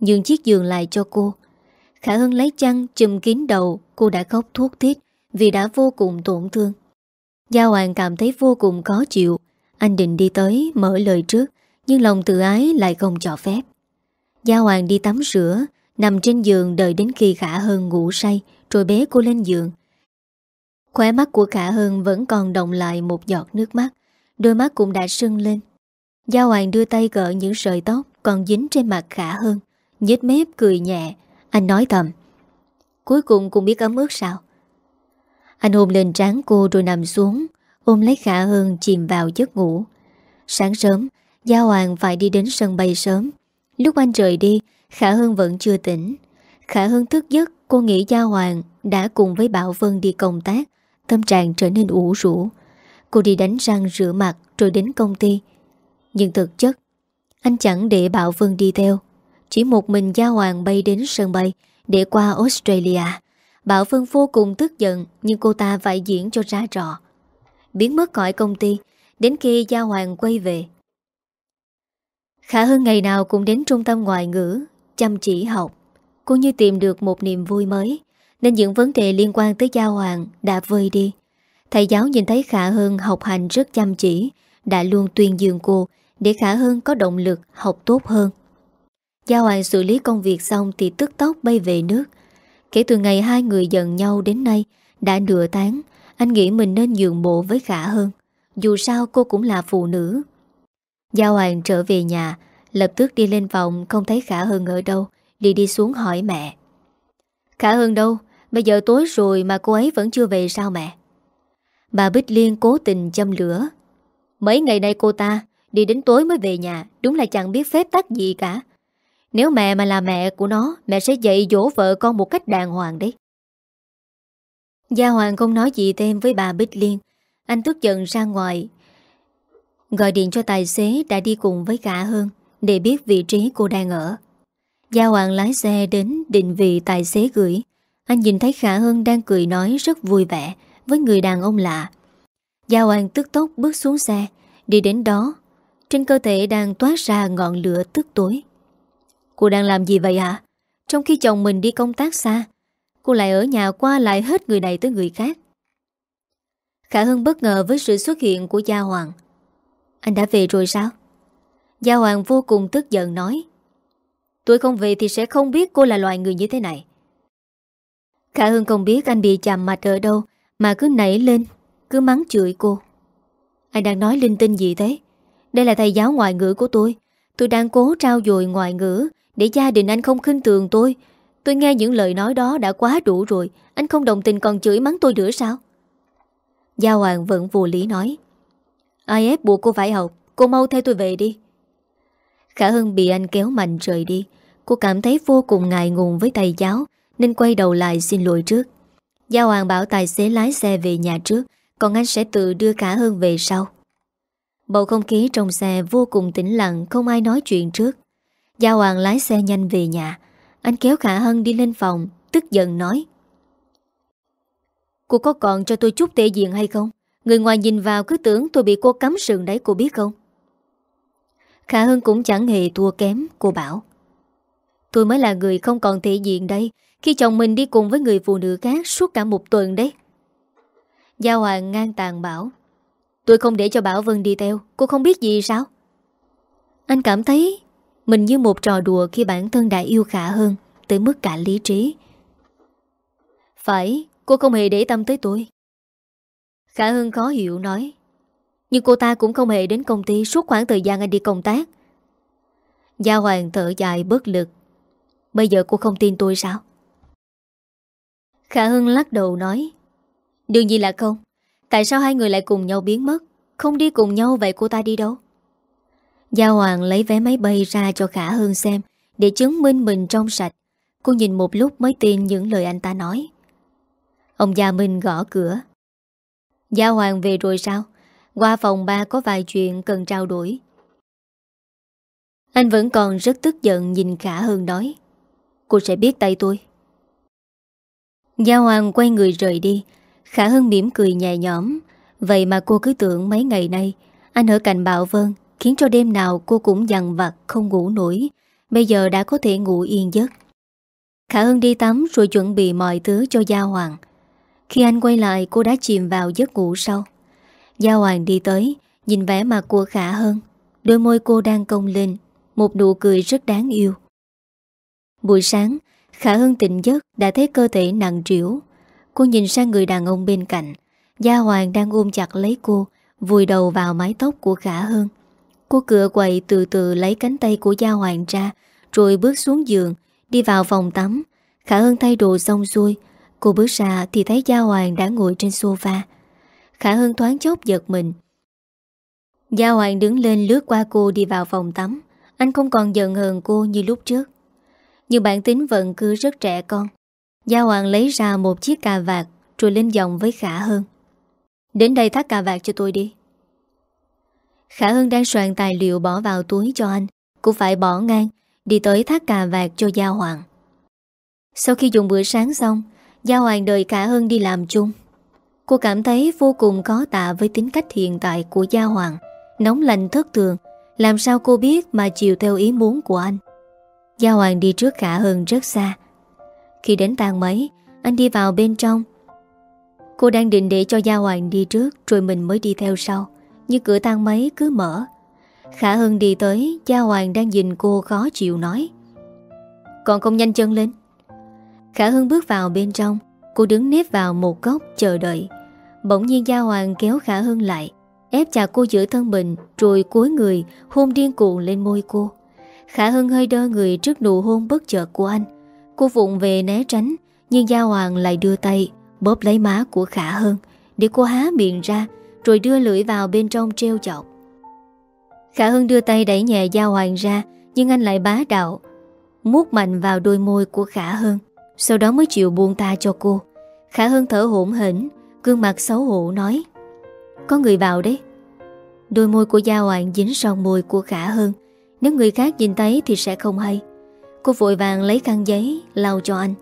Nhường chiếc giường lại cho cô. Khả Hân lấy chăn, chùm kín đầu, Cô đã khóc thuốc thiết Vì đã vô cùng tổn thương. Gia Hoàng cảm thấy vô cùng khó chịu. Anh định đi tới, mở lời trước, Nhưng lòng tự ái lại không cho phép. Gia Hoàng đi tắm rửa, Nằm trên giường đợi đến khi Khả Hưng ngủ say, Rồi bế cô lên giường. Khóe mắt của Khả Hưng vẫn còn động lại một giọt nước mắt, Đôi mắt cũng đã sưng lên. Gia Hoàng đưa tay gỡ những sợi tóc Còn dính trên mặt Khả Hưng, nhếch mép cười nhẹ anh nói thầm. Cuối cùng cũng biết ấm ướt sao? Anh ôm lên trán cô rồi nằm xuống, Ôm lấy Khả Hơn chìm vào giấc ngủ. Sáng sớm Gia Hoàng phải đi đến sân bay sớm. Lúc anh rời đi, Khả hưng vẫn chưa tỉnh. Khả hưng thức giấc, Cô nghĩ Gia Hoàng đã cùng với Bảo Vân đi công tác. Tâm trạng trở nên ủ rũ. Cô đi đánh răng rửa mặt Rồi đến công ty. Nhưng thực chất, Anh chẳng để Bảo Vân đi theo. Chỉ một mình Gia Hoàng bay đến sân bay Để qua Australia. Bảo Vân vô cùng tức giận, Nhưng cô ta phải diễn cho ra trò. Biến mất khỏi công ty, Đến khi Gia Hoàng quay về. Khả hơn ngày nào cũng đến trung tâm ngoại ngữ, Chăm chỉ học. Cô như tìm được một niềm vui mới, Nên những vấn đề liên quan tới Gia Hoàng Đã vơi đi. Thầy giáo nhìn thấy Khả Hơn học hành rất chăm chỉ, Đã luôn tuyên dương cô Để Khả Hơn có động lực học tốt hơn. Gia Hoàng xử lý công việc xong Thì tức tốc bay về nước. Kể từ ngày hai người dần nhau đến nay, Đã nửa tháng, Anh nghĩ mình nên nhượng bộ với Khả Hơn. Dù sao cô cũng là phụ nữ. Gia Hoàng trở về nhà, Lập tức đi lên phòng, Không thấy Khả Hân ở đâu, Đi đi xuống hỏi mẹ. Khả Hân đâu? Bây giờ tối rồi mà cô ấy vẫn chưa về sao mẹ? Bà Bích Liên cố tình châm lửa. Mấy ngày nay cô ta, Đi đến tối mới về nhà, Đúng là chẳng biết phép tắc gì cả. Nếu mẹ mà là mẹ của nó, Mẹ sẽ dạy dỗ vợ con một cách đàng hoàng đấy. Gia Hoàng không nói gì thêm với bà Bích Liên. Anh tức giận ra ngoài, Gọi điện cho tài xế đã đi cùng với cả hơn Để biết vị trí cô đang ở. Gia Hoàng lái xe đến định vị tài xế gửi. Anh nhìn thấy Khả hưng đang cười nói rất vui vẻ Với người đàn ông lạ. Gia Hoàng tức tốc bước xuống xe, Đi đến đó. Trên cơ thể đang toát ra ngọn lửa tức tối. Cô đang làm gì vậy hả? Trong khi chồng mình đi công tác xa, Cô lại ở nhà qua lại hết người này tới người khác. Khả Hưng bất ngờ với sự xuất hiện của Gia Hoàng. Anh đã về rồi sao? Gia Hoàng vô cùng tức giận nói. Tôi không về thì sẽ không biết cô là loại người như thế này. Khả Hưng không biết anh bị chạm mặt ở đâu, Mà cứ nảy lên, Cứ mắng chửi cô. Anh đang nói linh tinh gì thế? Đây là thầy giáo ngoại ngữ của tôi. Tôi đang cố trao dồi ngoại ngữ để gia đình anh không khinh thường tôi. Tôi nghe những lời nói đó đã quá đủ rồi. Anh không đồng tình còn chửi mắng tôi nữa sao? Gia Hoàng vẫn vô lý nói. Ai ép buộc cô phải học? Cô mau theo tôi về đi. Khả Hân bị anh kéo mạnh rời đi. Cô cảm thấy vô cùng ngại ngùng với thầy giáo, Nên quay đầu lại xin lỗi trước. Gia Hoàng bảo tài xế lái xe về nhà trước, Còn anh sẽ tự đưa Khả Hân về sau. Bầu không khí trong xe vô cùng tĩnh lặng, Không ai nói chuyện trước. Gia Hoàng lái xe nhanh về nhà. Anh kéo Khả Hân đi lên phòng, Tức giận nói. Cô có còn cho tôi chút tệ diện hay không? Người ngoài nhìn vào cứ tưởng tôi bị cô cắm sườn đấy, cô biết không? Khả Hân cũng chẳng hề thua kém, Cô bảo. Tôi mới là người không còn thể diện đây. Khi chồng mình đi cùng với người phụ nữ khác Suốt cả một tuần đấy. Gia Hoàng ngang tàn bảo. Tôi không để cho Bảo Vân đi theo, Cô không biết gì sao? Anh cảm thấy mình như một trò đùa khi bản thân đã yêu Khả hơn tới mức cả lý trí. Phải, cô không hề để tâm tới tôi. Khả Hưng khó hiểu nói. Nhưng cô ta cũng không hề đến công ty suốt khoảng thời gian anh đi công tác. Gia Hoàng thở dài bất lực. Bây giờ cô không tin tôi sao? Khả Hưng lắc đầu nói. Đương nhiên là không. Tại sao hai người lại cùng nhau biến mất? Không đi cùng nhau vậy cô ta đi đâu? Gia Hoàng lấy vé máy bay ra cho Khả Hương xem, để chứng minh mình trong sạch. Cô nhìn một lúc mới tin những lời anh ta nói. Ông Gia Minh gõ cửa. Gia Hoàng về rồi sao? Qua phòng ba có vài chuyện cần trao đổi. Anh vẫn còn rất tức giận nhìn Khả Hương nói. Cô sẽ biết tay tôi. Gia Hoàng quay người rời đi. Khả Hương mỉm cười nhẹ nhõm. Vậy mà cô cứ tưởng mấy ngày nay, anh ở cạnh Bảo Vân khiến cho đêm nào cô cũng dằn vặt không ngủ nổi. Bây giờ đã có thể ngủ yên giấc. Khả Hưng đi tắm rồi chuẩn bị mọi thứ cho Gia Hoàng. Khi anh quay lại cô đã chìm vào giấc ngủ sau. Gia Hoàng đi tới, nhìn vẻ mặt của Khả Hân. Đôi môi cô đang cong lên, một nụ cười rất đáng yêu. Buổi sáng, Khả Hân tỉnh giấc đã thấy cơ thể nặng trĩu. Cô nhìn sang người đàn ông bên cạnh. Gia Hoàng đang ôm chặt lấy cô, vùi đầu vào mái tóc của Khả Hân. Cô cửa quậy từ từ lấy cánh tay của Gia Hoàng ra, rồi bước xuống giường, đi vào phòng tắm. Khả Hân thay đồ xong xuôi, cô bước ra thì thấy Gia Hoàng đã ngồi trên sofa. Khả Hân thoáng chốc giật mình. Gia Hoàng đứng lên lướt qua cô đi vào phòng tắm. Anh không còn giận hờn cô như lúc trước. Nhưng bản tính vẫn cứ rất trẻ con. Gia Hoàng lấy ra một chiếc cà vạt rồi lên giọng với Khả Hơn. Đến đây thắt cà vạt cho tôi đi. Khả Hân đang soạn tài liệu bỏ vào túi cho anh. Cũng phải bỏ ngang, Đi tới thác cà vạt cho Gia Hoàng. Sau khi dùng bữa sáng xong, Gia Hoàng đợi Khả Hân đi làm chung. Cô cảm thấy vô cùng có tạ Với tính cách hiện tại của Gia Hoàng. Nóng lạnh thất thường, Làm sao cô biết mà chiều theo ý muốn của anh? Gia Hoàng đi trước Khả Hân rất xa. Khi đến tàn mấy, Anh đi vào bên trong. Cô đang định để cho Gia Hoàng đi trước, Rồi mình mới đi theo sau như cửa thang máy cứ mở. Khả Hân đi tới Gia Hoàng đang nhìn cô khó chịu nói. Còn không nhanh chân lên. Khả Hân bước vào bên trong. Cô đứng nếp vào một góc chờ đợi. Bỗng nhiên Gia Hoàng kéo Khả Hân lại, Ép chặt cô giữa thân mình, Rồi cúi người, hôn điên cuồng lên môi cô. Khả Hân hơi đơ người trước nụ hôn bất chợt của anh. Cô vụng về né tránh, Nhưng Gia Hoàng lại đưa tay Bóp lấy má của Khả Hân Để cô há miệng ra rồi đưa lưỡi vào bên trong treo chọc. Khả Hưng đưa tay đẩy nhẹ Gia Hoàng ra Nhưng anh lại bá đạo Mút mạnh vào đôi môi của Khả Hưng, Sau đó mới chịu buông ta cho cô. Khả Hưng thở hổn hỉnh Gương mặt xấu hổ nói Có người vào đấy. Đôi môi của Gia Hoàng dính son môi của Khả Hưng, Nếu người khác nhìn thấy thì sẽ không hay. Cô vội vàng lấy khăn giấy lau cho anh.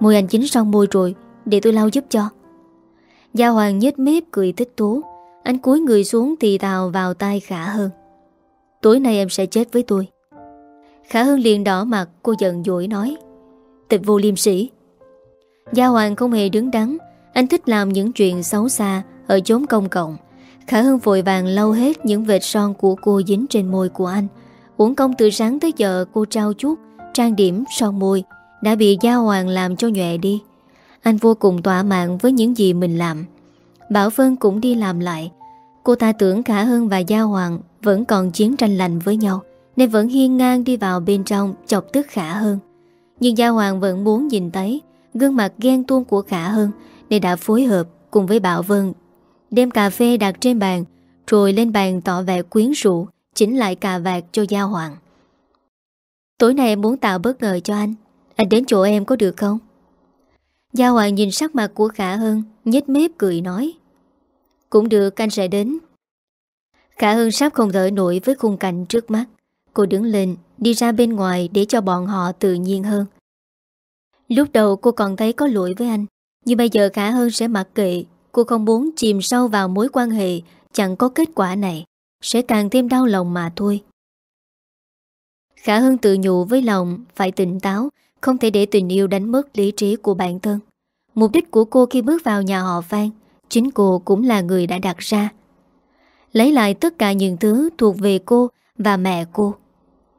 Môi anh dính son môi rồi Để tôi lau giúp cho. Gia Hoàng nhếch mép cười thích thú. Anh cúi người xuống tì tào vào tay Khả Hơn Tối nay em sẽ chết với tôi. Khả Hơn liền đỏ mặt, Cô giận dỗi nói. Tịch vô liêm sĩ Gia Hoàng không hề đứng đắn. Anh thích làm những chuyện xấu xa Ở chốn công cộng. Khả Hưng vội vàng lau hết những vệt son của cô dính trên môi của anh. Uổng công từ sáng tới giờ cô trao chút Trang điểm, son môi, Đã bị Gia Hoàng làm cho nhòe đi anh vô cùng tỏa mạng với những gì mình làm. Bảo Vân cũng đi làm lại. Cô ta tưởng Khả Hân và Gia Hoàng Vẫn còn chiến tranh lành với nhau, Nên vẫn hiên ngang đi vào bên trong Chọc tức Khả Hân. Nhưng Gia Hoàng vẫn muốn nhìn thấy Gương mặt ghen tuông của Khả Hân Nên đã phối hợp cùng với Bảo Vân Đem cà phê đặt trên bàn, Rồi lên bàn tỏ vẻ quyến rũ, Chỉnh lại cà vạt cho Gia Hoàng. Tối nay em muốn tạo bất ngờ cho anh. Anh đến chỗ em có được không? Gia Hoàng nhìn sắc mặt của Khả Hân nhếch mép cười nói. Cũng được, anh sẽ đến. Khả Hân sắp không thở nổi với khung cảnh trước mắt. Cô đứng lên, Đi ra bên ngoài để cho bọn họ tự nhiên hơn. Lúc đầu cô còn thấy có lỗi với anh, Nhưng bây giờ Khả Hân sẽ mặc kệ. Cô không muốn chìm sâu vào mối quan hệ, Chẳng có kết quả này, Sẽ càng thêm đau lòng mà thôi. Khả Hân tự nhủ với lòng, Phải tỉnh táo không thể để tình yêu đánh mất lý trí của bản thân. Mục đích của cô khi bước vào nhà họ Phan, Chính cô cũng là người đã đặt ra. Lấy lại tất cả những thứ thuộc về cô Và mẹ cô.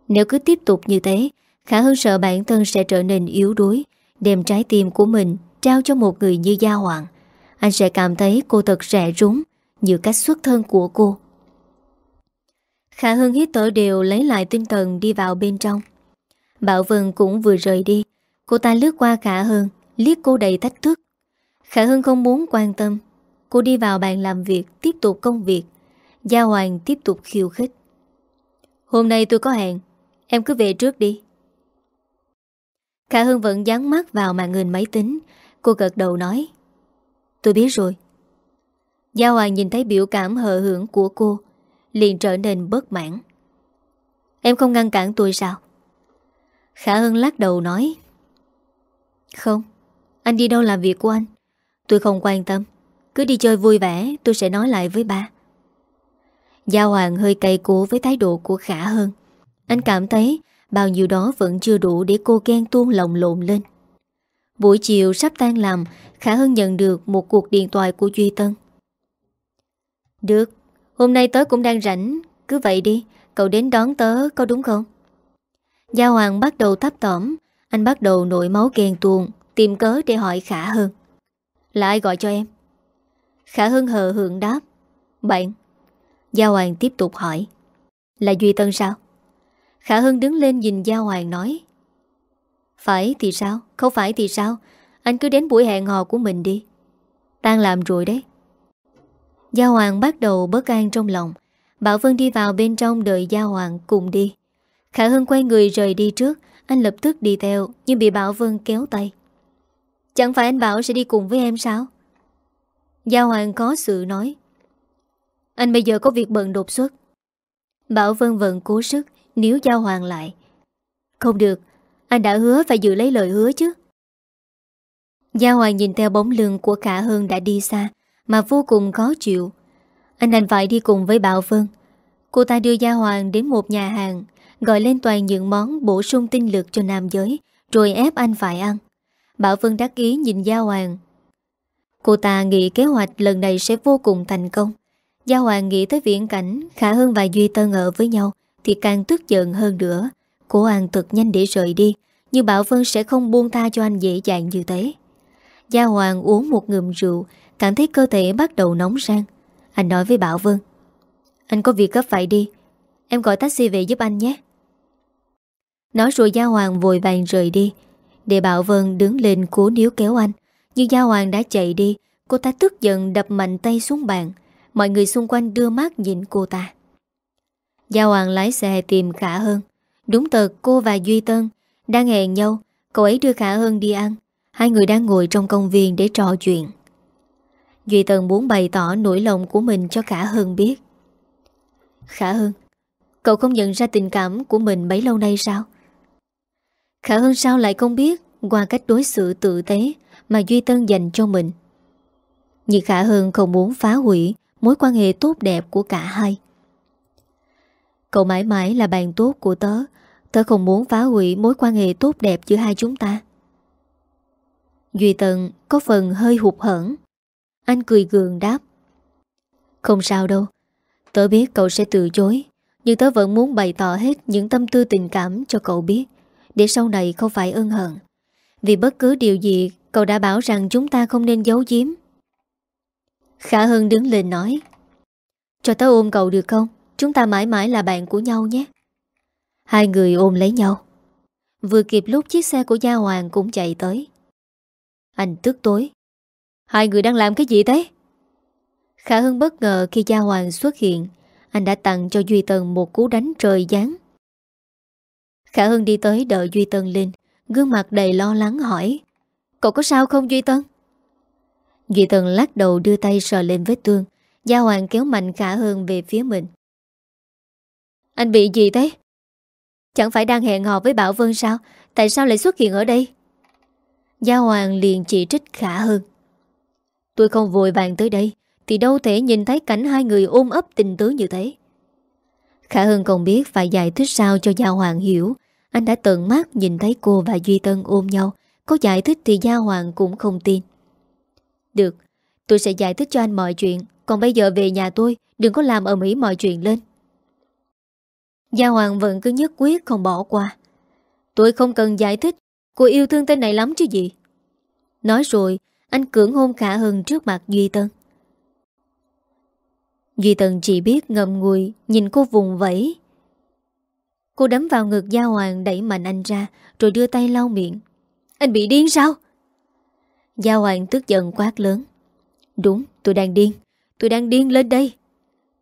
Nếu cứ tiếp tục như thế, Khả Hân sợ bản thân sẽ trở nên yếu đuối, Đem trái tim của mình Trao cho một người như Gia Hoàng. Anh sẽ cảm thấy cô thật rẻ rúng Như cách xuất thân của cô. Khả Hưng hít thở đều lấy lại tinh thần đi vào bên trong. Bảo Vân cũng vừa rời đi. Cô ta lướt qua Khả Hân Liếc cô đầy thách thức. Khả Hân không muốn quan tâm. Cô đi vào bàn làm việc, Tiếp tục công việc. Gia Hoàng tiếp tục khiêu khích. Hôm nay tôi có hẹn, Em cứ về trước đi. Khả Hân vẫn dán mắt vào màn hình máy tính. Cô gật đầu nói, Tôi biết rồi. Gia Hoàng nhìn thấy biểu cảm hờ hưởng của cô, Liền trở nên bất mãn. Em không ngăn cản tôi sao? Khả Hân lắc đầu nói, Không, Anh đi đâu làm việc của anh? Tôi không quan tâm. Cứ đi chơi vui vẻ, tôi sẽ nói lại với ba. Gia Hoàng hơi cay cú với thái độ của Khả Hân Anh cảm thấy Bao nhiêu đó vẫn chưa đủ để cô ghen tuôn lòng lộn lên. Buổi chiều sắp tan làm, Khả Hân nhận được một cuộc điện thoại của Duy Tân. Được, Hôm nay tớ cũng đang rảnh. Cứ vậy đi, Cậu đến đón tớ, có đúng không? Gia Hoàng bắt đầu thấp tỏm Anh bắt đầu nổi máu ghen tuồng, Tìm cớ để hỏi Khả Hân Là ai gọi cho em? Khả Hân hờ hưởng đáp. Bạn. Gia Hoàng tiếp tục hỏi. Là Duy Tân sao? Khả Hân đứng lên nhìn Gia Hoàng nói. Phải thì sao? Không phải thì sao? Anh cứ đến buổi hẹn hò của mình đi. Tan làm rồi đấy. Gia Hoàng bắt đầu bất an trong lòng. Bảo Vân đi vào bên trong đợi Gia Hoàng cùng đi. Khả Hân quay người rời đi trước. Anh lập tức đi theo, Nhưng bị Bảo Vân kéo tay. Chẳng phải anh Bảo sẽ đi cùng với em sao? Gia Hoàng có sự nói. Anh bây giờ có việc bận đột xuất. Bảo Vân vẫn cố sức, Níu Gia Hoàng lại. Không được, Anh đã hứa phải giữ lấy lời hứa chứ. Gia Hoàng nhìn theo bóng lưng của Khả Hân đã đi xa, Mà vô cùng khó chịu. Anh đành phải đi cùng với Bảo Vân. Cô ta đưa Gia Hoàng đến một nhà hàng. Gọi lên toàn những món bổ sung tinh lực cho nam giới, Rồi ép anh phải ăn. Bảo Vân đắc ý nhìn Gia Hoàng. Cô ta nghĩ kế hoạch lần này sẽ vô cùng thành công. Gia Hoàng nghĩ tới viễn cảnh, Khả Hưng và Duy Tân ở với nhau, Thì càng tức giận hơn nữa. Cô ăn thật nhanh để rời đi, Nhưng Bảo Vân sẽ không buông tha cho anh dễ dàng như thế. Gia Hoàng uống một ngụm rượu, Cảm thấy cơ thể bắt đầu nóng rang. Anh nói với Bảo Vân, Anh có việc gấp phải đi, Em gọi taxi về giúp anh nhé. Nói rồi Gia Hoàng vội vàng rời đi. Để Bảo Vân đứng lên cố níu kéo anh. Nhưng Gia Hoàng đã chạy đi, Cô ta tức giận đập mạnh tay xuống bàn. Mọi người xung quanh đưa mắt nhìn cô ta. Gia Hoàng lái xe tìm Khả Hơn Đúng thật cô và Duy Tân Đang hẹn nhau. Cậu ấy đưa Khả Hơn đi ăn. Hai người đang ngồi trong công viên để trò chuyện. Duy Tân muốn bày tỏ nỗi lòng của mình cho Khả Hơn biết. Khả Hơn Cậu không nhận ra tình cảm của mình bấy lâu nay sao? Khả hơn sao lại không biết Qua cách đối xử tự tế Mà Duy Tân dành cho mình? Nhưng Khả hơn không muốn phá hủy Mối quan hệ tốt đẹp của cả hai. Cậu mãi mãi là bạn tốt của tớ. Tớ không muốn phá hủy mối quan hệ tốt đẹp giữa hai chúng ta. Duy Tân có phần hơi hụt hẳn. Anh cười gượng đáp. Không sao đâu. Tớ biết cậu sẽ từ chối, Nhưng tớ vẫn muốn bày tỏ hết những tâm tư tình cảm cho cậu biết để sau này không phải ân hận. Vì bất cứ điều gì, Cậu đã bảo rằng chúng ta không nên giấu giếm. Khả Hân đứng lên nói, Cho tớ ôm cậu được không? Chúng ta mãi mãi là bạn của nhau nhé. Hai người ôm lấy nhau. Vừa kịp lúc chiếc xe của Gia Hoàng cũng chạy tới. Anh tức tối, Hai người đang làm cái gì thế? Khả Hân bất ngờ khi Gia Hoàng xuất hiện, Anh đã tặng cho Duy Tần một cú đánh trời giáng. Khả Hân đi tới đợi Duy Tân lên Gương mặt đầy lo lắng hỏi, Cậu có sao không Duy Tân? Duy Tân lắc đầu đưa tay sờ lên vết thương, Gia Hoàng kéo mạnh Khả Hân về phía mình. Anh bị gì thế? Chẳng phải đang hẹn hò với Bảo Vân sao? Tại sao lại xuất hiện ở đây? Gia Hoàng liền chỉ trích Khả Hân Tôi không vội vàng tới đây, Thì đâu thể nhìn thấy cảnh hai người ôm ấp tình tứ như thế. Khả Hân còn biết phải giải thích sao cho Gia Hoàng hiểu anh đã tận mắt nhìn thấy cô và Duy Tân ôm nhau. Có giải thích thì Gia Hoàng cũng không tin. Được, Tôi sẽ giải thích cho anh mọi chuyện. Còn bây giờ về nhà tôi, Đừng có làm ở Mỹ mọi chuyện lên. Gia Hoàng vẫn cứ nhất quyết không bỏ qua. Tôi không cần giải thích. Cô yêu thương tên này lắm chứ gì? Nói rồi, Anh cưỡng hôn Khả hơn trước mặt Duy Tân. Duy Tân chỉ biết ngậm ngùi, Nhìn cô vùng vẫy. Cô đấm vào ngực Gia Hoàng đẩy mạnh anh ra, Rồi đưa tay lau miệng. Anh bị điên sao? Gia Hoàng tức giận quát lớn. Đúng, tôi đang điên. Tôi đang điên lên đây.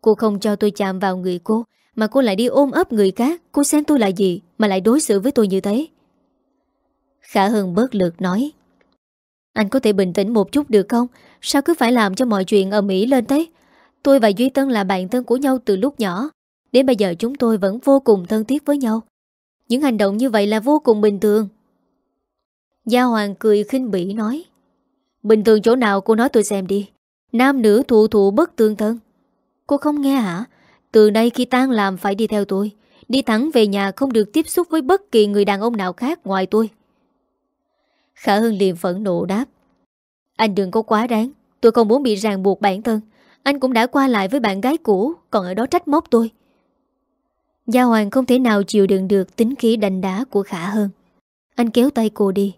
Cô không cho tôi chạm vào người cô, Mà cô lại đi ôm ấp người khác. Cô xem tôi là gì Mà lại đối xử với tôi như thế? Khả hưng bớt lượt nói. Anh có thể bình tĩnh một chút được không? Sao cứ phải làm cho mọi chuyện ở Mỹ lên thế? Tôi và Duy Tân là bạn thân của nhau từ lúc nhỏ. Đến bây giờ chúng tôi vẫn vô cùng thân thiết với nhau. Những hành động như vậy là vô cùng bình thường. Gia Hoàng cười khinh bỉ nói, Bình thường chỗ nào cô nói tôi xem đi. Nam nữ thụ thụ bất tương thân. Cô không nghe hả? Từ nay khi tan làm phải đi theo tôi. Đi thẳng về nhà không được tiếp xúc với bất kỳ người đàn ông nào khác ngoài tôi. Khả Hưng liền phẫn nộ đáp, Anh đừng có quá đáng. Tôi không muốn bị ràng buộc bản thân. Anh cũng đã qua lại với bạn gái cũ, Còn ở đó trách móc tôi. Gia Hoàng không thể nào chịu đựng được tính khí đành đá của Khả Hơn. Anh kéo tay cô đi.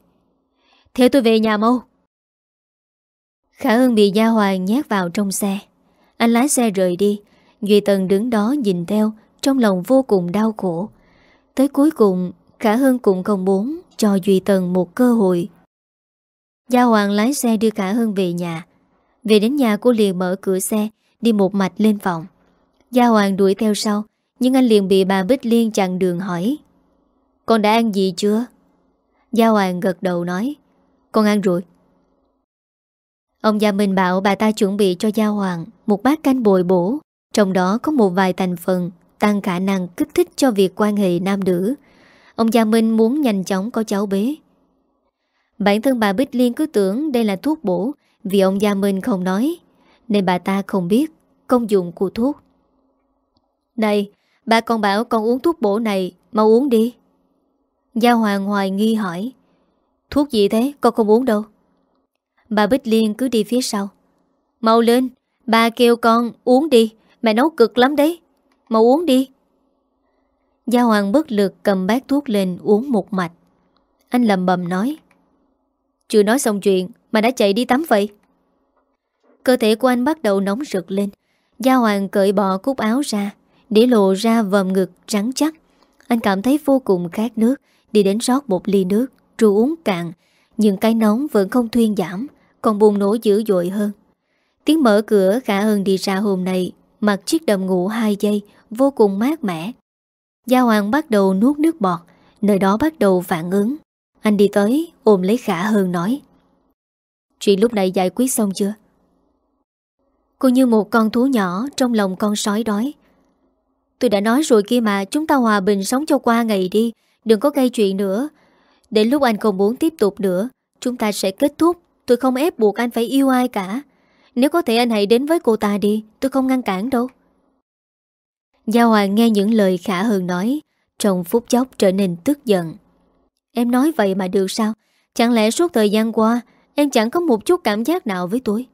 Theo tôi về nhà mau. Khả Hơn bị Gia Hoàng nhét vào trong xe. Anh lái xe rời đi. Duy Tần đứng đó nhìn theo, trong lòng vô cùng đau khổ. Tới cuối cùng, Khả Hơn cũng không muốn cho Duy Tần một cơ hội. Gia Hoàng lái xe đưa Khả Hơn về nhà. Về đến nhà cô liền mở cửa xe, đi một mạch lên phòng. Gia Hoàng đuổi theo sau, nhưng anh liền bị bà Bích Liên chặn đường hỏi, Con đã ăn gì chưa? Gia Hoàng gật đầu nói, Con ăn rồi. Ông Gia Minh bảo bà ta chuẩn bị cho Gia Hoàng Một bát canh bồi bổ, Trong đó có một vài thành phần, Tăng khả năng kích thích cho việc quan hệ nam nữ. Ông Gia Minh muốn nhanh chóng có cháu bế Bản thân bà Bích Liên cứ tưởng đây là thuốc bổ, Vì ông Gia Minh không nói, Nên bà ta không biết công dụng của thuốc. Này bà con bảo con uống thuốc bổ này, Mau uống đi. Gia Hoàng hoài nghi hỏi, Thuốc gì thế? Con không uống đâu. Bà Bích Liên cứ đi phía sau, Mau lên Bà kêu con uống đi, Mẹ nấu cực lắm đấy, Mau uống đi. Gia Hoàng bất lực cầm bát thuốc lên uống một mạch. Anh lầm bầm nói, Chưa nói xong chuyện, Mà đã chạy đi tắm vậy. Cơ thể của anh bắt đầu nóng rực lên. Gia Hoàng cởi bỏ cúc áo ra để lộ ra vòm ngực trắng chắc, Anh cảm thấy vô cùng khát nước. Đi đến rót một ly nước Rồi uống cạn, Nhưng cái nóng vẫn không thuyên giảm, Còn buồn nổ dữ dội hơn. Tiếng mở cửa khả hơn đi ra hôm nay, Mặc chiếc đầm ngủ 2 giây, Vô cùng mát mẻ. Gia Hoàng bắt đầu nuốt nước bọt, Nơi đó bắt đầu phản ứng. Anh đi tới, ôm lấy khả hơn nói, Chuyện lúc này giải quyết xong chưa? Cô như một con thú nhỏ Trong lòng con sói đói Tôi đã nói rồi kia mà, Chúng ta hòa bình sống cho qua ngày đi, Đừng có gây chuyện nữa. Đến lúc anh không muốn tiếp tục nữa, Chúng ta sẽ kết thúc. Tôi không ép buộc anh phải yêu ai cả. Nếu có thể anh hãy đến với cô ta đi, Tôi không ngăn cản đâu. Gia Hoàng nghe những lời khả hơn nói, Trong phút chốc trở nên tức giận. Em nói vậy mà được sao? Chẳng lẽ suốt thời gian qua, Em chẳng có một chút cảm giác nào với tôi?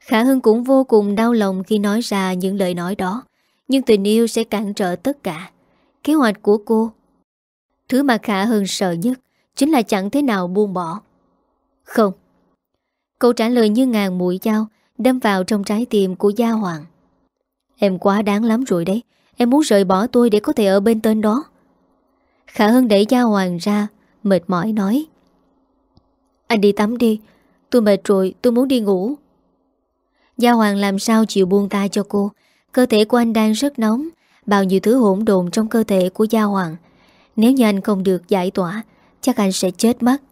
Khả Hưng cũng vô cùng đau lòng khi nói ra những lời nói đó nhưng tình yêu sẽ cản trở tất cả. Kế hoạch của cô, Thứ mà Khả hơn sợ nhất Chính là chẳng thế nào buông bỏ. Không. Câu trả lời như ngàn mũi dao Đâm vào trong trái tim của Gia Hoàng. Em quá đáng lắm rồi đấy. Em muốn rời bỏ tôi để có thể ở bên tên đó. Khả Hưng đẩy Gia Hoàng ra, Mệt mỏi nói. Anh đi tắm đi. Tôi mệt rồi, tôi muốn đi ngủ. Gia Hoàng làm sao chịu buông tay cho cô? Cơ thể của anh đang rất nóng, Bao nhiêu thứ hỗn độn trong cơ thể của Gia Hoàng. Nếu như anh không được giải tỏa, Chắc anh sẽ chết mất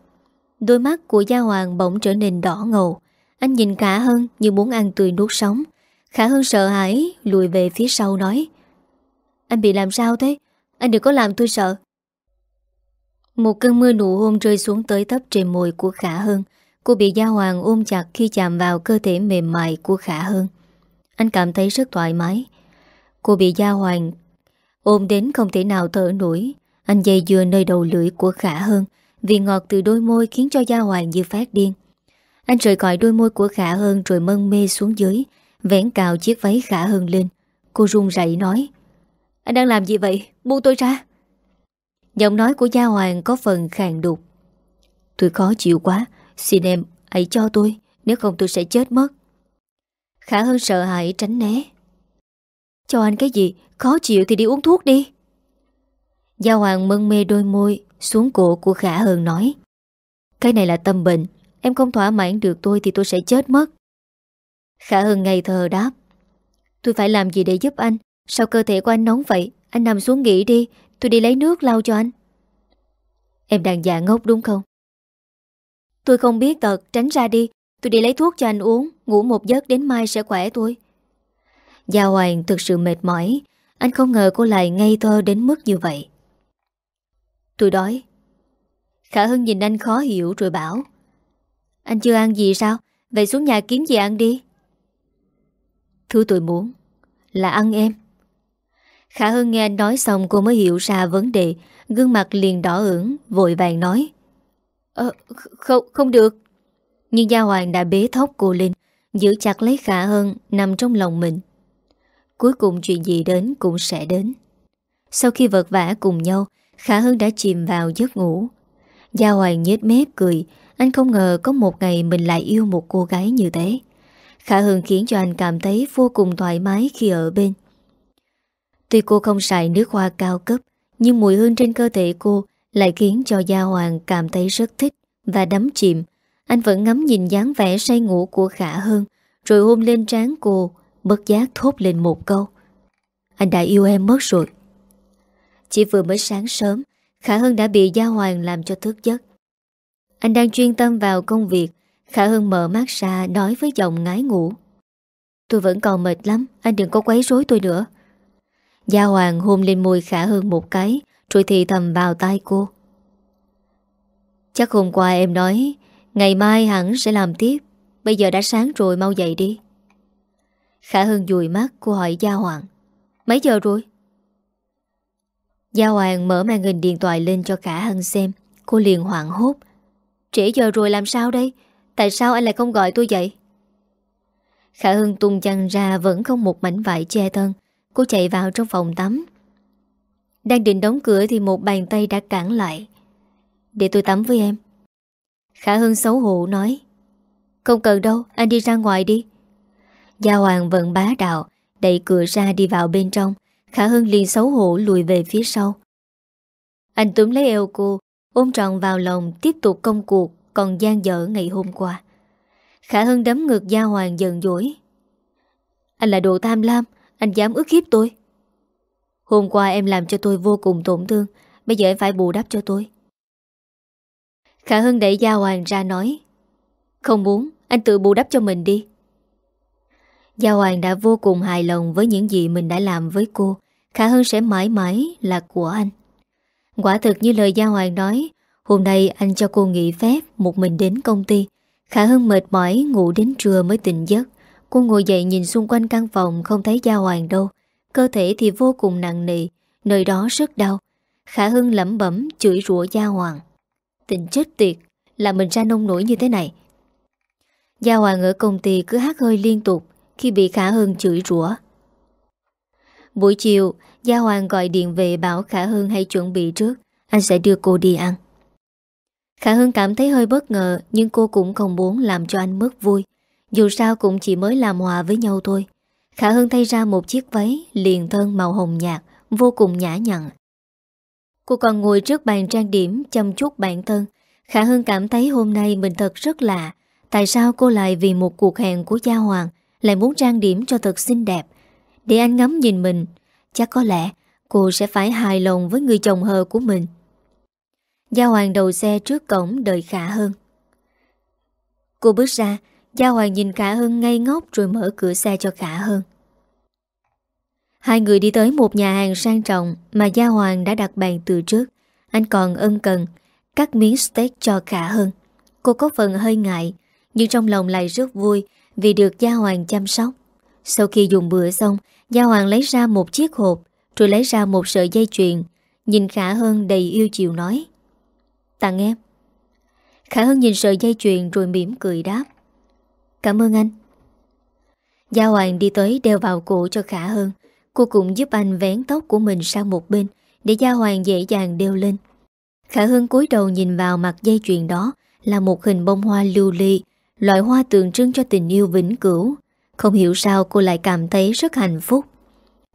Đôi mắt của Gia Hoàng bỗng trở nên đỏ ngầu. Anh nhìn Khả Hân như muốn ăn tươi nuốt sống. Khả Hân sợ hãi, Lùi về phía sau nói, Anh bị làm sao thế? Anh đừng có làm tôi sợ. Một cơn mưa nụ hôn rơi xuống tới tấp trên môi của Khả Hân. Cô bị Gia Hoàng ôm chặt khi chạm vào cơ thể mềm mại của Khả Hân anh cảm thấy rất thoải mái. Cô bị Gia Hoàng Ôm đến không thể nào thở nổi. Anh dây dừa nơi đầu lưỡi của Khả Hơn Vì ngọt từ đôi môi khiến cho Gia Hoàng như phát điên. Anh rời khỏi đôi môi của Khả Hơn Rồi mân mê xuống dưới, Vén cào chiếc váy Khả Hơn lên. Cô run rẩy nói, Anh đang làm gì vậy? Buông tôi ra. Giọng nói của Gia Hoàng có phần khàn đục. Tôi khó chịu quá, Xin em hãy cho tôi, Nếu không tôi sẽ chết mất. Khả hơn sợ hãi tránh né. Cho anh cái gì? Khó chịu thì đi uống thuốc đi. Gia Hoàng mân mê đôi môi, Xuống cổ của Khả Hân nói. Cái này là tâm bệnh, Em không thỏa mãn được tôi thì tôi sẽ chết mất. Khả Hân ngây thờ đáp. Tôi phải làm gì để giúp anh? Sao cơ thể của anh nóng vậy? Anh nằm xuống nghỉ đi, Tôi đi lấy nước lau cho anh. Em đang giả ngốc đúng không? Tôi không biết tật Tránh ra đi. Tôi đi lấy thuốc cho anh uống Ngủ một giấc đến mai sẽ khỏe tôi. Gia Hoàng thực sự mệt mỏi Anh không ngờ cô lại ngây thơ đến mức như vậy. Tôi đói. Khả Hưng nhìn anh khó hiểu rồi bảo Anh chưa ăn gì sao? Vậy xuống nhà kiếm gì ăn đi. Thứ tôi muốn Là ăn em. Khả Hưng nghe anh nói xong cô mới hiểu ra vấn đề Gương mặt liền đỏ ửng Vội vàng nói Ờ không, không được. Nhưng Gia Hoàng đã bế thóc cô lên, Giữ chặt lấy Khả Hân Nằm trong lòng mình. Cuối cùng chuyện gì đến cũng sẽ đến. Sau khi vật vả cùng nhau, Khả Hân đã chìm vào giấc ngủ. Gia Hoàng nhếch mép cười, Anh không ngờ có một ngày mình lại yêu một cô gái như thế. Khả Hân khiến cho anh cảm thấy vô cùng thoải mái khi ở bên. Tuy cô không xài nước hoa cao cấp, Nhưng mùi hương trên cơ thể cô Lại khiến cho Gia Hoàng cảm thấy rất thích Và đắm chìm. Anh vẫn ngắm nhìn dáng vẻ say ngủ của Khả Hơn Rồi hôn lên trán cô, Bất giác thốt lên một câu. Anh đã yêu em mất rồi. Chỉ vừa mới sáng sớm, Khả Hân đã bị Gia Hoàng làm cho thức giấc. Anh đang chuyên tâm vào công việc, Khả Hân mở mắt ra nói với giọng ngái ngủ. Tôi vẫn còn mệt lắm, Anh đừng có quấy rối tôi nữa. Gia Hoàng hôn lên môi Khả Hân một cái, Rồi thì thầm vào tai cô. Chắc hôm qua em nói Ngày mai hẳn sẽ làm tiếp. Bây giờ đã sáng rồi, mau dậy đi. Khả Hưng dùi mắt cô hỏi Gia Hoàng. Mấy giờ rồi? Gia Hoàng mở màn hình điện thoại lên cho Khả Hưng xem. Cô liền hoảng hốt. Trễ giờ rồi làm sao đây? Tại sao anh lại không gọi tôi dậy? Khả Hưng tung chăn ra vẫn không một mảnh vải che thân. Cô chạy vào trong phòng tắm. Đang định đóng cửa thì một bàn tay đã cản lại. Để tôi tắm với em. Khả Hưng xấu hổ nói. Không cần đâu, anh đi ra ngoài đi. Gia Hoàng vẫn bá đạo Đẩy cửa ra đi vào bên trong. Khả Hưng liền xấu hổ lùi về phía sau. Anh túm lấy eo cô Ôm tròn vào lòng Tiếp tục công cuộc Còn gian dở ngày hôm qua. Khả Hưng đấm ngực Gia Hoàng giận dỗi. Anh là đồ tham lam Anh dám ức hiếp tôi. Hôm qua em làm cho tôi vô cùng tổn thương Bây giờ em phải bù đắp cho tôi. Khả Hân đẩy Gia Hoàng ra nói Không muốn Anh tự bù đắp cho mình đi Gia Hoàng đã vô cùng hài lòng với những gì mình đã làm với cô. Khả Hưng sẽ mãi mãi là của anh. Quả thực như lời Gia Hoàng nói, hôm nay anh cho cô nghỉ phép một mình đến công ty. Khả Hưng mệt mỏi ngủ đến trưa mới tỉnh giấc. Cô ngồi dậy nhìn xung quanh căn phòng không thấy Gia Hoàng đâu. Cơ thể thì vô cùng nặng nề, nơi đó rất đau. Khả Hưng lẩm bẩm chửi rủa Gia Hoàng. Tình chết tiệt, là mình ra nông nổi như thế này. Gia Hoàng ở công ty cứ hát hơi liên tục, khi bị Khả Hưng chửi rủa. Buổi chiều, Gia Hoàng gọi điện về bảo Khả Hưng hãy chuẩn bị trước, anh sẽ đưa cô đi ăn. Khả Hưng cảm thấy hơi bất ngờ nhưng cô cũng không muốn làm cho anh mất vui. Dù sao cũng chỉ mới làm hòa với nhau thôi. Khả Hưng thay ra một chiếc váy liền thân màu hồng nhạt, vô cùng nhã nhặn. Cô còn ngồi trước bàn trang điểm, chăm chút bản thân. Khả hưng cảm thấy hôm nay mình thật rất lạ. Tại sao cô lại vì một cuộc hẹn của Gia Hoàng lại muốn trang điểm cho thật xinh đẹp Để anh ngắm nhìn mình, Chắc có lẽ cô sẽ phải hài lòng với người chồng hờ của mình Gia Hoàng đầu xe trước cổng đợi Khả hưng. Cô bước ra, Gia Hoàng nhìn Khả hưng ngay ngốc rồi mở cửa xe cho Khả hưng. Hai người đi tới một nhà hàng sang trọng mà Gia Hoàng đã đặt bàn từ trước. Anh còn ân cần cắt miếng steak cho Khả Hơn. Cô có phần hơi ngại, nhưng trong lòng lại rất vui vì được Gia Hoàng chăm sóc. Sau khi dùng bữa xong, Gia Hoàng lấy ra một chiếc hộp, rồi lấy ra một sợi dây chuyền, nhìn Khả Hân đầy yêu chiều nói. Tặng em. Khả Hân nhìn sợi dây chuyền rồi mỉm cười đáp. Cảm ơn anh. Gia Hoàng đi tới đeo vào cổ cho Khả Hân. Cô cũng giúp anh vén tóc của mình sang một bên Để Gia Hoàng dễ dàng đeo lên. Khả Hưng cúi đầu nhìn vào mặt dây chuyền đó, Là một hình bông hoa lưu ly, Loại hoa tượng trưng cho tình yêu vĩnh cửu. Không hiểu sao cô lại cảm thấy rất hạnh phúc.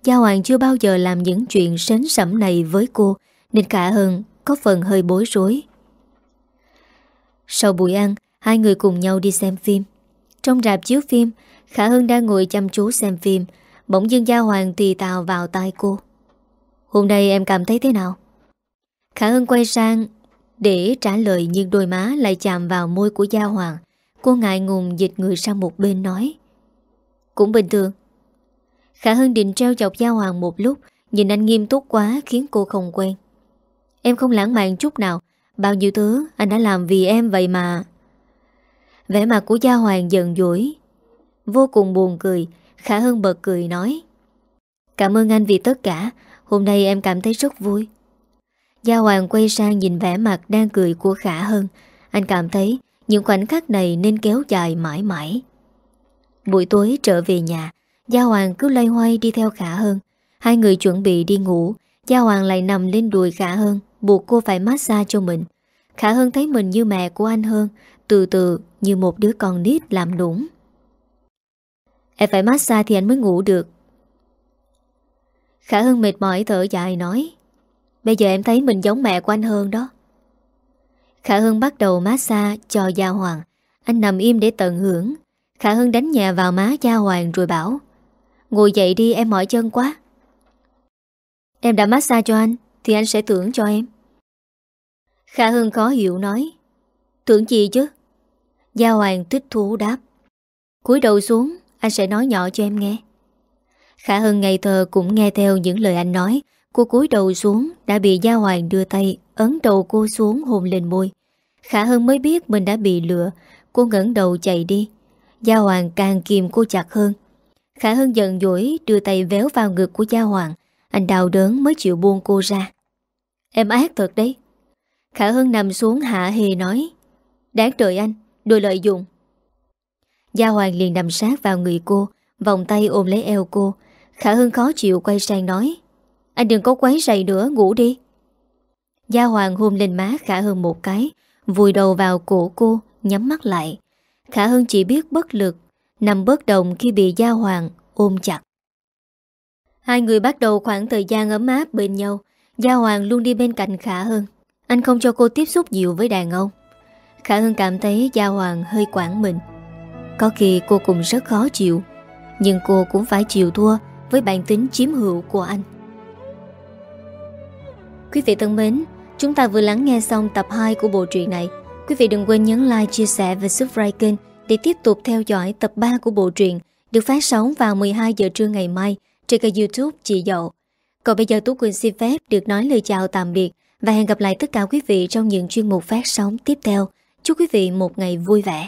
Gia Hoàng chưa bao giờ làm những chuyện sến sẩm này với cô, Nên Khả Hưng có phần hơi bối rối. Sau buổi ăn, Hai người cùng nhau đi xem phim. Trong rạp chiếu phim, Khả Hưng đang ngồi chăm chú xem phim Bỗng dưng Gia Hoàng thì tào vào tai cô. Hôm nay em cảm thấy thế nào? Khả Hưng quay sang Để trả lời nhưng đôi má lại chạm vào môi của Gia Hoàng. Cô ngại ngùng dịch người sang một bên nói. Cũng bình thường. Khả Hưng định treo chọc Gia Hoàng một lúc, Nhìn anh nghiêm túc quá khiến cô không quen. Em không lãng mạn chút nào. Bao nhiêu thứ anh đã làm vì em vậy mà. Vẻ mặt của Gia Hoàng giận dỗi, Vô cùng buồn cười. Khả Hưng bật cười nói, Cảm ơn anh vì tất cả, Hôm nay em cảm thấy rất vui. Gia Hoàng quay sang nhìn vẻ mặt đang cười của Khả Hưng. Anh cảm thấy những khoảnh khắc này nên kéo dài mãi mãi. Buổi tối trở về nhà, Gia Hoàng cứ lây hoay đi theo Khả Hưng. Hai người chuẩn bị đi ngủ, Gia Hoàng lại nằm lên đùi Khả Hưng, Buộc cô phải massage cho mình. Khả Hưng thấy mình như mẹ của anh hơn, Từ từ như một đứa con nít làm đúng Em phải massage thì anh mới ngủ được. Khả Hưng mệt mỏi thở dài nói, Bây giờ em thấy mình giống mẹ của anh hơn đó. Khả Hưng bắt đầu massage cho Gia Hoàng. Anh nằm im để tận hưởng. Khả Hưng đánh nhà vào má Gia Hoàng rồi bảo, Ngồi dậy đi, em mỏi chân quá. Em đã massage cho anh, Thì anh sẽ tưởng cho em. Khả Hưng khó hiểu nói Tưởng gì chứ? Gia Hoàng thích thú đáp, cúi đầu xuống anh sẽ nói nhỏ cho em nghe. Khả Hân ngày thờ cũng nghe theo những lời anh nói. Cô cúi đầu xuống Đã bị Gia Hoàng đưa tay Ấn đầu cô xuống hôn lên môi. Khả Hân mới biết mình đã bị lừa. Cô ngẩn đầu chạy đi. Gia Hoàng càng kìm cô chặt hơn. Khả Hân giận dỗi đưa tay véo vào ngực của Gia Hoàng. Anh đau đớn mới chịu buông cô ra. Em ác thật đấy. Khả Hân nằm xuống hạ hề nói. Đáng trời anh, đôi lợi dụng. Gia Hoàng liền nằm sát vào người cô Vòng tay ôm lấy eo cô. Khả Hưng khó chịu quay sang nói Anh đừng có quấy rầy nữa, ngủ đi. Gia Hoàng hôn lên má Khả Hưng một cái Vùi đầu vào cổ cô Nhắm mắt lại. Khả Hưng chỉ biết bất lực Nằm bất động khi bị Gia Hoàng ôm chặt. Hai người bắt đầu khoảng thời gian ấm áp bên nhau. Gia Hoàng luôn đi bên cạnh Khả Hưng. Anh không cho cô tiếp xúc nhiều với đàn ông. Khả Hưng cảm thấy Gia Hoàng hơi quản mình. Có khi cô cũng rất khó chịu Nhưng cô cũng phải chịu thua Với bản tính chiếm hữu của anh Quý vị thân mến Chúng ta vừa lắng nghe xong tập 2 của bộ truyện này Quý vị đừng quên nhấn like, chia sẻ và subscribe kênh để tiếp tục theo dõi tập 3 của bộ truyện được phát sóng vào 12 giờ trưa ngày mai trên kênh youtube Chị Dậu. Còn bây giờ Tú Quỳnh xin phép được nói lời chào tạm biệt và hẹn gặp lại tất cả quý vị trong những chuyên mục phát sóng tiếp theo. Chúc quý vị một ngày vui vẻ.